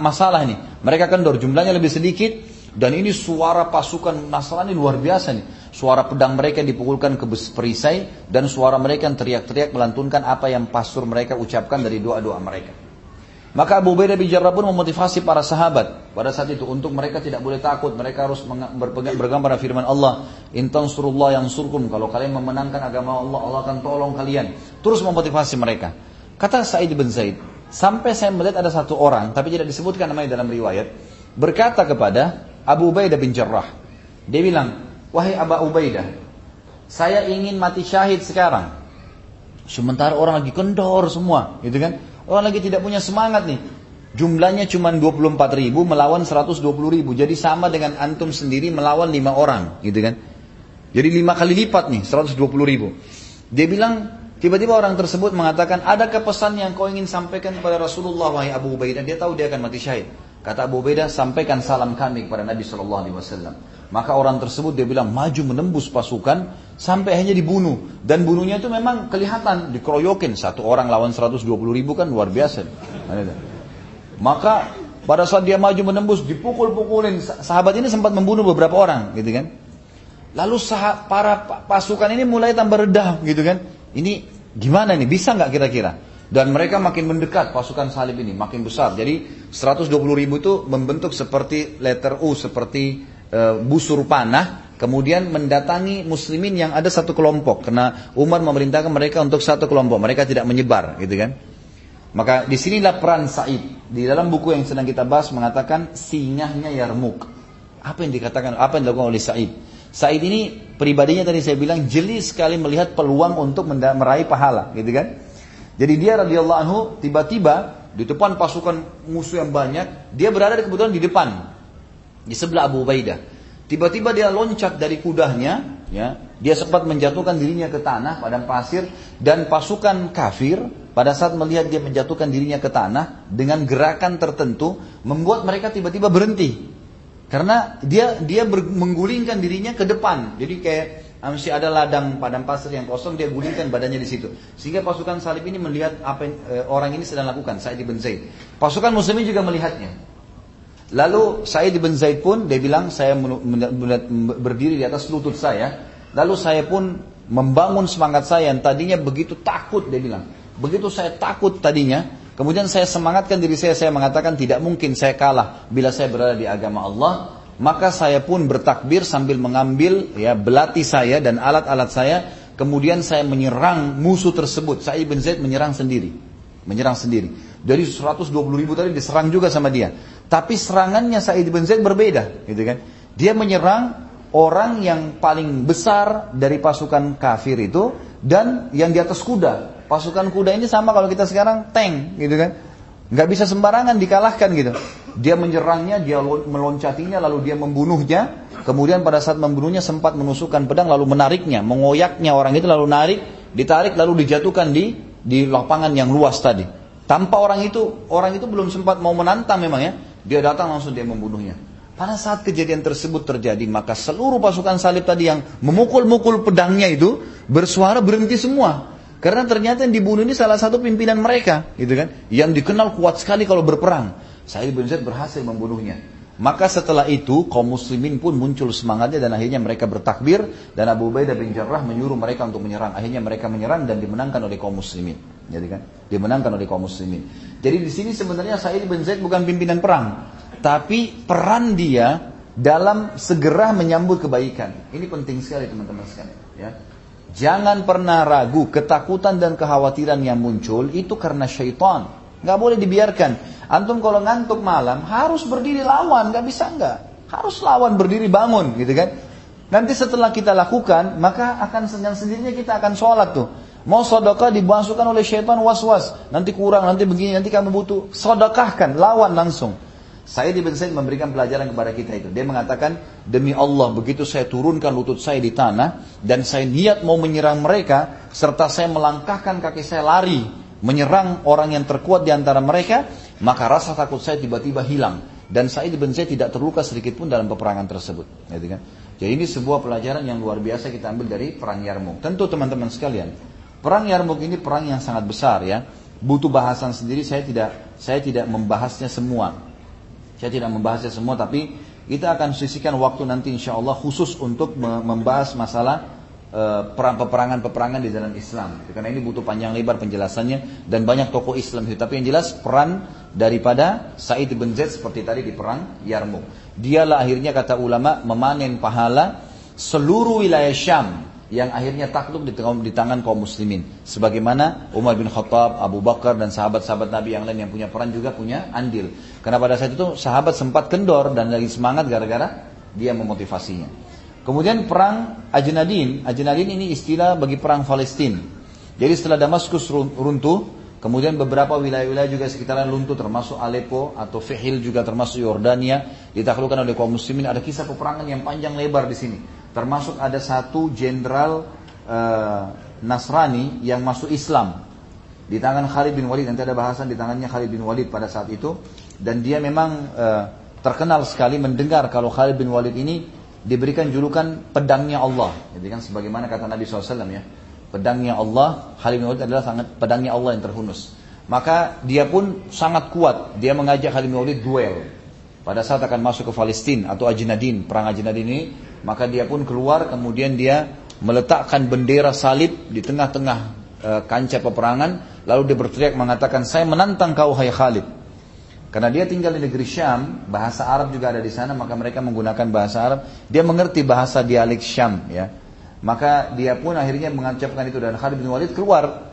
masalah ini. Mereka kendor, jumlahnya lebih sedikit. Dan ini suara pasukan Nasrani luar biasa nih. Suara pedang mereka dipukulkan ke perisai. Dan suara mereka yang teriak-teriak melantunkan apa yang pastor mereka ucapkan dari doa-doa mereka. Maka Abu Ubaidah bin Jarrah pun memotivasi para sahabat pada saat itu untuk mereka tidak boleh takut, mereka harus berpegang pada firman Allah, "In tansurullah yang surkum." Kalau kalian memenangkan agama Allah, Allah akan tolong kalian. Terus memotivasi mereka. Kata Sa'id bin Zaid, sampai saya melihat ada satu orang, tapi tidak disebutkan namanya dalam riwayat, berkata kepada Abu Ubaidah bin Jarrah. Dia bilang, "Wahai Abu Ubaidah, saya ingin mati syahid sekarang." Sementara orang lagi kendor semua, gitu kan? Orang lagi tidak punya semangat nih. Jumlahnya cuma 24 ribu melawan 120 ribu. Jadi sama dengan antum sendiri melawan lima orang. Gitu kan. Jadi lima kali lipat nih 120 ribu. Dia bilang tiba-tiba orang tersebut mengatakan ada pesan yang kau ingin sampaikan kepada Rasulullah wahai Abu Ubaidah. Dia tahu dia akan mati syahid. Kata Abu Ubaidah sampaikan salam kami kepada Nabi Shallallahu Alaihi Wasallam. Maka orang tersebut dia bilang maju menembus pasukan sampai hanya dibunuh. Dan bunuhnya itu memang kelihatan dikeroyokin. Satu orang lawan 120 ribu kan luar biasa. Maka pada saat dia maju menembus dipukul-pukulin. Sahabat ini sempat membunuh beberapa orang gitu kan. Lalu para pasukan ini mulai tambah redah gitu kan. Ini gimana nih bisa nggak kira-kira? Dan mereka makin mendekat pasukan salib ini makin besar. Jadi 120 ribu itu membentuk seperti letter U, seperti e, busur panah kemudian mendatangi muslimin yang ada satu kelompok. Karena Umar memerintahkan mereka untuk satu kelompok mereka tidak menyebar gitu kan? Maka di sinilah peran Said. Di dalam buku yang sedang kita bahas mengatakan singahnya Yarmuk apa yang dikatakan apa yang dilakukan oleh Said? Said ini pribadinya tadi saya bilang jeli sekali melihat peluang untuk meraih pahala gitu kan jadi dia radhiyallahu anhu tiba-tiba di depan pasukan musuh yang banyak dia berada kebetulan di depan di sebelah Abu Ubaidah. Tiba-tiba dia loncat dari kudahnya, ya, dia sempat menjatuhkan dirinya ke tanah pada pasir dan pasukan kafir pada saat melihat dia menjatuhkan dirinya ke tanah dengan gerakan tertentu membuat mereka tiba-tiba berhenti. Karena dia dia menggulingkan dirinya ke depan. Jadi kayak masih ada ladang padang pasir yang kosong, dia gulingkan badannya di situ. Sehingga pasukan salib ini melihat apa yang, e, orang ini sedang lakukan, Sa'id bin Zaid. Pasukan muslimin juga melihatnya. Lalu Sa'id bin Zaid pun dia bilang saya berdiri di atas lutut saya. Lalu saya pun membangun semangat saya yang tadinya begitu takut dia bilang. Begitu saya takut tadinya, kemudian saya semangatkan diri saya, saya mengatakan tidak mungkin saya kalah bila saya berada di agama Allah. Maka saya pun bertakbir sambil mengambil ya belati saya dan alat-alat saya. Kemudian saya menyerang musuh tersebut. Sa'id bin Zaid menyerang sendiri. Menyerang sendiri. Dari 120 ribu tadi diserang juga sama dia. Tapi serangannya Sa'id bin Zaid berbeda. Gitu kan. Dia menyerang orang yang paling besar dari pasukan kafir itu dan yang di atas kuda. Pasukan kuda ini sama kalau kita sekarang tank gitu kan. Nggak bisa sembarangan dikalahkan gitu. Dia menyerangnya, dia meloncatinya, lalu dia membunuhnya. Kemudian pada saat membunuhnya sempat menusukkan pedang lalu menariknya, mengoyaknya orang itu lalu narik, ditarik lalu dijatuhkan di di lapangan yang luas tadi. Tanpa orang itu, orang itu belum sempat mau menantang memang ya. Dia datang langsung dia membunuhnya. Pada saat kejadian tersebut terjadi, maka seluruh pasukan salib tadi yang memukul-mukul pedangnya itu bersuara berhenti semua. Karena ternyata yang dibunuh ini salah satu pimpinan mereka, gitu kan? Yang dikenal kuat sekali kalau berperang. Sa'id bin Zaid berhasil membunuhnya. Maka setelah itu kaum muslimin pun muncul semangatnya dan akhirnya mereka bertakbir dan Abu Ubaidah bin Jarrah menyuruh mereka untuk menyerang. Akhirnya mereka menyerang dan dimenangkan oleh kaum muslimin. Jadi kan, dimenangkan oleh kaum muslimin. Jadi di sini sebenarnya Sa'id bin Zaid bukan pimpinan perang, tapi peran dia dalam segera menyambut kebaikan. Ini penting sekali teman-teman sekalian. Ya. Jangan pernah ragu ketakutan dan kekhawatiran yang muncul itu karena syaitan. Gak boleh dibiarkan. Antum kalau ngantuk malam harus berdiri lawan, gak bisa nggak. Harus lawan berdiri bangun, gitu kan? Nanti setelah kita lakukan, maka akan dengan sendirinya kita akan sholat tuh. Mau sodokah dimasukkan oleh syaitan was-was. Nanti kurang, nanti begini, nanti kamu butuh. Sodokahkan, lawan langsung. Saya bin Zaid memberikan pelajaran kepada kita itu. Dia mengatakan, demi Allah begitu saya turunkan lutut saya di tanah dan saya niat mau menyerang mereka serta saya melangkahkan kaki saya lari menyerang orang yang terkuat di antara mereka, maka rasa takut saya tiba-tiba hilang dan Sa'id bin Zaid tidak terluka sedikit pun dalam peperangan tersebut. Gitu kan? Jadi ini sebuah pelajaran yang luar biasa kita ambil dari perang Yarmouk. Tentu teman-teman sekalian, perang Yarmouk ini perang yang sangat besar ya. Butuh bahasan sendiri, saya tidak saya tidak membahasnya semua. Saya tidak membahasnya semua tapi kita akan sisihkan waktu nanti insya Allah khusus untuk membahas masalah uh, perang peperangan-peperangan di dalam Islam. Karena ini butuh panjang lebar penjelasannya dan banyak tokoh Islam itu. Tapi yang jelas peran daripada Said bin Zaid seperti tadi di perang Yarmouk. Dialah akhirnya kata ulama memanen pahala seluruh wilayah Syam yang akhirnya takluk di, tangan kaum muslimin. Sebagaimana Umar bin Khattab, Abu Bakar dan sahabat-sahabat Nabi yang lain yang punya peran juga punya andil. Karena pada saat itu sahabat sempat kendor dan lagi semangat gara-gara dia memotivasinya. Kemudian perang Ajnadin, Ajnadin ini istilah bagi perang Palestina. Jadi setelah Damaskus runtuh, kemudian beberapa wilayah-wilayah juga sekitaran runtuh termasuk Aleppo atau Fihil juga termasuk Yordania ditaklukkan oleh kaum muslimin. Ada kisah peperangan yang panjang lebar di sini. Termasuk ada satu jenderal uh, Nasrani yang masuk Islam di tangan Khalid bin Walid. Nanti ada bahasan di tangannya Khalid bin Walid pada saat itu. Dan dia memang uh, terkenal sekali mendengar kalau Khalid bin Walid ini diberikan julukan pedangnya Allah. Jadi kan sebagaimana kata Nabi SAW ya. Pedangnya Allah, Khalid bin Walid adalah sangat pedangnya Allah yang terhunus. Maka dia pun sangat kuat. Dia mengajak Khalid bin Walid duel. Pada saat akan masuk ke Palestina atau Ajnadin, perang Ajnadin ini, maka dia pun keluar kemudian dia meletakkan bendera salib di tengah-tengah e, kancah peperangan. Lalu dia berteriak mengatakan saya menantang kau hai Khalid. Karena dia tinggal di negeri Syam bahasa Arab juga ada di sana maka mereka menggunakan bahasa Arab. Dia mengerti bahasa dialek Syam ya. Maka dia pun akhirnya mengucapkan itu dan Khalid bin Walid keluar.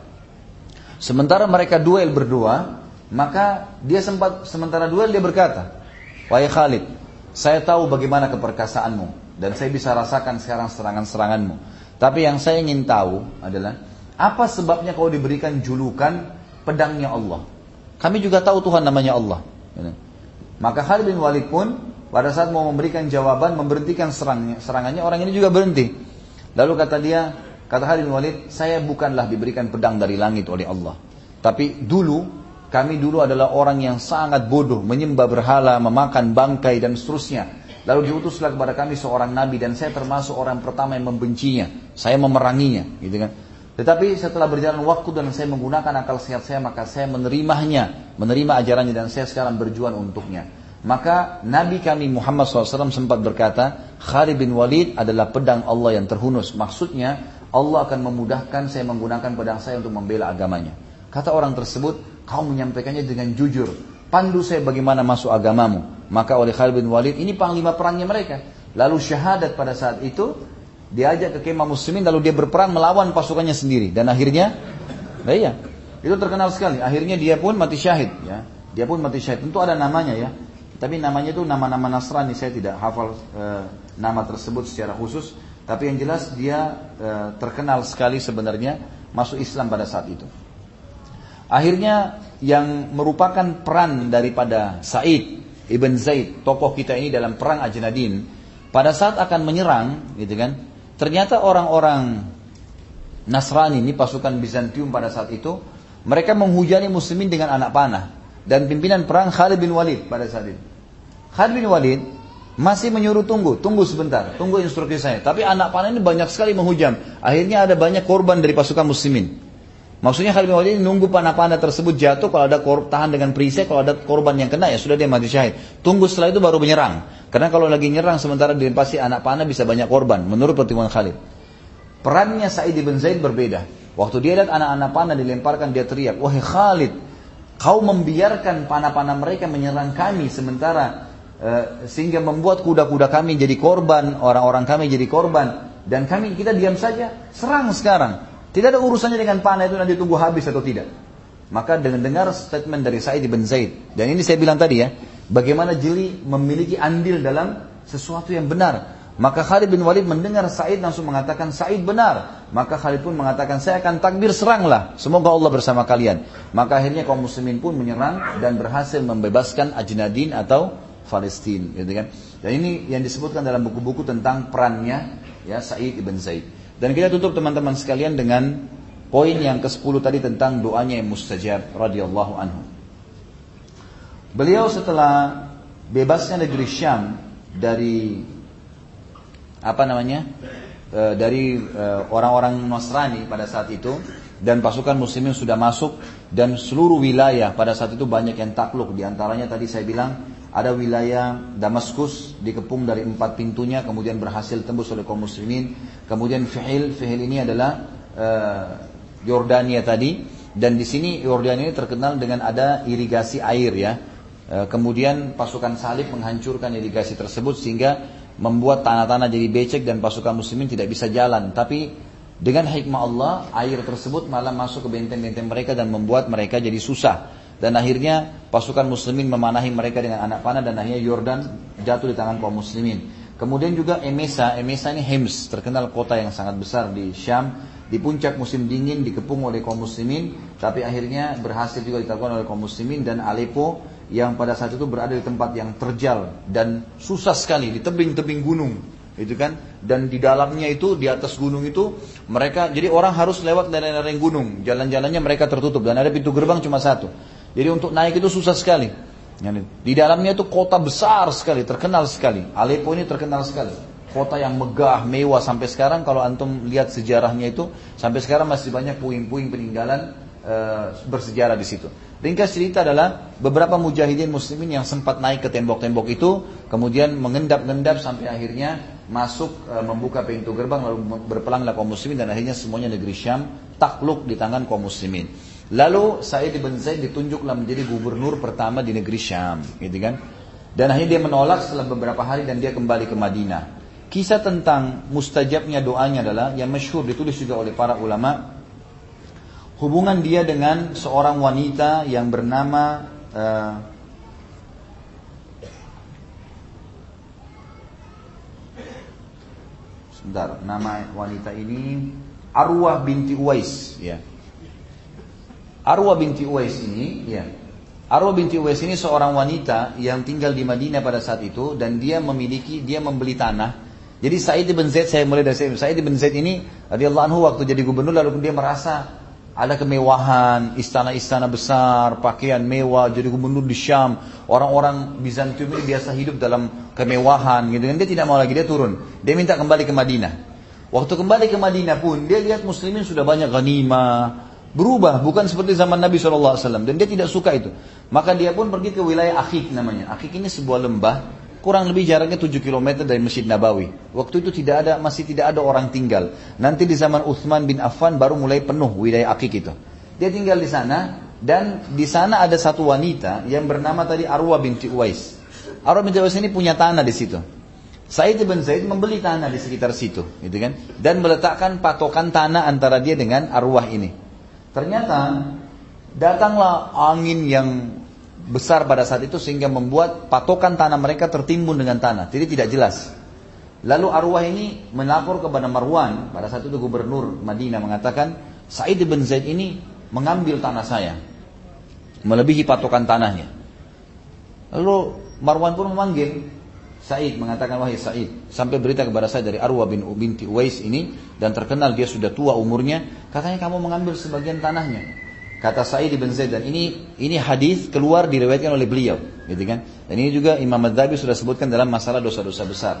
Sementara mereka duel berdua maka dia sempat sementara duel dia berkata wahai Khalid saya tahu bagaimana keperkasaanmu dan saya bisa rasakan sekarang serangan-seranganmu. Tapi yang saya ingin tahu adalah apa sebabnya kau diberikan julukan pedangnya Allah? Kami juga tahu Tuhan namanya Allah. Maka Khalid bin Walid pun pada saat mau memberikan jawaban memberhentikan serangnya, serangannya orang ini juga berhenti. Lalu kata dia, kata Khalid bin Walid, saya bukanlah diberikan pedang dari langit oleh Allah. Tapi dulu kami dulu adalah orang yang sangat bodoh, menyembah berhala, memakan bangkai dan seterusnya. Lalu diutuslah kepada kami seorang nabi dan saya termasuk orang pertama yang membencinya. Saya memeranginya, gitu kan. Tetapi setelah berjalan waktu dan saya menggunakan akal sehat saya, maka saya menerimanya, menerima ajarannya dan saya sekarang berjuang untuknya. Maka Nabi kami Muhammad SAW sempat berkata, Khalid bin Walid adalah pedang Allah yang terhunus. Maksudnya, Allah akan memudahkan saya menggunakan pedang saya untuk membela agamanya. Kata orang tersebut, kau menyampaikannya dengan jujur. Pandu saya bagaimana masuk agamamu. Maka oleh Khalid bin Walid ini panglima perangnya mereka. Lalu syahadat pada saat itu diajak ke kemah muslimin lalu dia berperang melawan pasukannya sendiri. Dan akhirnya nah iya itu terkenal sekali. Akhirnya dia pun mati syahid ya. Dia pun mati syahid. Tentu ada namanya ya. Tapi namanya itu nama-nama Nasrani. Saya tidak hafal e, nama tersebut secara khusus. Tapi yang jelas dia e, terkenal sekali sebenarnya masuk Islam pada saat itu. Akhirnya yang merupakan peran daripada Said Ibn Zaid, tokoh kita ini dalam perang Ajnadin, pada saat akan menyerang, gitu kan, ternyata orang-orang Nasrani ini pasukan Bizantium pada saat itu, mereka menghujani muslimin dengan anak panah dan pimpinan perang Khalid bin Walid pada saat itu. Khalid bin Walid masih menyuruh tunggu, tunggu sebentar, tunggu instruksi saya. Tapi anak panah ini banyak sekali menghujam. Akhirnya ada banyak korban dari pasukan muslimin. Maksudnya Khalid bin Walid nunggu panah-panah tersebut jatuh kalau ada kor tahan dengan perisai kalau ada korban yang kena ya sudah dia mati syahid. Tunggu setelah itu baru menyerang. Karena kalau lagi nyerang sementara dilempasi anak panah bisa banyak korban menurut pertimbangan Khalid. Perannya Sa'id bin Zaid berbeda. Waktu dia lihat anak-anak panah dilemparkan dia teriak, "Wahai Khalid, kau membiarkan panah-panah mereka menyerang kami sementara uh, sehingga membuat kuda-kuda kami jadi korban, orang-orang kami jadi korban dan kami kita diam saja, serang sekarang." Tidak ada urusannya dengan panah itu nanti tunggu habis atau tidak. Maka dengan dengar statement dari Sa'id bin Zaid. Dan ini saya bilang tadi ya. Bagaimana jeli memiliki andil dalam sesuatu yang benar. Maka Khalid bin Walid mendengar Sa'id langsung mengatakan Sa'id benar. Maka Khalid pun mengatakan saya akan takbir seranglah. Semoga Allah bersama kalian. Maka akhirnya kaum muslimin pun menyerang dan berhasil membebaskan Ajnadin atau Palestina. Gitu kan? Dan ini yang disebutkan dalam buku-buku tentang perannya ya Sa'id bin Zaid. Dan kita tutup teman-teman sekalian dengan poin yang ke-10 tadi tentang doanya yang mustajab radhiyallahu anhu. Beliau setelah bebasnya negeri Syam dari apa namanya? E, dari e, orang-orang Nasrani pada saat itu dan pasukan muslimin sudah masuk dan seluruh wilayah pada saat itu banyak yang takluk di antaranya tadi saya bilang ada wilayah Damaskus dikepung dari empat pintunya kemudian berhasil tembus oleh kaum muslimin. Kemudian Fihil, Fihil ini adalah uh, tadi dan di sini Yordania ini terkenal dengan ada irigasi air ya. Uh, kemudian pasukan salib menghancurkan irigasi tersebut sehingga membuat tanah-tanah jadi becek dan pasukan muslimin tidak bisa jalan. Tapi dengan hikmah Allah, air tersebut malah masuk ke benteng-benteng mereka dan membuat mereka jadi susah. Dan akhirnya pasukan muslimin memanahi mereka dengan anak panah dan akhirnya Yordan jatuh di tangan kaum muslimin. Kemudian juga Emesa, Emesa ini Hems, terkenal kota yang sangat besar di Syam, di puncak musim dingin dikepung oleh kaum muslimin, tapi akhirnya berhasil juga ditaklukkan oleh kaum muslimin. Dan Aleppo yang pada saat itu berada di tempat yang terjal dan susah sekali di tebing-tebing gunung itu kan? Dan di dalamnya itu di atas gunung itu mereka jadi orang harus lewat lereng-lereng gunung. Jalan-jalannya mereka tertutup dan ada pintu gerbang cuma satu jadi untuk naik itu susah sekali. Di dalamnya itu kota besar sekali, terkenal sekali. Aleppo ini terkenal sekali. Kota yang megah, mewah sampai sekarang kalau antum lihat sejarahnya itu sampai sekarang masih banyak puing-puing peninggalan e, bersejarah di situ. Ringkas cerita adalah beberapa mujahidin muslimin yang sempat naik ke tembok-tembok itu kemudian mengendap-endap sampai akhirnya masuk e, membuka pintu gerbang lalu berpelanglah kaum muslimin dan akhirnya semuanya negeri Syam takluk di tangan kaum muslimin. Lalu Sa'id bin Zaid ditunjuklah menjadi gubernur pertama di negeri Syam, gitu kan? Dan akhirnya dia menolak setelah beberapa hari dan dia kembali ke Madinah. Kisah tentang mustajabnya doanya adalah yang masyhur ditulis juga oleh para ulama. Hubungan dia dengan seorang wanita yang bernama uh, Sebentar, nama wanita ini Arwah binti Uwais, ya. Arwa binti Uwais ini, ya. Arwa binti Uwais ini seorang wanita yang tinggal di Madinah pada saat itu dan dia memiliki, dia membeli tanah. Jadi Sa'id bin Zaid, saya mulai dari Sa'id, Sa'id bin Zaid ini radhiyallahu anhu waktu jadi gubernur lalu dia merasa Ada kemewahan, istana-istana besar, pakaian mewah, jadi gubernur di Syam. Orang-orang Bizantium ini biasa hidup dalam kemewahan gitu kan. Dia tidak mau lagi, dia turun. Dia minta kembali ke Madinah. Waktu kembali ke Madinah pun, dia lihat muslimin sudah banyak ghanimah, Berubah, bukan seperti zaman Nabi SAW. Dan dia tidak suka itu. Maka dia pun pergi ke wilayah Akik namanya. Akik ini sebuah lembah, kurang lebih jaraknya 7 km dari Masjid Nabawi. Waktu itu tidak ada, masih tidak ada orang tinggal. Nanti di zaman Uthman bin Affan baru mulai penuh wilayah Akik itu. Dia tinggal di sana, dan di sana ada satu wanita yang bernama tadi Arwah binti Uwais. Arwah binti Uwais ini punya tanah di situ. Said bin Zaid membeli tanah di sekitar situ, gitu kan? Dan meletakkan patokan tanah antara dia dengan arwah ini. Ternyata datanglah angin yang besar pada saat itu sehingga membuat patokan tanah mereka tertimbun dengan tanah. Jadi tidak jelas. Lalu arwah ini melapor kepada Marwan, pada saat itu gubernur Madinah mengatakan, Said bin Zaid ini mengambil tanah saya, melebihi patokan tanahnya. Lalu Marwan pun memanggil Said mengatakan wahai Said sampai berita kepada saya dari Arwah bin binti Uwais ini dan terkenal dia sudah tua umurnya katanya kamu mengambil sebagian tanahnya. Kata Said bin Zaid dan ini ini hadis keluar diriwayatkan oleh beliau gitu kan? Dan ini juga Imam Madzhabi sudah sebutkan dalam masalah dosa-dosa besar.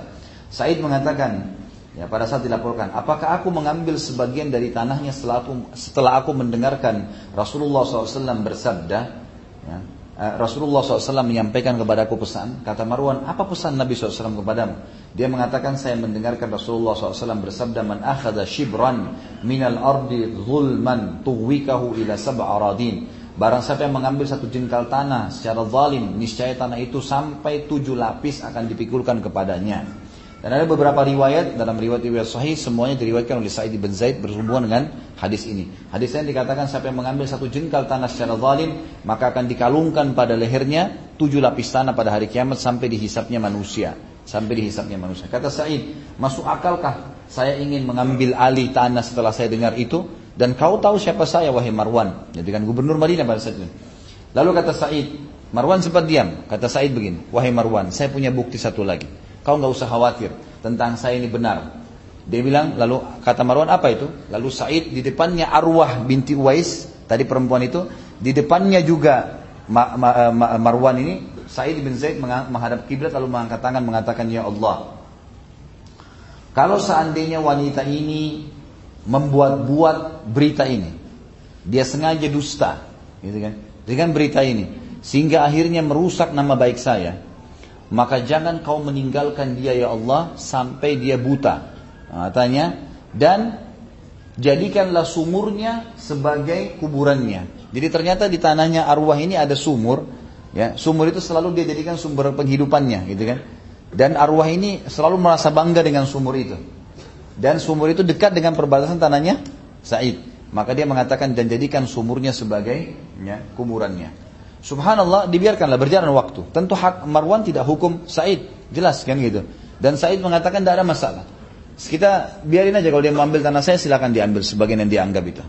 Said mengatakan ya pada saat dilaporkan apakah aku mengambil sebagian dari tanahnya setelah aku setelah aku mendengarkan Rasulullah SAW bersabda? Ya, Rasulullah SAW menyampaikan kepadaku pesan. Kata Marwan, apa pesan Nabi SAW kepadamu? Dia mengatakan, saya mendengarkan Rasulullah SAW bersabda, Man akhada shibran minal ardi zulman tuwikahu ila sab'a aradin. Barang siapa yang mengambil satu jengkal tanah secara zalim, niscaya tanah itu sampai tujuh lapis akan dipikulkan kepadanya. Dan ada beberapa riwayat dalam riwayat-riwayat sahih semuanya diriwayatkan oleh Sa'id bin Zaid berhubungan dengan hadis ini. Hadis ini dikatakan siapa yang mengambil satu jengkal tanah secara zalim maka akan dikalungkan pada lehernya tujuh lapis tanah pada hari kiamat sampai dihisapnya manusia. Sampai dihisapnya manusia. Kata Sa'id, masuk akalkah saya ingin mengambil alih tanah setelah saya dengar itu? Dan kau tahu siapa saya wahai Marwan? Jadi kan gubernur Madinah pada saat itu. Lalu kata Sa'id, Marwan sempat diam. Kata Sa'id begini, wahai Marwan, saya punya bukti satu lagi. Kau nggak usah khawatir tentang saya ini benar. Dia bilang, lalu kata Marwan apa itu? Lalu Said di depannya Arwah binti Uwais, tadi perempuan itu, di depannya juga Ma, Ma, Ma, Marwan ini, Said bin Zaid menghadap kiblat lalu mengangkat tangan mengatakan, Ya Allah, kalau seandainya wanita ini membuat-buat berita ini, dia sengaja dusta, gitu kan? Dengan berita ini, sehingga akhirnya merusak nama baik saya, maka jangan kau meninggalkan dia ya Allah sampai dia buta. Katanya dan jadikanlah sumurnya sebagai kuburannya. Jadi ternyata di tanahnya arwah ini ada sumur, ya. Sumur itu selalu dia jadikan sumber penghidupannya, gitu kan. Dan arwah ini selalu merasa bangga dengan sumur itu. Dan sumur itu dekat dengan perbatasan tanahnya Said. Maka dia mengatakan dan jadikan sumurnya sebagai ya, kuburannya. Subhanallah dibiarkanlah berjalan waktu. Tentu hak Marwan tidak hukum Said, jelas kan gitu. Dan Said mengatakan tidak ada masalah. Kita biarin aja kalau dia mengambil tanah saya silakan diambil sebagian yang dianggap itu.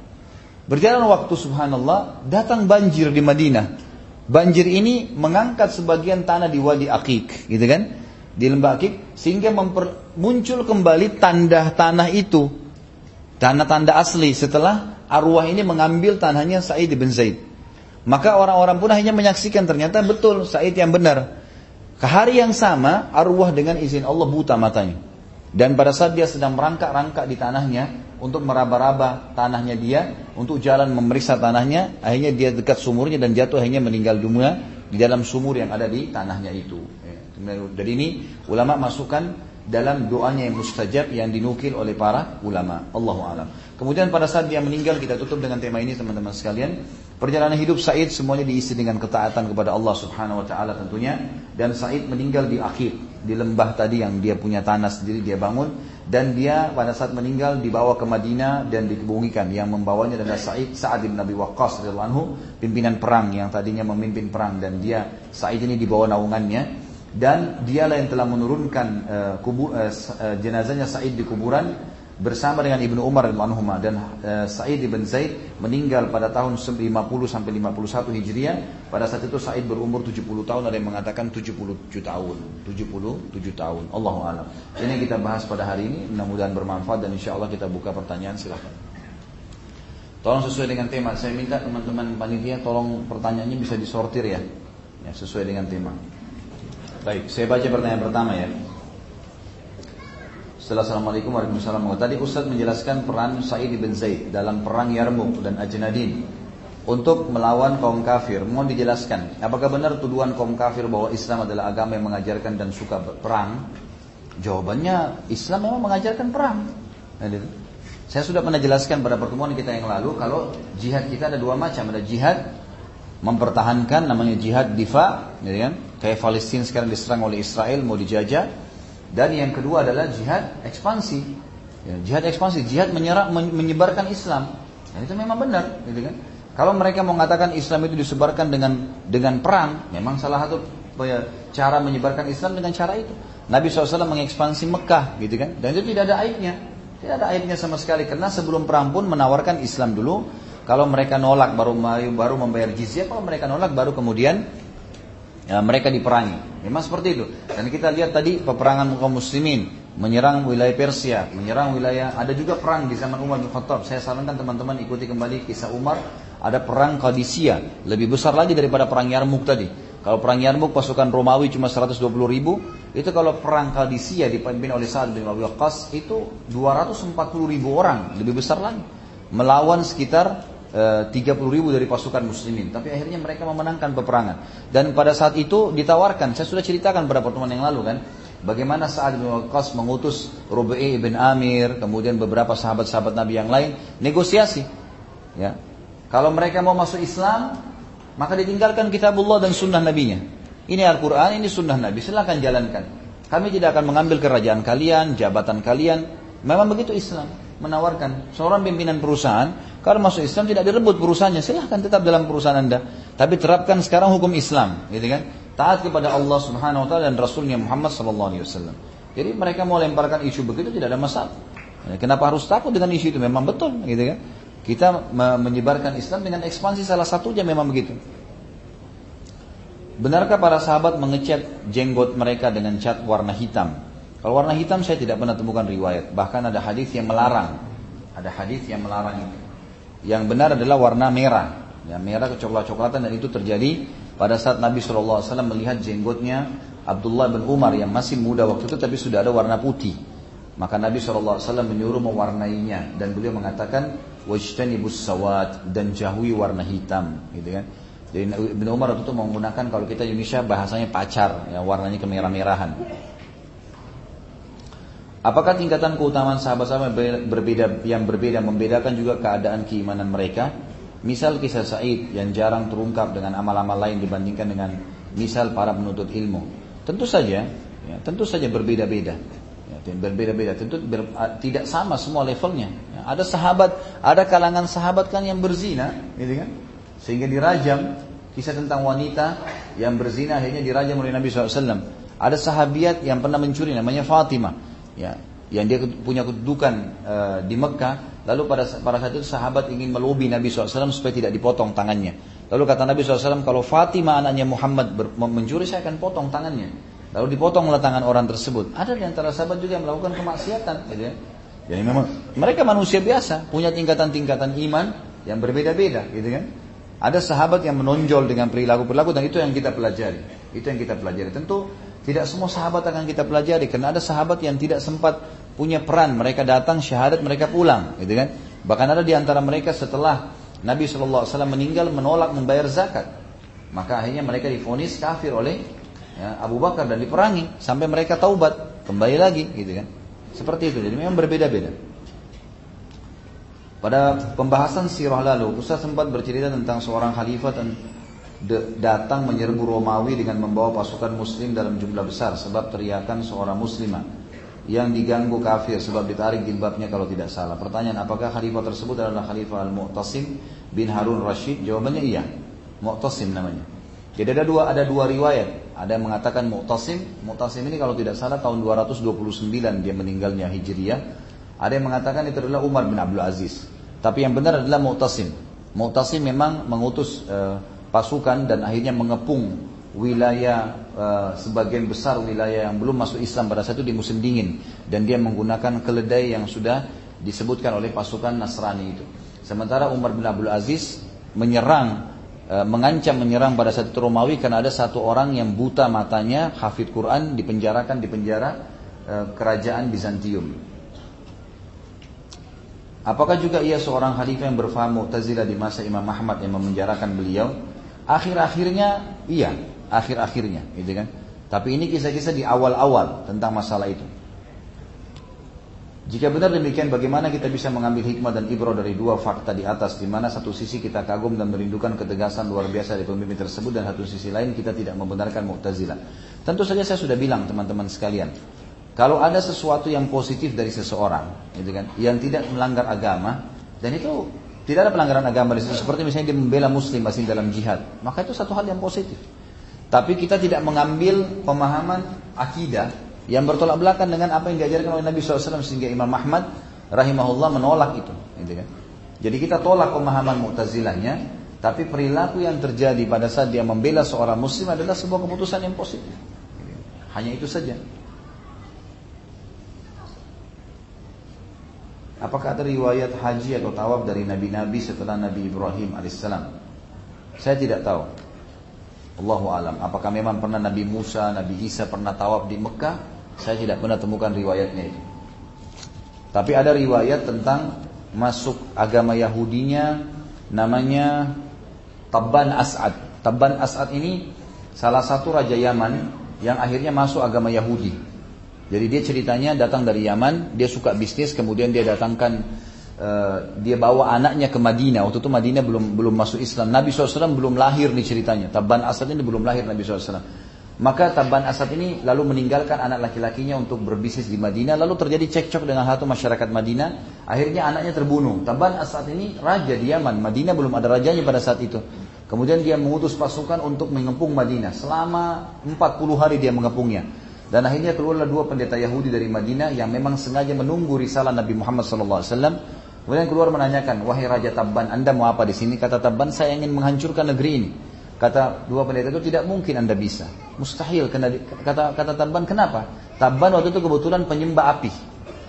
Berjalan waktu subhanallah datang banjir di Madinah. Banjir ini mengangkat sebagian tanah di Wadi Akik, gitu kan? Di lembah Akik sehingga memper, muncul kembali tanda tanah itu. Tanda-tanda asli setelah arwah ini mengambil tanahnya Said bin Zaid. Maka orang-orang pun hanya menyaksikan ternyata betul Said yang benar. Ke hari yang sama arwah dengan izin Allah buta matanya. Dan pada saat dia sedang merangkak-rangkak di tanahnya untuk meraba-raba tanahnya dia, untuk jalan memeriksa tanahnya, akhirnya dia dekat sumurnya dan jatuh akhirnya meninggal dunia di dalam sumur yang ada di tanahnya itu. Jadi ini ulama masukkan dalam doanya yang mustajab yang dinukil oleh para ulama. Allahu. Kemudian pada saat dia meninggal kita tutup dengan tema ini teman-teman sekalian. Perjalanan hidup Said semuanya diisi dengan ketaatan kepada Allah Subhanahu wa taala tentunya. Dan Said meninggal di akhir di lembah tadi yang dia punya tanah sendiri dia bangun. Dan dia pada saat meninggal dibawa ke Madinah dan dikebumikan yang membawanya adalah Said Sa'ad bin Abi Waqqas radhiyallahu anhu pimpinan perang yang tadinya memimpin perang. Dan dia Said ini dibawa naungannya. Dan dialah yang telah menurunkan uh, uh, jenazahnya Sa'id di kuburan bersama dengan Ibnu Umar dan uh, Sa'id bin Zaid meninggal pada tahun 50 sampai 51 Hijriah. Pada saat itu Sa'id berumur 70 tahun, ada yang mengatakan 77 tahun. 77 tahun. Allahu a'lam. Ini kita bahas pada hari ini, mudah-mudahan bermanfaat dan insya Allah kita buka pertanyaan silahkan. Tolong sesuai dengan tema. Saya minta teman-teman panitia tolong pertanyaannya bisa disortir ya. Ya, sesuai dengan tema. Baik, saya baca pertanyaan pertama ya. Setelah Assalamualaikum warahmatullahi wabarakatuh. Tadi Ustaz menjelaskan peran Sa'id bin Zaid dalam perang Yarmuk dan Ajnadin untuk melawan kaum kafir. Mohon dijelaskan, apakah benar tuduhan kaum kafir bahwa Islam adalah agama yang mengajarkan dan suka perang? Jawabannya Islam memang mengajarkan perang. Saya sudah pernah jelaskan pada pertemuan kita yang lalu kalau jihad kita ada dua macam, ada jihad mempertahankan namanya jihad difa, ya kan? Kayak Palestina sekarang diserang oleh Israel mau dijajah, dan yang kedua adalah jihad ekspansi. Ya, jihad ekspansi, jihad menyerang, menyebarkan Islam. Dan itu memang benar, gitu kan? Kalau mereka mengatakan Islam itu disebarkan dengan dengan perang, memang salah satu ya, cara menyebarkan Islam dengan cara itu. Nabi SAW mengekspansi Mekah, gitu kan? Dan itu tidak ada aibnya, tidak ada aibnya sama sekali. Karena sebelum perang pun menawarkan Islam dulu. Kalau mereka nolak baru baru membayar jizyah, kalau mereka nolak baru kemudian ya, mereka diperangi. Memang seperti itu. Dan kita lihat tadi peperangan kaum muslimin menyerang wilayah Persia, menyerang wilayah ada juga perang di zaman Umar bin Khattab. Saya sarankan teman-teman ikuti kembali kisah Umar. Ada perang Qadisiyah, lebih besar lagi daripada perang Yarmuk tadi. Kalau perang Yarmuk pasukan Romawi cuma 120 ribu, itu kalau perang Qadisiyah dipimpin oleh Sa'ad bin Abi Waqqas itu 240 ribu orang, lebih besar lagi. Melawan sekitar 30 eh, ribu dari pasukan muslimin. Tapi akhirnya mereka memenangkan peperangan. Dan pada saat itu ditawarkan, saya sudah ceritakan pada pertemuan yang lalu kan, bagaimana saat bin Waqqas mengutus Rubai bin Amir, kemudian beberapa sahabat-sahabat Nabi yang lain negosiasi. Ya. Kalau mereka mau masuk Islam, maka ditinggalkan kitabullah dan sunnah nabinya. Ini Al-Quran, ini sunnah Nabi, silahkan jalankan. Kami tidak akan mengambil kerajaan kalian, jabatan kalian. Memang begitu Islam menawarkan seorang pimpinan perusahaan kalau masuk Islam tidak direbut perusahaannya silahkan tetap dalam perusahaan anda tapi terapkan sekarang hukum Islam gitu kan taat kepada Allah Subhanahu Wa Taala dan Rasulnya Muhammad Sallallahu Alaihi Wasallam jadi mereka mau lemparkan isu begitu tidak ada masalah ya, kenapa harus takut dengan isu itu memang betul gitu kan kita menyebarkan Islam dengan ekspansi salah satunya memang begitu Benarkah para sahabat mengecat jenggot mereka dengan cat warna hitam? Kalau warna hitam saya tidak pernah temukan riwayat. Bahkan ada hadis yang melarang. Ada hadis yang melarang itu. Yang benar adalah warna merah. Ya, merah kecoklat-coklatan dan itu terjadi pada saat Nabi SAW melihat jenggotnya Abdullah bin Umar yang masih muda waktu itu tapi sudah ada warna putih. Maka Nabi SAW menyuruh mewarnainya dan beliau mengatakan wajtanibus sawat dan jauhi warna hitam, gitu kan? Jadi Ibn Umar waktu itu menggunakan kalau kita Indonesia bahasanya pacar, ya warnanya kemerah-merahan. Apakah tingkatan keutamaan sahabat-sahabat berbeda yang berbeda membedakan juga keadaan keimanan mereka? Misal kisah Said yang jarang terungkap dengan amal-amal lain dibandingkan dengan misal para penuntut ilmu. Tentu saja, ya, tentu saja berbeda-beda. Ya, berbeda-beda, tentu ber, tidak sama semua levelnya. Ya, ada sahabat, ada kalangan sahabat kan yang berzina, gitu kan? Sehingga dirajam. Kisah tentang wanita yang berzina akhirnya dirajam oleh Nabi SAW. Ada sahabiat yang pernah mencuri namanya Fatimah ya yang dia punya kedudukan uh, di Mekah lalu pada pada saat itu sahabat ingin melobi Nabi SAW supaya tidak dipotong tangannya. Lalu kata Nabi SAW kalau Fatimah anaknya Muhammad ber, mencuri saya akan potong tangannya. Lalu dipotonglah tangan orang tersebut. Ada di antara sahabat juga yang melakukan kemaksiatan gitu ya. Jadi memang mereka manusia biasa punya tingkatan-tingkatan iman yang berbeda-beda gitu kan. Ada sahabat yang menonjol dengan perilaku-perilaku dan itu yang kita pelajari. Itu yang kita pelajari. Tentu tidak semua sahabat akan kita pelajari karena ada sahabat yang tidak sempat punya peran. Mereka datang syahadat mereka pulang, gitu kan? Bahkan ada di antara mereka setelah Nabi SAW meninggal menolak membayar zakat. Maka akhirnya mereka difonis kafir oleh ya, Abu Bakar dan diperangi sampai mereka taubat kembali lagi, gitu kan? Seperti itu. Jadi memang berbeda-beda. Pada pembahasan sirah lalu, Ustaz sempat bercerita tentang seorang khalifah datang menyerbu Romawi dengan membawa pasukan muslim dalam jumlah besar sebab teriakan seorang muslimah yang diganggu kafir sebab ditarik jilbabnya kalau tidak salah. Pertanyaan apakah khalifah tersebut adalah khalifah Al-Mu'tasim bin Harun Rashid? Jawabannya iya. Mu'tasim namanya. Jadi ada dua ada dua riwayat. Ada yang mengatakan Mu'tasim. Mu'tasim ini kalau tidak salah tahun 229 dia meninggalnya Hijriyah. Ada yang mengatakan itu adalah Umar bin Abdul Aziz. Tapi yang benar adalah Mu'tasim. Mu'tasim memang mengutus uh, pasukan dan akhirnya mengepung wilayah uh, sebagian besar wilayah yang belum masuk Islam pada saat itu di musim dingin dan dia menggunakan keledai yang sudah disebutkan oleh pasukan Nasrani itu. Sementara Umar bin Abdul Aziz menyerang, e, mengancam menyerang pada saat itu Romawi karena ada satu orang yang buta matanya, hafid Quran, dipenjarakan di penjara e, kerajaan Bizantium. Apakah juga ia seorang khalifah yang berfaham Mu'tazilah di masa Imam Ahmad yang memenjarakan beliau? Akhir-akhirnya iya, akhir-akhirnya, gitu kan. Tapi ini kisah-kisah di awal-awal tentang masalah itu. Jika benar demikian, bagaimana kita bisa mengambil hikmah dan ibrah dari dua fakta di atas, di mana satu sisi kita kagum dan merindukan ketegasan luar biasa dari pemimpin tersebut, dan satu sisi lain kita tidak membenarkan Mu'tazilah. Tentu saja saya sudah bilang teman-teman sekalian, kalau ada sesuatu yang positif dari seseorang, gitu kan, yang tidak melanggar agama, dan itu tidak ada pelanggaran agama di situ, seperti misalnya dia membela Muslim masih dalam jihad, maka itu satu hal yang positif. Tapi kita tidak mengambil pemahaman akidah yang bertolak belakang dengan apa yang diajarkan oleh Nabi SAW sehingga Imam Ahmad rahimahullah menolak itu. Gitu kan? Jadi kita tolak pemahaman Mu'tazilahnya, tapi perilaku yang terjadi pada saat dia membela seorang muslim adalah sebuah keputusan yang positif. Hanya itu saja. Apakah ada riwayat haji atau tawaf dari nabi-nabi setelah Nabi Ibrahim alaihissalam? Saya tidak tahu. Allahu alam. Apakah memang pernah Nabi Musa, Nabi Isa pernah tawaf di Mekah? Saya tidak pernah temukan riwayatnya itu. Tapi ada riwayat tentang masuk agama Yahudinya namanya Tabban As'ad. Tabban As'ad ini salah satu raja Yaman yang akhirnya masuk agama Yahudi. Jadi dia ceritanya datang dari Yaman, dia suka bisnis, kemudian dia datangkan uh, dia bawa anaknya ke Madinah. Waktu itu Madinah belum belum masuk Islam. Nabi SAW belum lahir nih ceritanya. Tabban Asad ini belum lahir Nabi SAW. Maka Taban Asad ini lalu meninggalkan anak laki-lakinya untuk berbisnis di Madinah. Lalu terjadi cekcok dengan satu masyarakat Madinah. Akhirnya anaknya terbunuh. Taban Asad ini raja di Yaman. Madinah belum ada rajanya pada saat itu. Kemudian dia mengutus pasukan untuk mengepung Madinah. Selama 40 hari dia mengepungnya. Dan akhirnya keluarlah dua pendeta Yahudi dari Madinah yang memang sengaja menunggu risalah Nabi Muhammad SAW. Kemudian keluar menanyakan, wahai Raja Taban, anda mau apa di sini? Kata Taban, saya ingin menghancurkan negeri ini. Kata dua pendeta itu tidak mungkin anda bisa. Mustahil. Kata kata Taban kenapa? Taban waktu itu kebetulan penyembah api.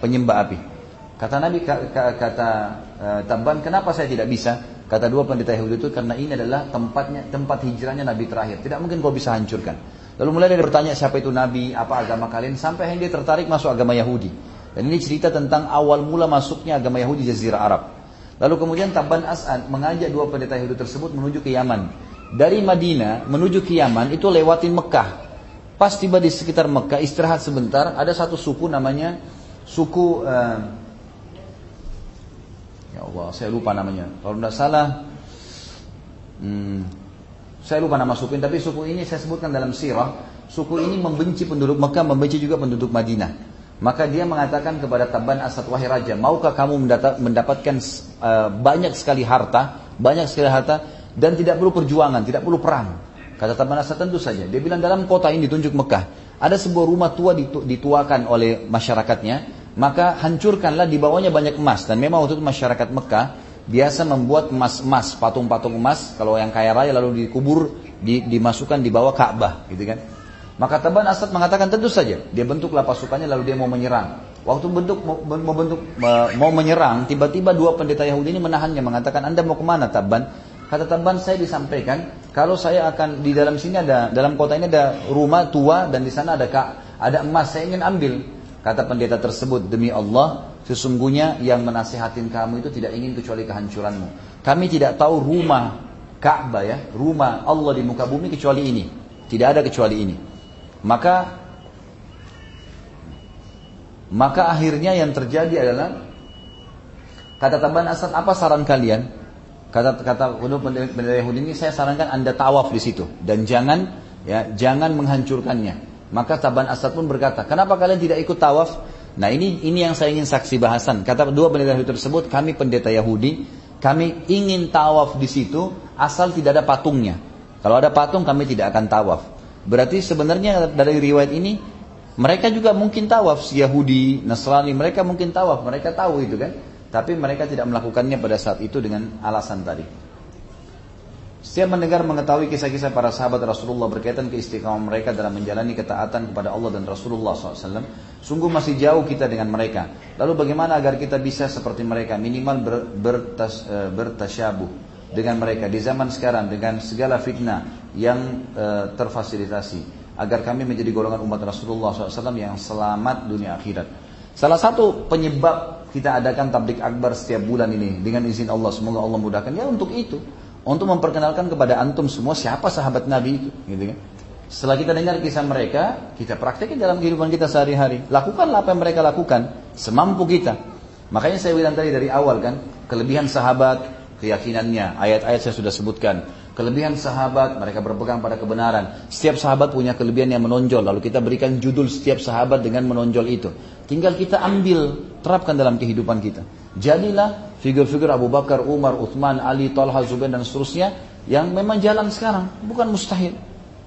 Penyembah api. Kata Nabi kata uh, Taban kenapa saya tidak bisa? Kata dua pendeta Yahudi itu karena ini adalah tempatnya tempat hijrahnya Nabi terakhir. Tidak mungkin kau bisa hancurkan. Lalu mulai dia bertanya siapa itu Nabi, apa agama kalian, sampai dia tertarik masuk agama Yahudi. Dan ini cerita tentang awal mula masuknya agama Yahudi Jazirah Arab. Lalu kemudian Taban As'ad mengajak dua pendeta Yahudi tersebut menuju ke Yaman dari Madinah menuju ke Yaman itu lewatin Mekah. Pas tiba di sekitar Mekah istirahat sebentar, ada satu suku namanya suku uh, ya Allah saya lupa namanya. Kalau tidak salah, hmm, saya lupa nama suku ini, tapi suku ini saya sebutkan dalam sirah. Suku ini membenci penduduk Mekah, membenci juga penduduk Madinah. Maka dia mengatakan kepada Taban Asad Wahai Raja, maukah kamu mendapatkan uh, banyak sekali harta, banyak sekali harta dan tidak perlu perjuangan, tidak perlu perang. Kata Taban Asad tentu saja. Dia bilang dalam kota ini ditunjuk Mekah. Ada sebuah rumah tua dituakan oleh masyarakatnya. Maka hancurkanlah di bawahnya banyak emas. Dan memang waktu itu masyarakat Mekah biasa membuat emas-emas, patung-patung emas. Kalau yang kaya raya lalu dikubur, di, dimasukkan di bawah Ka'bah. Gitu kan. Maka Taban Asad mengatakan tentu saja. Dia bentuklah pasukannya lalu dia mau menyerang. Waktu bentuk mau, bentuk mau menyerang, tiba-tiba dua pendeta Yahudi ini menahannya mengatakan Anda mau ke mana Taban? Kata Taban saya disampaikan kalau saya akan di dalam sini ada dalam kota ini ada rumah tua dan di sana ada ada emas saya ingin ambil. Kata pendeta tersebut demi Allah sesungguhnya yang menasihatin kamu itu tidak ingin kecuali kehancuranmu. Kami tidak tahu rumah Ka'bah ya, rumah Allah di muka bumi kecuali ini. Tidak ada kecuali ini. Maka maka akhirnya yang terjadi adalah kata Taban Asad apa saran kalian? Kata kata pendeta Yahudi ini saya sarankan Anda tawaf di situ dan jangan ya jangan menghancurkannya. Maka Taban Asad pun berkata, "Kenapa kalian tidak ikut tawaf?" Nah, ini ini yang saya ingin saksi bahasan. Kata dua pendeta Yahudi tersebut, "Kami pendeta Yahudi, kami ingin tawaf di situ asal tidak ada patungnya. Kalau ada patung kami tidak akan tawaf." Berarti sebenarnya dari riwayat ini mereka juga mungkin tawaf si Yahudi, Nasrani, mereka mungkin tawaf, mereka tahu itu kan. Tapi mereka tidak melakukannya pada saat itu dengan alasan tadi. Setiap mendengar mengetahui kisah-kisah para sahabat Rasulullah berkaitan keistiqamah mereka dalam menjalani ketaatan kepada Allah dan Rasulullah SAW, sungguh masih jauh kita dengan mereka. Lalu bagaimana agar kita bisa seperti mereka, minimal ber, bertas, e, bertasyabuh dengan mereka di zaman sekarang dengan segala fitnah yang e, terfasilitasi agar kami menjadi golongan umat Rasulullah SAW yang selamat dunia akhirat. Salah satu penyebab kita adakan tablik akbar setiap bulan ini dengan izin Allah, semoga Allah mudahkan ya untuk itu untuk memperkenalkan kepada antum semua siapa sahabat Nabi itu, gitu kan. Setelah kita dengar kisah mereka, kita praktekkan dalam kehidupan kita sehari-hari. Lakukanlah apa yang mereka lakukan, semampu kita. Makanya saya bilang tadi dari awal kan, kelebihan sahabat, keyakinannya, ayat-ayat saya sudah sebutkan. Kelebihan sahabat, mereka berpegang pada kebenaran. Setiap sahabat punya kelebihan yang menonjol, lalu kita berikan judul setiap sahabat dengan menonjol itu. Tinggal kita ambil, terapkan dalam kehidupan kita. Jadilah figur-figur Abu Bakar, Umar, Uthman, Ali, Talha, Zubair dan seterusnya yang memang jalan sekarang, bukan mustahil.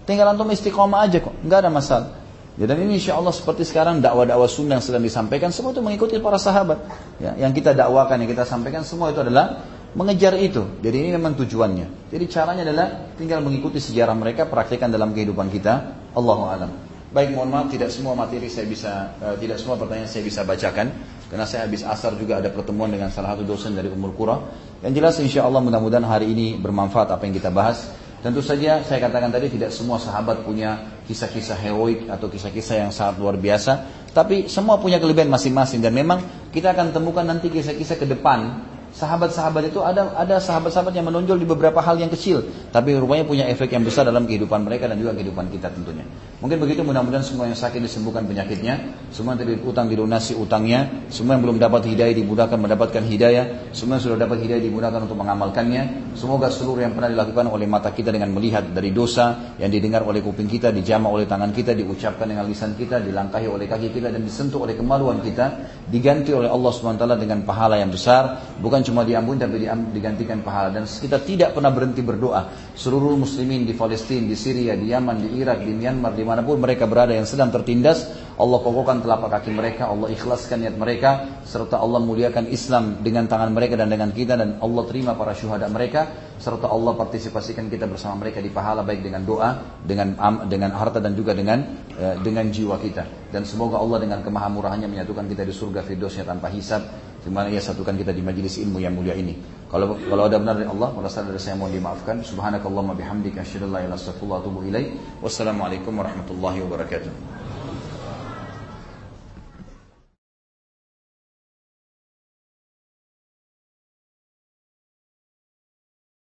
Tinggal antum istiqomah aja kok, nggak ada masalah. Ya, dan ini insya Allah seperti sekarang dakwah-dakwah sunnah yang sedang disampaikan semua itu mengikuti para sahabat. Ya, yang kita dakwakan, yang kita sampaikan semua itu adalah mengejar itu. Jadi ini memang tujuannya. Jadi caranya adalah tinggal mengikuti sejarah mereka, praktekkan dalam kehidupan kita. Allahu alam. Baik, mohon maaf tidak semua materi saya bisa, uh, tidak semua pertanyaan saya bisa bacakan. Karena saya habis asar juga ada pertemuan dengan salah satu dosen dari Umur Qura. Yang jelas insya Allah mudah-mudahan hari ini bermanfaat apa yang kita bahas. Tentu saja saya katakan tadi tidak semua sahabat punya kisah-kisah heroik atau kisah-kisah yang sangat luar biasa. Tapi semua punya kelebihan masing-masing. Dan memang kita akan temukan nanti kisah-kisah ke depan Sahabat-sahabat itu ada ada sahabat-sahabat yang menonjol di beberapa hal yang kecil, tapi rupanya punya efek yang besar dalam kehidupan mereka dan juga kehidupan kita tentunya. Mungkin begitu mudah-mudahan semua yang sakit disembuhkan penyakitnya, semua yang tadi utang dilunasi utangnya, semua yang belum dapat hidayah dimudahkan mendapatkan hidayah, semua yang sudah dapat hidayah dimudahkan untuk mengamalkannya. Semoga seluruh yang pernah dilakukan oleh mata kita dengan melihat dari dosa yang didengar oleh kuping kita, dijamah oleh tangan kita, diucapkan dengan lisan kita, dilangkahi oleh kaki kita dan disentuh oleh kemaluan kita, diganti oleh Allah SWT dengan pahala yang besar, bukan cuma diampuni tapi digantikan pahala. Dan kita tidak pernah berhenti berdoa. Seluruh muslimin di Palestina di Syria di Yaman di Irak di Myanmar di mana pun mereka berada yang sedang tertindas Allah kokohkan telapak kaki mereka Allah ikhlaskan niat mereka serta Allah muliakan Islam dengan tangan mereka dan dengan kita dan Allah terima para syuhada mereka serta Allah partisipasikan kita bersama mereka di pahala baik dengan doa dengan dengan harta dan juga dengan eh, dengan jiwa kita. Dan semoga Allah dengan kemahamurahannya menyatukan kita di surga firdosnya tanpa hisab di mana ia satukan kita di majelis ilmu yang mulia ini. Kalau kalau ada benar dari Allah, salah dari saya mohon dimaafkan. Subhanakallahumma bihamdika asyhadu an la ilaha illa anta astaghfiruka wa atubu ilaik. Wassalamualaikum warahmatullahi wabarakatuh.